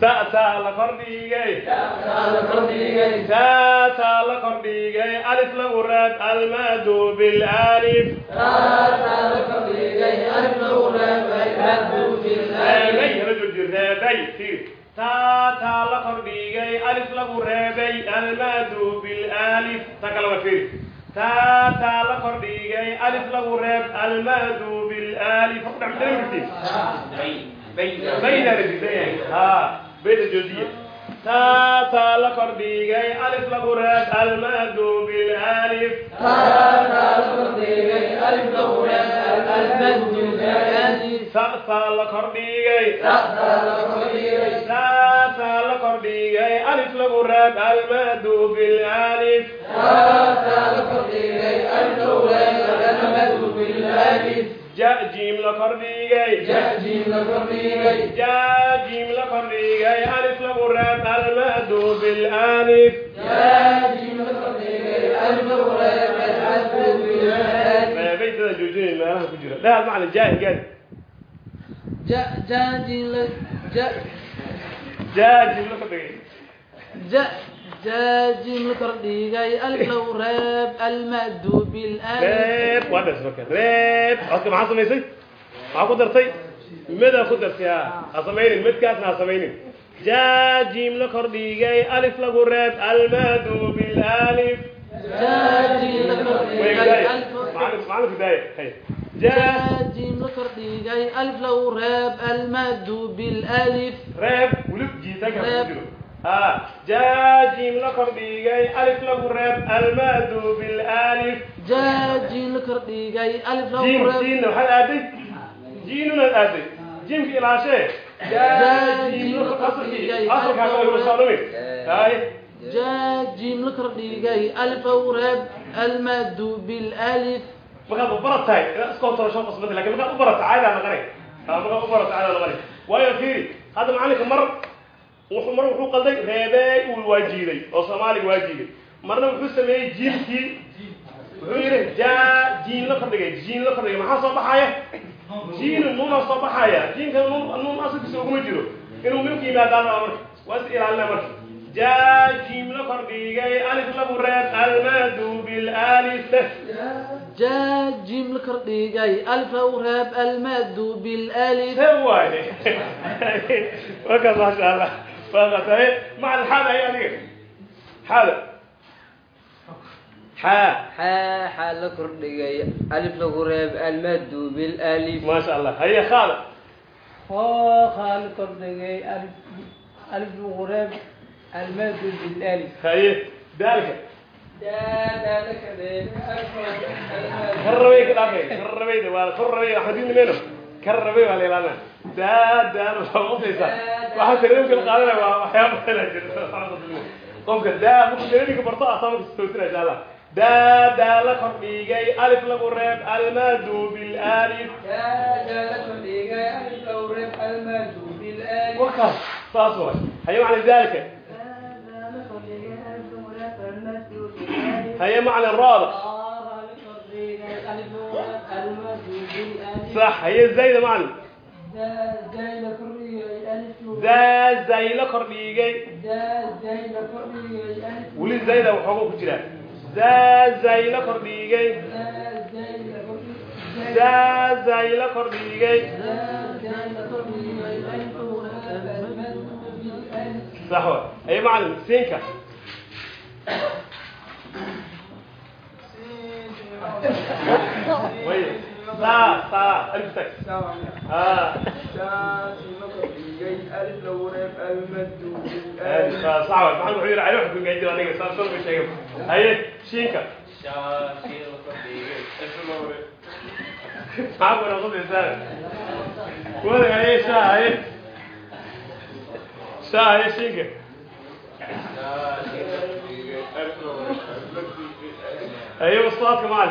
[SPEAKER 1] ta ta la kordhigay. Ta ta la kordhigay. Alif la urad almadu bil alif reebay rajul jir reebay fiir ta ta la kordhigay. Alif lagu reebay almadu bil alif ta kale waa fiir ta ta la kordhigay. Alif lagu reeb almadu bil alif ku dhax jirtiin بين رجلين ها بين الجزية تا تا لكرديجي ألف لغرات المد بالألف تا تا لكرديجي تا تا لكرديجي ألف لغرات المد بالألف ja jiim la kordhigay
[SPEAKER 3] ja jiim la kordhigay
[SPEAKER 1] ja jiim la kordhigay alif lagu reeb almadu bil
[SPEAKER 3] alif ja jiim la kordhigay alif lagu reeb almadu bil alif
[SPEAKER 1] baytada joojinay meelaha ku jira dhahal macna jaa gaadi
[SPEAKER 5] ja ja jiim la ja
[SPEAKER 1] ja jiim la kordhigay
[SPEAKER 5] ja jaajin kordhigay lagu reeb almadu bilalif
[SPEAKER 1] reeb waa dhes marka reeb codka maxaa samaysay? Maxaa ku dartay? Medaa ku dartay ha ha samaynin medkaasna ha samaynin. Ja jiim la kordhigay alif lagu reeb almadu bilalif
[SPEAKER 5] jaajin la kordhigay alif. Lagu reeb almadu bilalif
[SPEAKER 1] reeb wulib jiitaanka ku jiro ha ja jiim la kordhigay alif lagu reeb almadu bilalif
[SPEAKER 5] jaajin la kordhigay alif lagu
[SPEAKER 1] jiim waxaad aaday? Jiinunaad aaday. Jiimka ilaashee
[SPEAKER 5] jaajin la kordhigay alif lagu reeb. Almadu bilalif
[SPEAKER 1] markaad u barat tahay inaad iska laakiin markaad u caadaa naqanay markaad u caadaa naqanay waayo fiiri hadda macalinka mar mar wuxuu qalday reebey uu waajiiday oo soomaaliga waajiiday marna wuxuu sameeyey jiilkii wuxuu yidhi ja jiin la qardhigay jiin la qardhigay maxaa soo baxaya? Jiinu nuuna soo baxaya jiinka nuun nuun asalkiisa uguma jiro. Inuu milka yimaadaanaa marka waa is ilaalina marka. Ja jiim la kordhigay alif lagu reeb almadu bilalif ja
[SPEAKER 5] jiim la kordhigay alif lagu reeb almadu bilalif
[SPEAKER 1] waaye waa allah. فاغتاء مع الحالة هي أدية حالة حا
[SPEAKER 7] حا حا لكر دقيقة ألف لغريب المد بالألف
[SPEAKER 1] ما شاء الله هي خالة
[SPEAKER 8] خا خا لكر دقيقة ألف ألف لغريب المد بالألف
[SPEAKER 1] هي ذلك
[SPEAKER 6] ذلك
[SPEAKER 1] ذلك ألف هربي كلامي هربي ده ولا هربي أحدين منهم kan rabay baa la ilaalina daadaan saaqutaysaa waxaa tareemkala qaadanaya waa waxyaaba hela jirta qofka daa marku tareemka barto asaa marka sootinaysa alla daadaa la kordhigay alif lagu reeb almadu bilaalif warkaas saas way haye macna daalika. Haye macna raada صح هي زاي ده معنى ذا زاي لا كرديغي ذا زاي لا كرديغي ولي زاي ده وحوقه كجرا ذا زاي لا كرديغي ذا زاي لا كرديغي صح اي معنى سينكا وين saa saa alif tag ah. Saa simakafiyay alif la wareeb almadu alif saa saa waxaan wuxuu yiri alif ku gaajin aniga saa soo ma sheegay haye shiinka shaa simakafiyay alif la wareeb صعب ولا غضب يسال ولا ايه ساعه ايه ساعه ايه شيكه ايوه الصوت كمان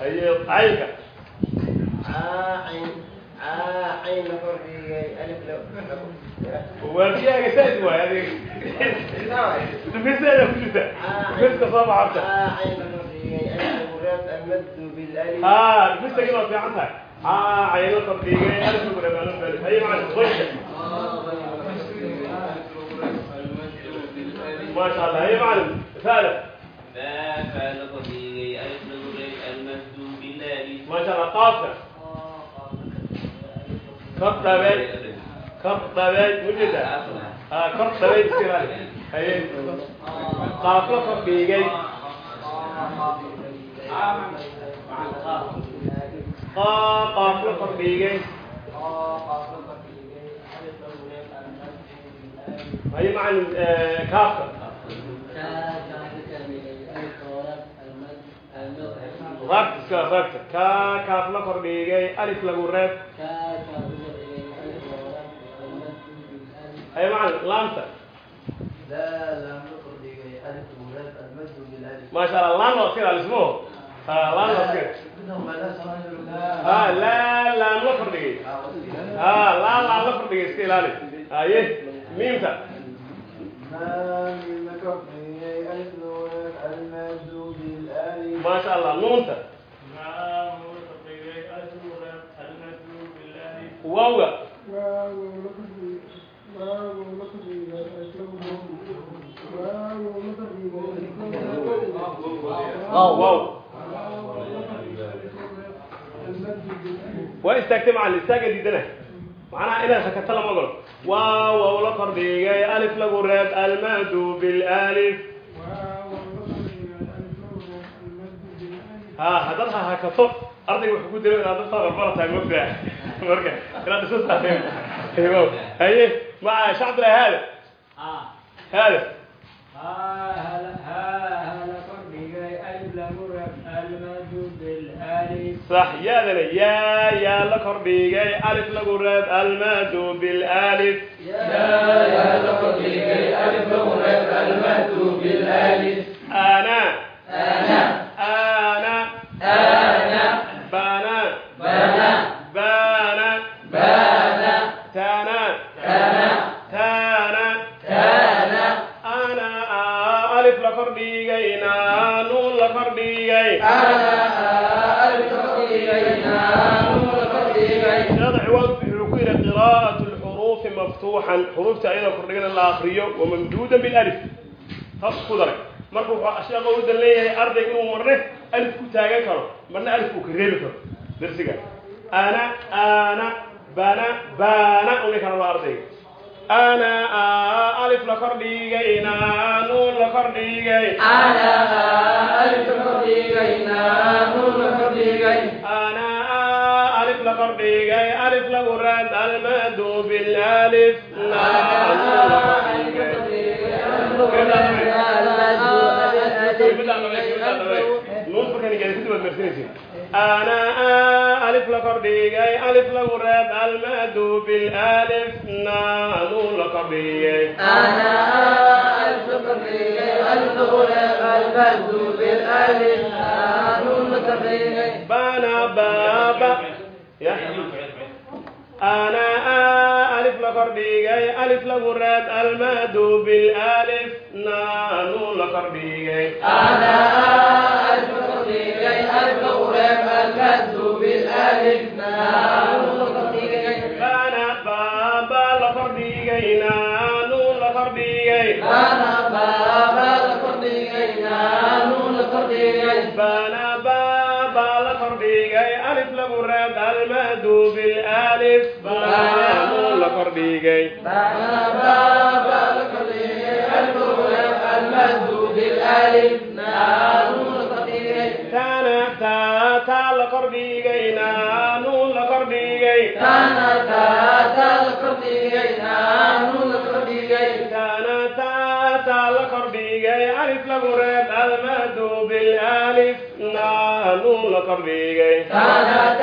[SPEAKER 1] هي عينك وفيها قساد هو هذه تفسر كلها تفسر صباح عبده اه تفسر كده في عنها اه عين التطبيقية ألف نقول أنا ألف هي مع الضيشة ما شاء الله يا معلم فعلا
[SPEAKER 4] ما فعل به أجمل المهدو بالله
[SPEAKER 1] ما شاء الله قافة كرطة بيت كرطة بيت وجد كرطة بيت سيران قافة قفيقي قافة قفيقي هي مع الكافة macalin kaafka raabta iska raabta ka kaaf la kordhigay alif lagu reeb. Haye macalin laamta maasha allah laan loo iska ilaalismo ha laan loo iska ha laa laam la kordhigay ha laa laam la kordhigay iska ilaali. Haye miimta maasha allah nuunta wawga waa istaagtay macalin istaaga diidana macnaha inaad hakato lama ogolo waaw wow la alif lagu reeb almadu bilaalif ha haddaad hahakato ardayga wuxuu ku dira inaad daftaada bartaa moogtaa marka inaad isu saafeen haye maca sheekh cabdillahi haada
[SPEAKER 3] haada sax yaada le yaa
[SPEAKER 1] yaa la kordhigay alif lagu reeb almadu bilif akriyo wamamduuda bilif taas ku daray. Marka wuxuu sheekh awdan leeyahay arday inuu marne alif ku taagan karo. Marna alif uu ka reebi karo. Darsiga. Ana ana bana bana una kana waa ardayga ana alif la kordhigayna nuun la kordhigay
[SPEAKER 3] ana alif la kordhigayna nuun
[SPEAKER 1] la kordhigay لقرديجي ألف لقرات المد بالألف لا أنا ألف لقرديجي ألف لقرات المد بالألف نانو لقرديجي
[SPEAKER 3] أنا ألف لقبيك ألف غرب المد بالألف نور لقبيك
[SPEAKER 1] بنا بابا يا أنا ألف لقرديجي ألف لقرات المد بالألف نانو لقرديجي
[SPEAKER 3] أنا ألف لقبيك ألف غرب المد
[SPEAKER 1] ألف لقرات المد بالألف نانو لقرديجي
[SPEAKER 3] أنا بابا لقبيك ألف غرب المد بالألف نور لقبيك
[SPEAKER 1] تانا تا تا لقرديجي نانو لقرديجي
[SPEAKER 3] أنا تاتا أنهم
[SPEAKER 1] لقربيغي تاتا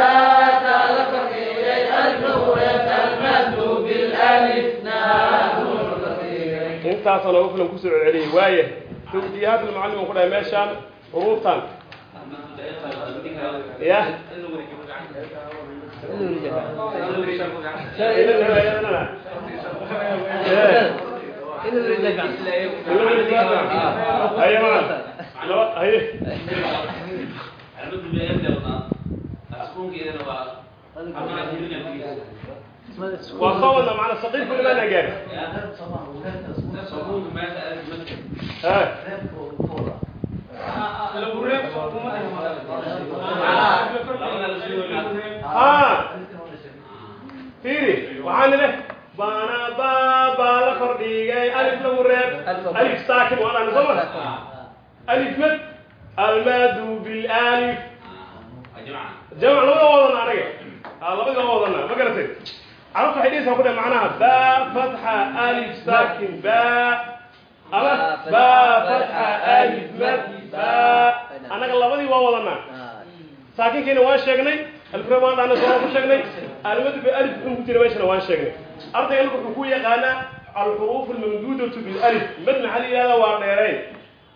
[SPEAKER 1] لقربيغي النور المد بالألف
[SPEAKER 3] نهار
[SPEAKER 1] انت أصلا وفلم كسر عليه وايه تبدي هذا المعلم وقرأ ماشان روطان يا هيا معنا هيا وصولنا معنا صديق ولا ما نجاري ها ها فيري وعن له بانا بابا لفرديجي ألف لمريب ألف ساكن وأنا نسمع ألف مد almaadu bilaalif
[SPEAKER 4] ajmaca
[SPEAKER 1] jamc labada wadana anaga a labada wadana ma garatay carabta waxay dhihaysaa ku dhe macnaha ba fatxa alif sakin ba. Ama ba fatxa alif mad ba annaga labadii waa wadanaa saakinkiina waan sheegnay alfre waan dhahna soo ku sheegnay. Almadu bi alif in ku jira meeshana waan sheegnay. Ardayga marka wuxuu ku yaqaanaa alxuruuf almamduudatu bilalif mad maxaa la yihahdaa waa dheerayn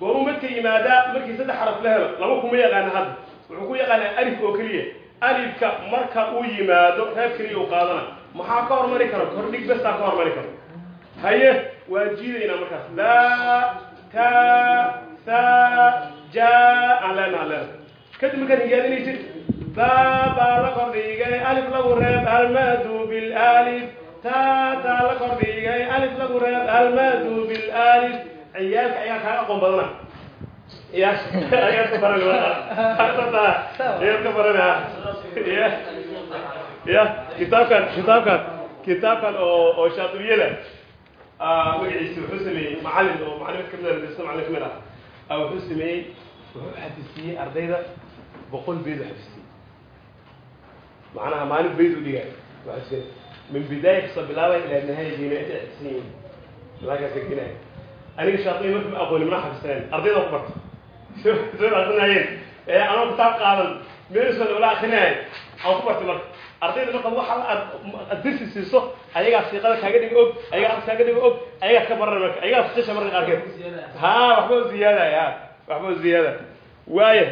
[SPEAKER 1] gooruu madka yimaadaa markii saddex xaraf la helo laba kuma yaqaana hadda. Wuxuu ku yaqaanaa alif oo keliya. Alifka marka uu yimaado reeb keliya u qaadana. Maxaa ka hormari kara kordhig bestaa ka hormari kara haye waa jiidaynaa markaas. Ba ta sa ja aan aan leenaha kadib markaad higaadinaysid ba baa la kordhigay alif lagu reeb almadu bilaalif ta taa la kordhigay alif lagu reeb almadu bilaalif ciyaalka ayaa kaa aqoon badana ya ayaad ka baran kitaabkan oo oo shaatibiyada magaciisa wuxuu sameeyey macalin oo macalin ka mid ah ah. Ah xafisiyey ardayda boqol beyd u xafisiyey macnaha maalin beyd u waxaa min aniga shaatibiya marka ma aqooni mana xafisanayn ardayda ku barta. Soo aqrinayeen ee anoo kitaab qaadan. Meelisoo wala akrinayay aan ku bartay marka. Ardayda marka waxa aad dirsi siiso ayagaa siiqada kaaga dhiga og ayagaa afka kaaga dhiga og ayagaa ka baran marka. Ayagaa fiqisha marka qaarkeed ha waxba u ziyaadaya ha waxba ziyaada. Waaya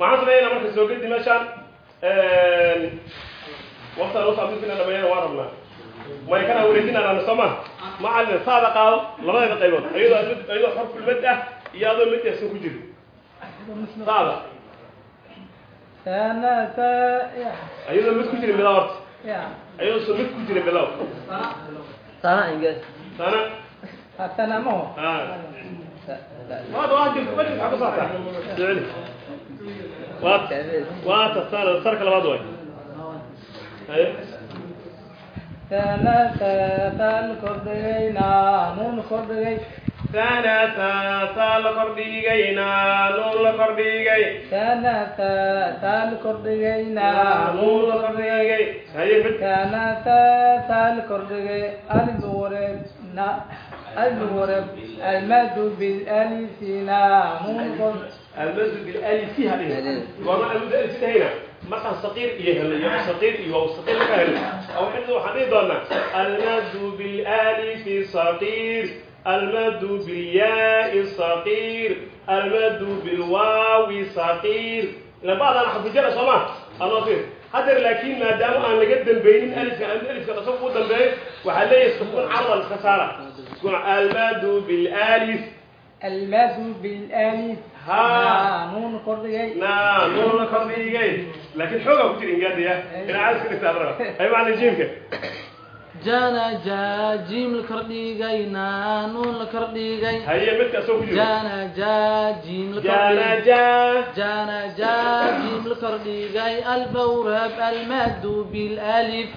[SPEAKER 1] maxaan sameynaa marka soo gedi meeshaan waqtan u soo abdisina dhameeyana waan rabnaa may kana wareejinaan soo ma macalin saada qaado labadeeda qaybood. Ayadoo ayadoo xorful mad ah iyo adoo mad ahsan ku jiro saada
[SPEAKER 8] ya
[SPEAKER 1] ayadoo mid ku jira bilow horta.
[SPEAKER 8] Ya.
[SPEAKER 1] Ayadoo soo mid ku jira bilow
[SPEAKER 7] sana ingees
[SPEAKER 1] sana
[SPEAKER 8] sana ma ho
[SPEAKER 1] ha waad waa jirta majlis waxaa ku saartaa. Sicili waat waata sana sarka labaad way sanatatal kordhigaynaa nuun kordhigay
[SPEAKER 8] sanatatal kordhigaynaa
[SPEAKER 1] nuun markaan
[SPEAKER 8] saqiir
[SPEAKER 1] iyo helno iyo
[SPEAKER 8] saqiir iyo saqiir laga helno. Waxaan waxaan dhihi doonaa almadu
[SPEAKER 1] bilalifi saqiir almadu bilyaai saqiir almadu bilwaawi saqiir. Labadaan xadfujara soo ma? Aloo fiir. Haddeer laakiin maadaama aan laga dambaynin alifka alifka qasab uu dambeeyo waxaa leeyahay sukun carda alkhasaara almadu bilalif تكون المد بالالف
[SPEAKER 8] almadu bilالف
[SPEAKER 1] ها.
[SPEAKER 8] naanuun kordhigay
[SPEAKER 1] na nuun la kordhigay laakiin xoogaa ku jira ingaadiya ina caas ka dhigtaa marka ay macna jiimka
[SPEAKER 5] jana ja jiim la kordhigay naanuun la kordhigay
[SPEAKER 1] haye midka asoo ku jiro
[SPEAKER 5] jana ja jiim la
[SPEAKER 1] jaana
[SPEAKER 5] kordhigay
[SPEAKER 1] jaa
[SPEAKER 5] jana ja jiim la kordhigay albawrab almadu bilالف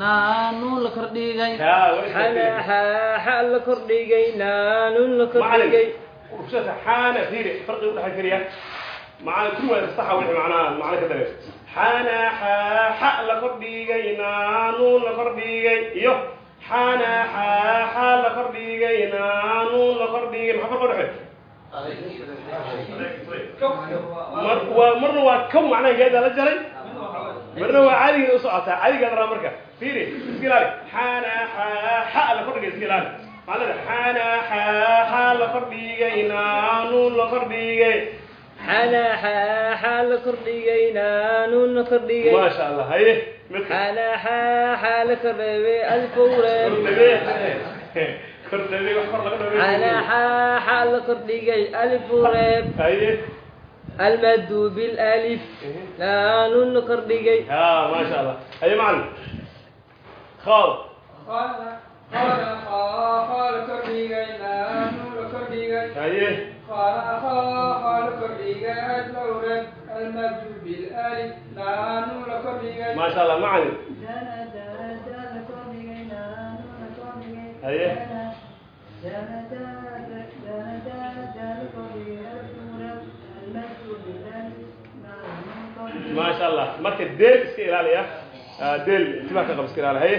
[SPEAKER 5] naanuun la kordhigay.
[SPEAKER 1] Haa waa
[SPEAKER 7] xana
[SPEAKER 1] iska
[SPEAKER 7] xa xa la kordhigay. Naanuun la kordhigay.
[SPEAKER 1] urshada xaana fiiri farqi u dhexay kariya macalin kun waa saxa wixii macnaha macna ka dareer xaana xaa xa la kordhigay. Naanuun la kordhigay. Iyo xaana xaa xa la kordhigay. Naanuun la kordhigay. Maxaa farqi u dhexay mar waa marna waa kow macnaha geeda la jaray. Marna waa caadigeeda u socotaa caadigeeda raa marka fiiri iska ilaali xaana xaa xa la kordhigay iska ilaali macnada xaana xaa xa la kordhigay naanuun la kordhigay
[SPEAKER 7] xana xa xa la kordhigay naanuun la kordhigay
[SPEAKER 1] maasha allah haye midka
[SPEAKER 7] xana xa xa la kordhigay alfawreen
[SPEAKER 1] kordhabee kordhabee wax kor laga
[SPEAKER 7] xana
[SPEAKER 1] dhabe
[SPEAKER 7] xa xa la kordhigay alfureeb
[SPEAKER 1] haye
[SPEAKER 7] almadu bilالف naanuun la kordhigay
[SPEAKER 1] ها ما شاء الله هي qowl haye maasha allah macalin marka deel iska ilaaliya del ijma ka qabs karaa haye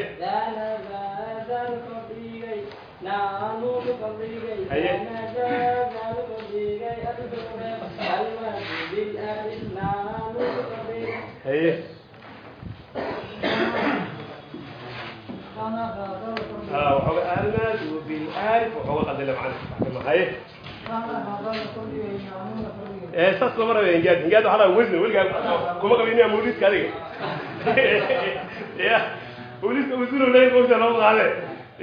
[SPEAKER 1] haye almadu bilaalif waxooga qadila macana haye saas lama raba ingaad ingaad waxaa la wesna weligaa kuma qabin inaa mawliidka adiga ya booliiska usul leey maogta loo qaade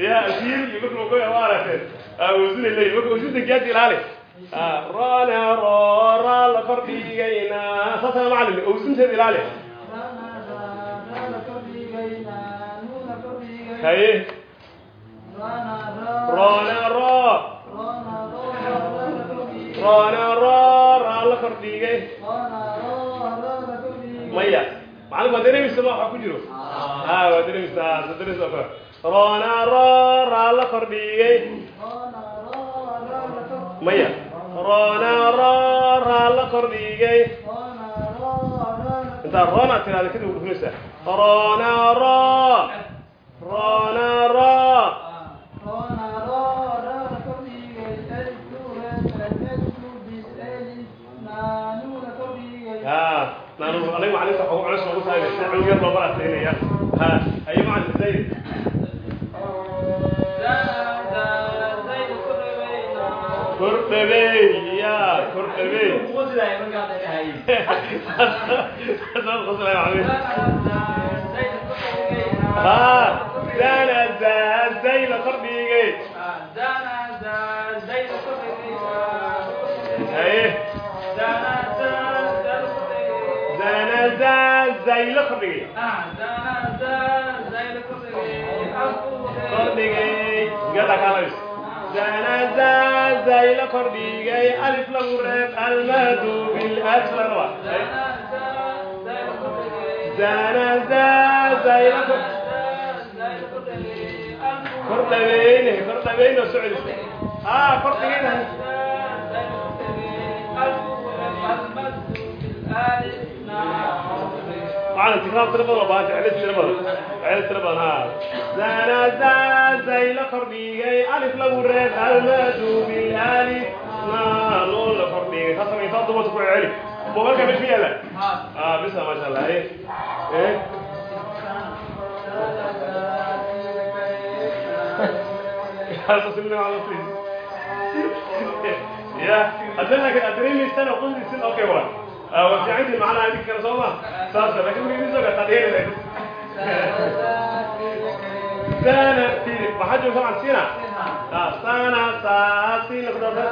[SPEAKER 1] ya asiil iyo marka magoya waa aragteen usul leey marka usulta gaadi ilaali rana ro raala fardhigayna saasana macalin usulteed ilaali haye rona ro. Rona ro raala fardhigay maya macallin waa dareemaysa ma waxa ku jiro ha waa dareemaysa ha dareemaysa kale raana ra ra la kordhigay maya. Raana ra ra la kordhigay intaa raana tiraada kadib u dhufinaysaa raana ra raana ra ها نحن عليهم عليك حقوق عشر وقلت هاي بس نحن يلا بقى تاني ها أي معنى زيد كرتبي يا كرتبي هذا الغسل يا عمي ها زانا ذا زي لقبي ذا ذا زي لقبي قردي قال خلاص ذا ذا زي لقردي ألف لو رق المد بالأجر ذا ذا زي لقردي كرتبينه كرتبينه سعد اه كرتبينه المد بالألف معنا تكرار ترى بدل باج عليه ترى بدل عليه ترى بدل ها زانا زانا زي لقربيجي ألف لبورين المدو بالألف لا لول لقربيجي خاصة من فضل ما تقول علي بقولك مش فيها لا آه بس ما شاء الله إيه إيه هذا سمعنا على طول يا أدرنا كده أدرين لي سنة وقلت لي سنة أوكي واحد Ah, wasacidii macnaha idin kale sooma saasa laakiin marka idin soo gataa dheeri sana tiri maxaa jooga sabcan sina ah, sana saasina kudhaata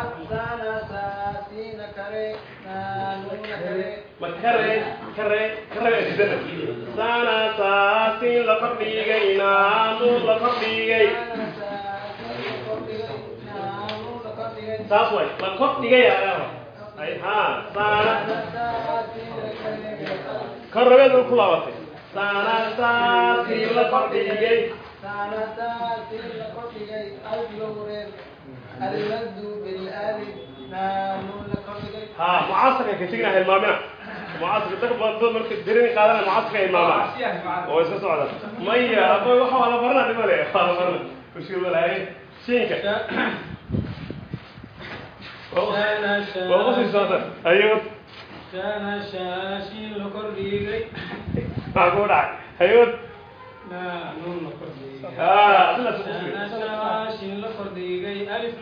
[SPEAKER 1] makare kare kare sana saasin la kordhigay naanu la kordhigay. Saas way la kordhigay ah, kan rabeed way ku laabatay. Ha mucaasirka ka tegna hilmaamina mucaasirka dad badan dad marka dirin qaadana mucaasirka hilmaamana oo iska socda. Maya
[SPEAKER 6] aba waxa waa
[SPEAKER 1] la barana
[SPEAKER 6] dhima le waa
[SPEAKER 1] la barana
[SPEAKER 6] mushkil ma lahayn. Shinka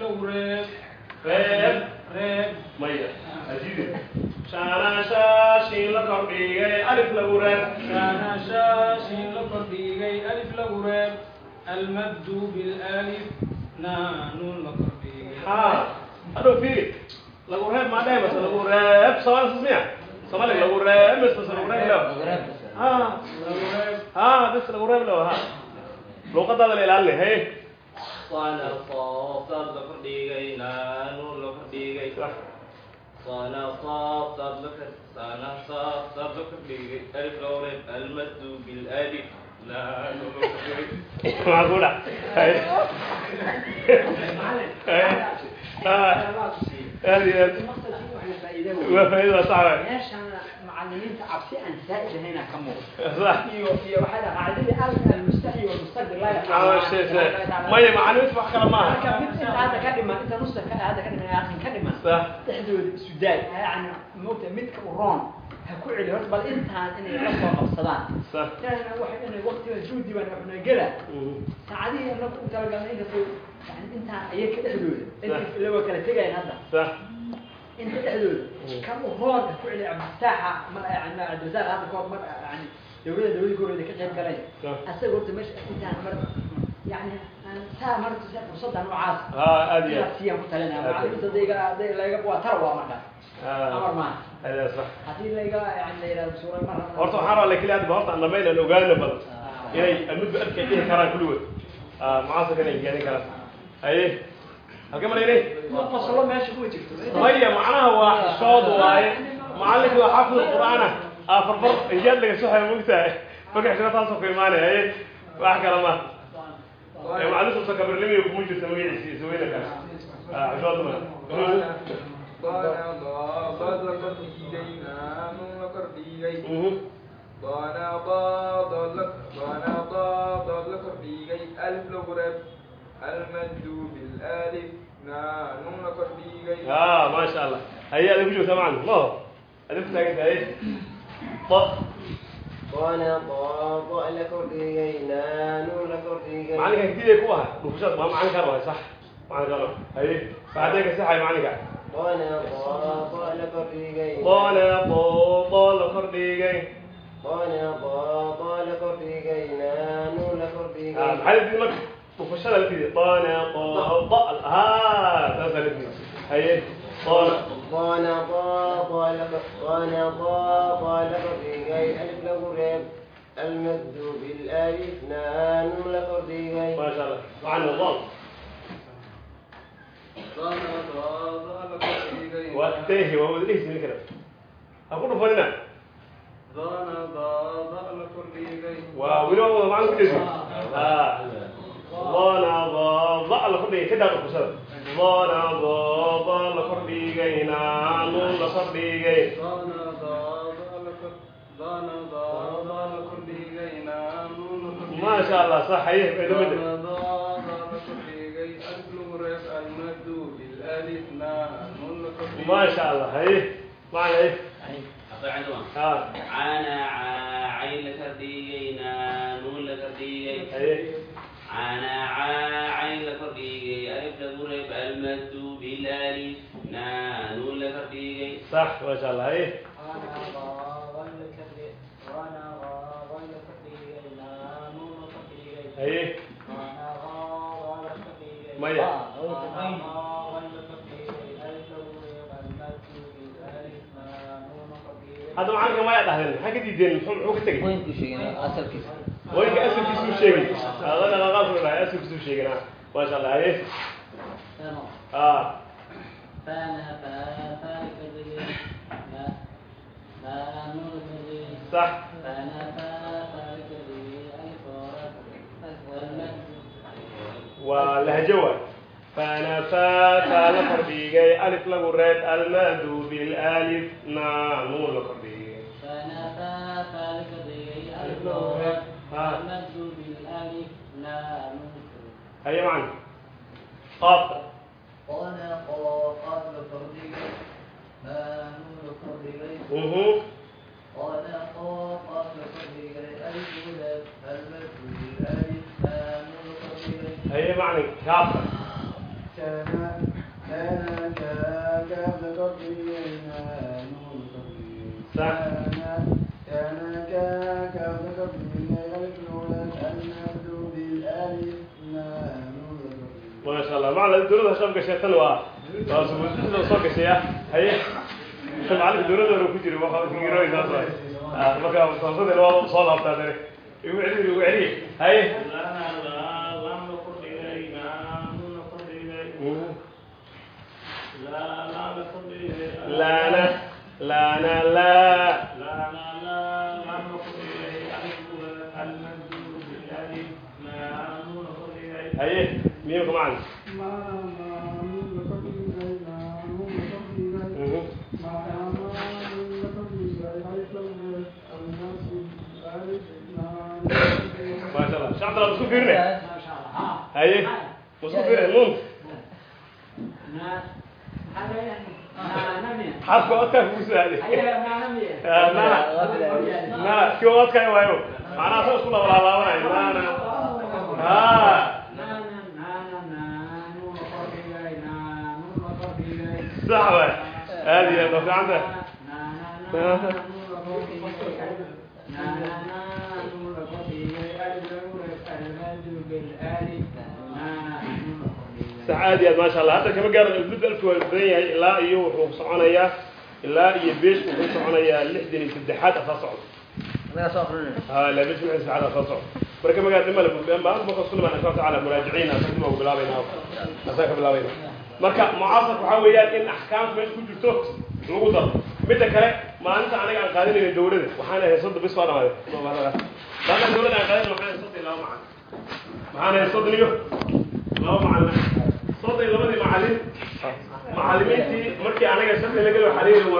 [SPEAKER 6] لو ريب
[SPEAKER 1] ريب
[SPEAKER 6] ريب
[SPEAKER 1] مية أجيب شانا شاشي لقربي ألف لورد
[SPEAKER 6] كان شاشي لكرديغي ألف لو ريب المد بالألف نا نون لكرديغي
[SPEAKER 1] ها أدو في لورد ما adoo fiiri lagu reeb maa dhahay mase lagu reeb somaali sas miya soomaaliga
[SPEAKER 4] lagu reeb mis mase lagu reeb lew ah, ah, ha. Bis lagu reeb lew ha luuqadaada la ilaalin hey aad
[SPEAKER 1] iyo aad waa faaidaa sax wa
[SPEAKER 9] macalimiinta cabsi aan zaaid ahayna ka
[SPEAKER 1] muuqdo maya macalimiinta wax kale maaha
[SPEAKER 9] hadda ka dhiman inta nusa hadda ka dhiman aqin ka dhiman dhexdooda isu daay yani moogta midka uroon ha ku celi horta bal intaan inay ka soo qabsadaan inay waqtiga juhdi baan xunagela saacadihii anaku talagalnay inkastoo yani intaa ayay ka dhexdooda inta waa kala tegayaan hadda
[SPEAKER 1] sax
[SPEAKER 9] inta dhexdooda kan hoor ku celiya masaaxa mar yani cabdirasaaq hadda kahor mar yani dawlada dawlada koreeda ka qayb galay asaga horta meesha intaan mar yani saa marta fursada noocaas
[SPEAKER 1] aad
[SPEAKER 9] iyo siyaan ku talinaya macallimiinta hadday laga waa tar waa markaas amar maaha haddii laga yani la yidhahdo suura mar
[SPEAKER 1] horta waxaan rabaa lakiin hadba horta aan dhammayn aan ogaana badan inay midba adkay dhihi karaan kulligood ah, mucaasalka inay gaarin karaan? haye halkee maraynay
[SPEAKER 9] qosolo meesha kuma jirto
[SPEAKER 1] maya macnaha waa xishood waaye macallinkii waa xaafid qur'aana aa farfar injaad laga soo hayo mogtahay marka xishood taasoo ku imaanaya haye wax kale ma macallinta mutakabbirnimiga kuma jirto magaciisa isweyna kale xishood ma اه ما شاء الله هيا هذا وجهه تمام الله هذا تلاقي هاي طب
[SPEAKER 7] وانا ضاض لكردينا نون لكردينا
[SPEAKER 1] معلك كتير كوها مفشات ما معلك كروها صح معلك كروها هاي بعدين صح معلك
[SPEAKER 7] وانا ضاض لكردينا
[SPEAKER 1] طال طال خرديجي
[SPEAKER 7] وانا ضاض لكردينا نون لكردينا
[SPEAKER 1] محل دي
[SPEAKER 7] mufashada la dhidi saas la dhidi haye المد بالالف نان لقرضيه
[SPEAKER 1] ما شاء الله وعن الضاد واتيه وهو ليش ذكر اقول فلنا ضانا ضاض لقرضيه واو لو معنى كل شيء اه danadoda la kordhigay ka dhaaqa kusada. Danadooda la kordhigayna nuun la kordhigay maasha allah saxaye edamada ما شاء الله هي
[SPEAKER 4] ما
[SPEAKER 1] عليه
[SPEAKER 4] عانا عين لكرديين نون لكرديين
[SPEAKER 1] هي
[SPEAKER 4] عانا عا عين لكرديي ألف لغرب المد بالألف نا نون لكرديي
[SPEAKER 1] صح ما شاء الله هي هي مية هذا معاك ما يدهن حاجة دي دين محو محو كتجي
[SPEAKER 5] وين ku sheegay asalkiisa
[SPEAKER 1] وين أسف كيسو شيء هذا أنا غاف ولا أسف كيسو شيء أنا ما شاء الله هي آه صح ولهجوة فأنا فات لفرديجي ألف لغريت مد بالالف لا منكر هيا معنا قاف قلنا قاف لفرد ما نون لفرد غير قلنا قاف لفرد غير الف المد بالالف ما نون لفرد هيا معنا كاف كان كان كان كان ما نون لفرد كيرو يناسب آه ما كان تصدق لو صار هذا ده يوعدي يوعدي هيا لا لا لا لا لا هيا مين معنا cabdillah isku fiirine
[SPEAKER 9] maasha allah ha
[SPEAKER 1] haye isku fiirine nuunta
[SPEAKER 9] na maxaa leeyahay naanamiya
[SPEAKER 1] xarfka odkaa kugu saaday
[SPEAKER 9] ayaga naanamiya
[SPEAKER 1] Ah, nana nana kii odkaa waayo macnaha sa isku labalaabaanayo nana ha
[SPEAKER 9] naana naana naanuuna kordhigay naanuuna kordhigay
[SPEAKER 1] sax waay aad iyo aad waa fiicanta sax aad caadi aad maasha allah. Hadda kama gaaro muddo alki waa badan yahay ilaa iyo wuxuu soconayaa ilaa iyo beesh uu ku soconayaa lixdan iyo saddexaad asaa socdo
[SPEAKER 7] marka marka mucaasarka
[SPEAKER 1] waxaa weeyaan in axkaamta meesha ku jirto lagu daro. Midda kale maalinta anaga aan qaadinayna dawlada waxaana haysada bis waa dhamaade maalinta dawlada aan qaadinayna waxaan haysada laba macan maxaan haysada iyo laba macan أنت أنا قاعد قاعدين من الدولة وحنا يصد بس وانا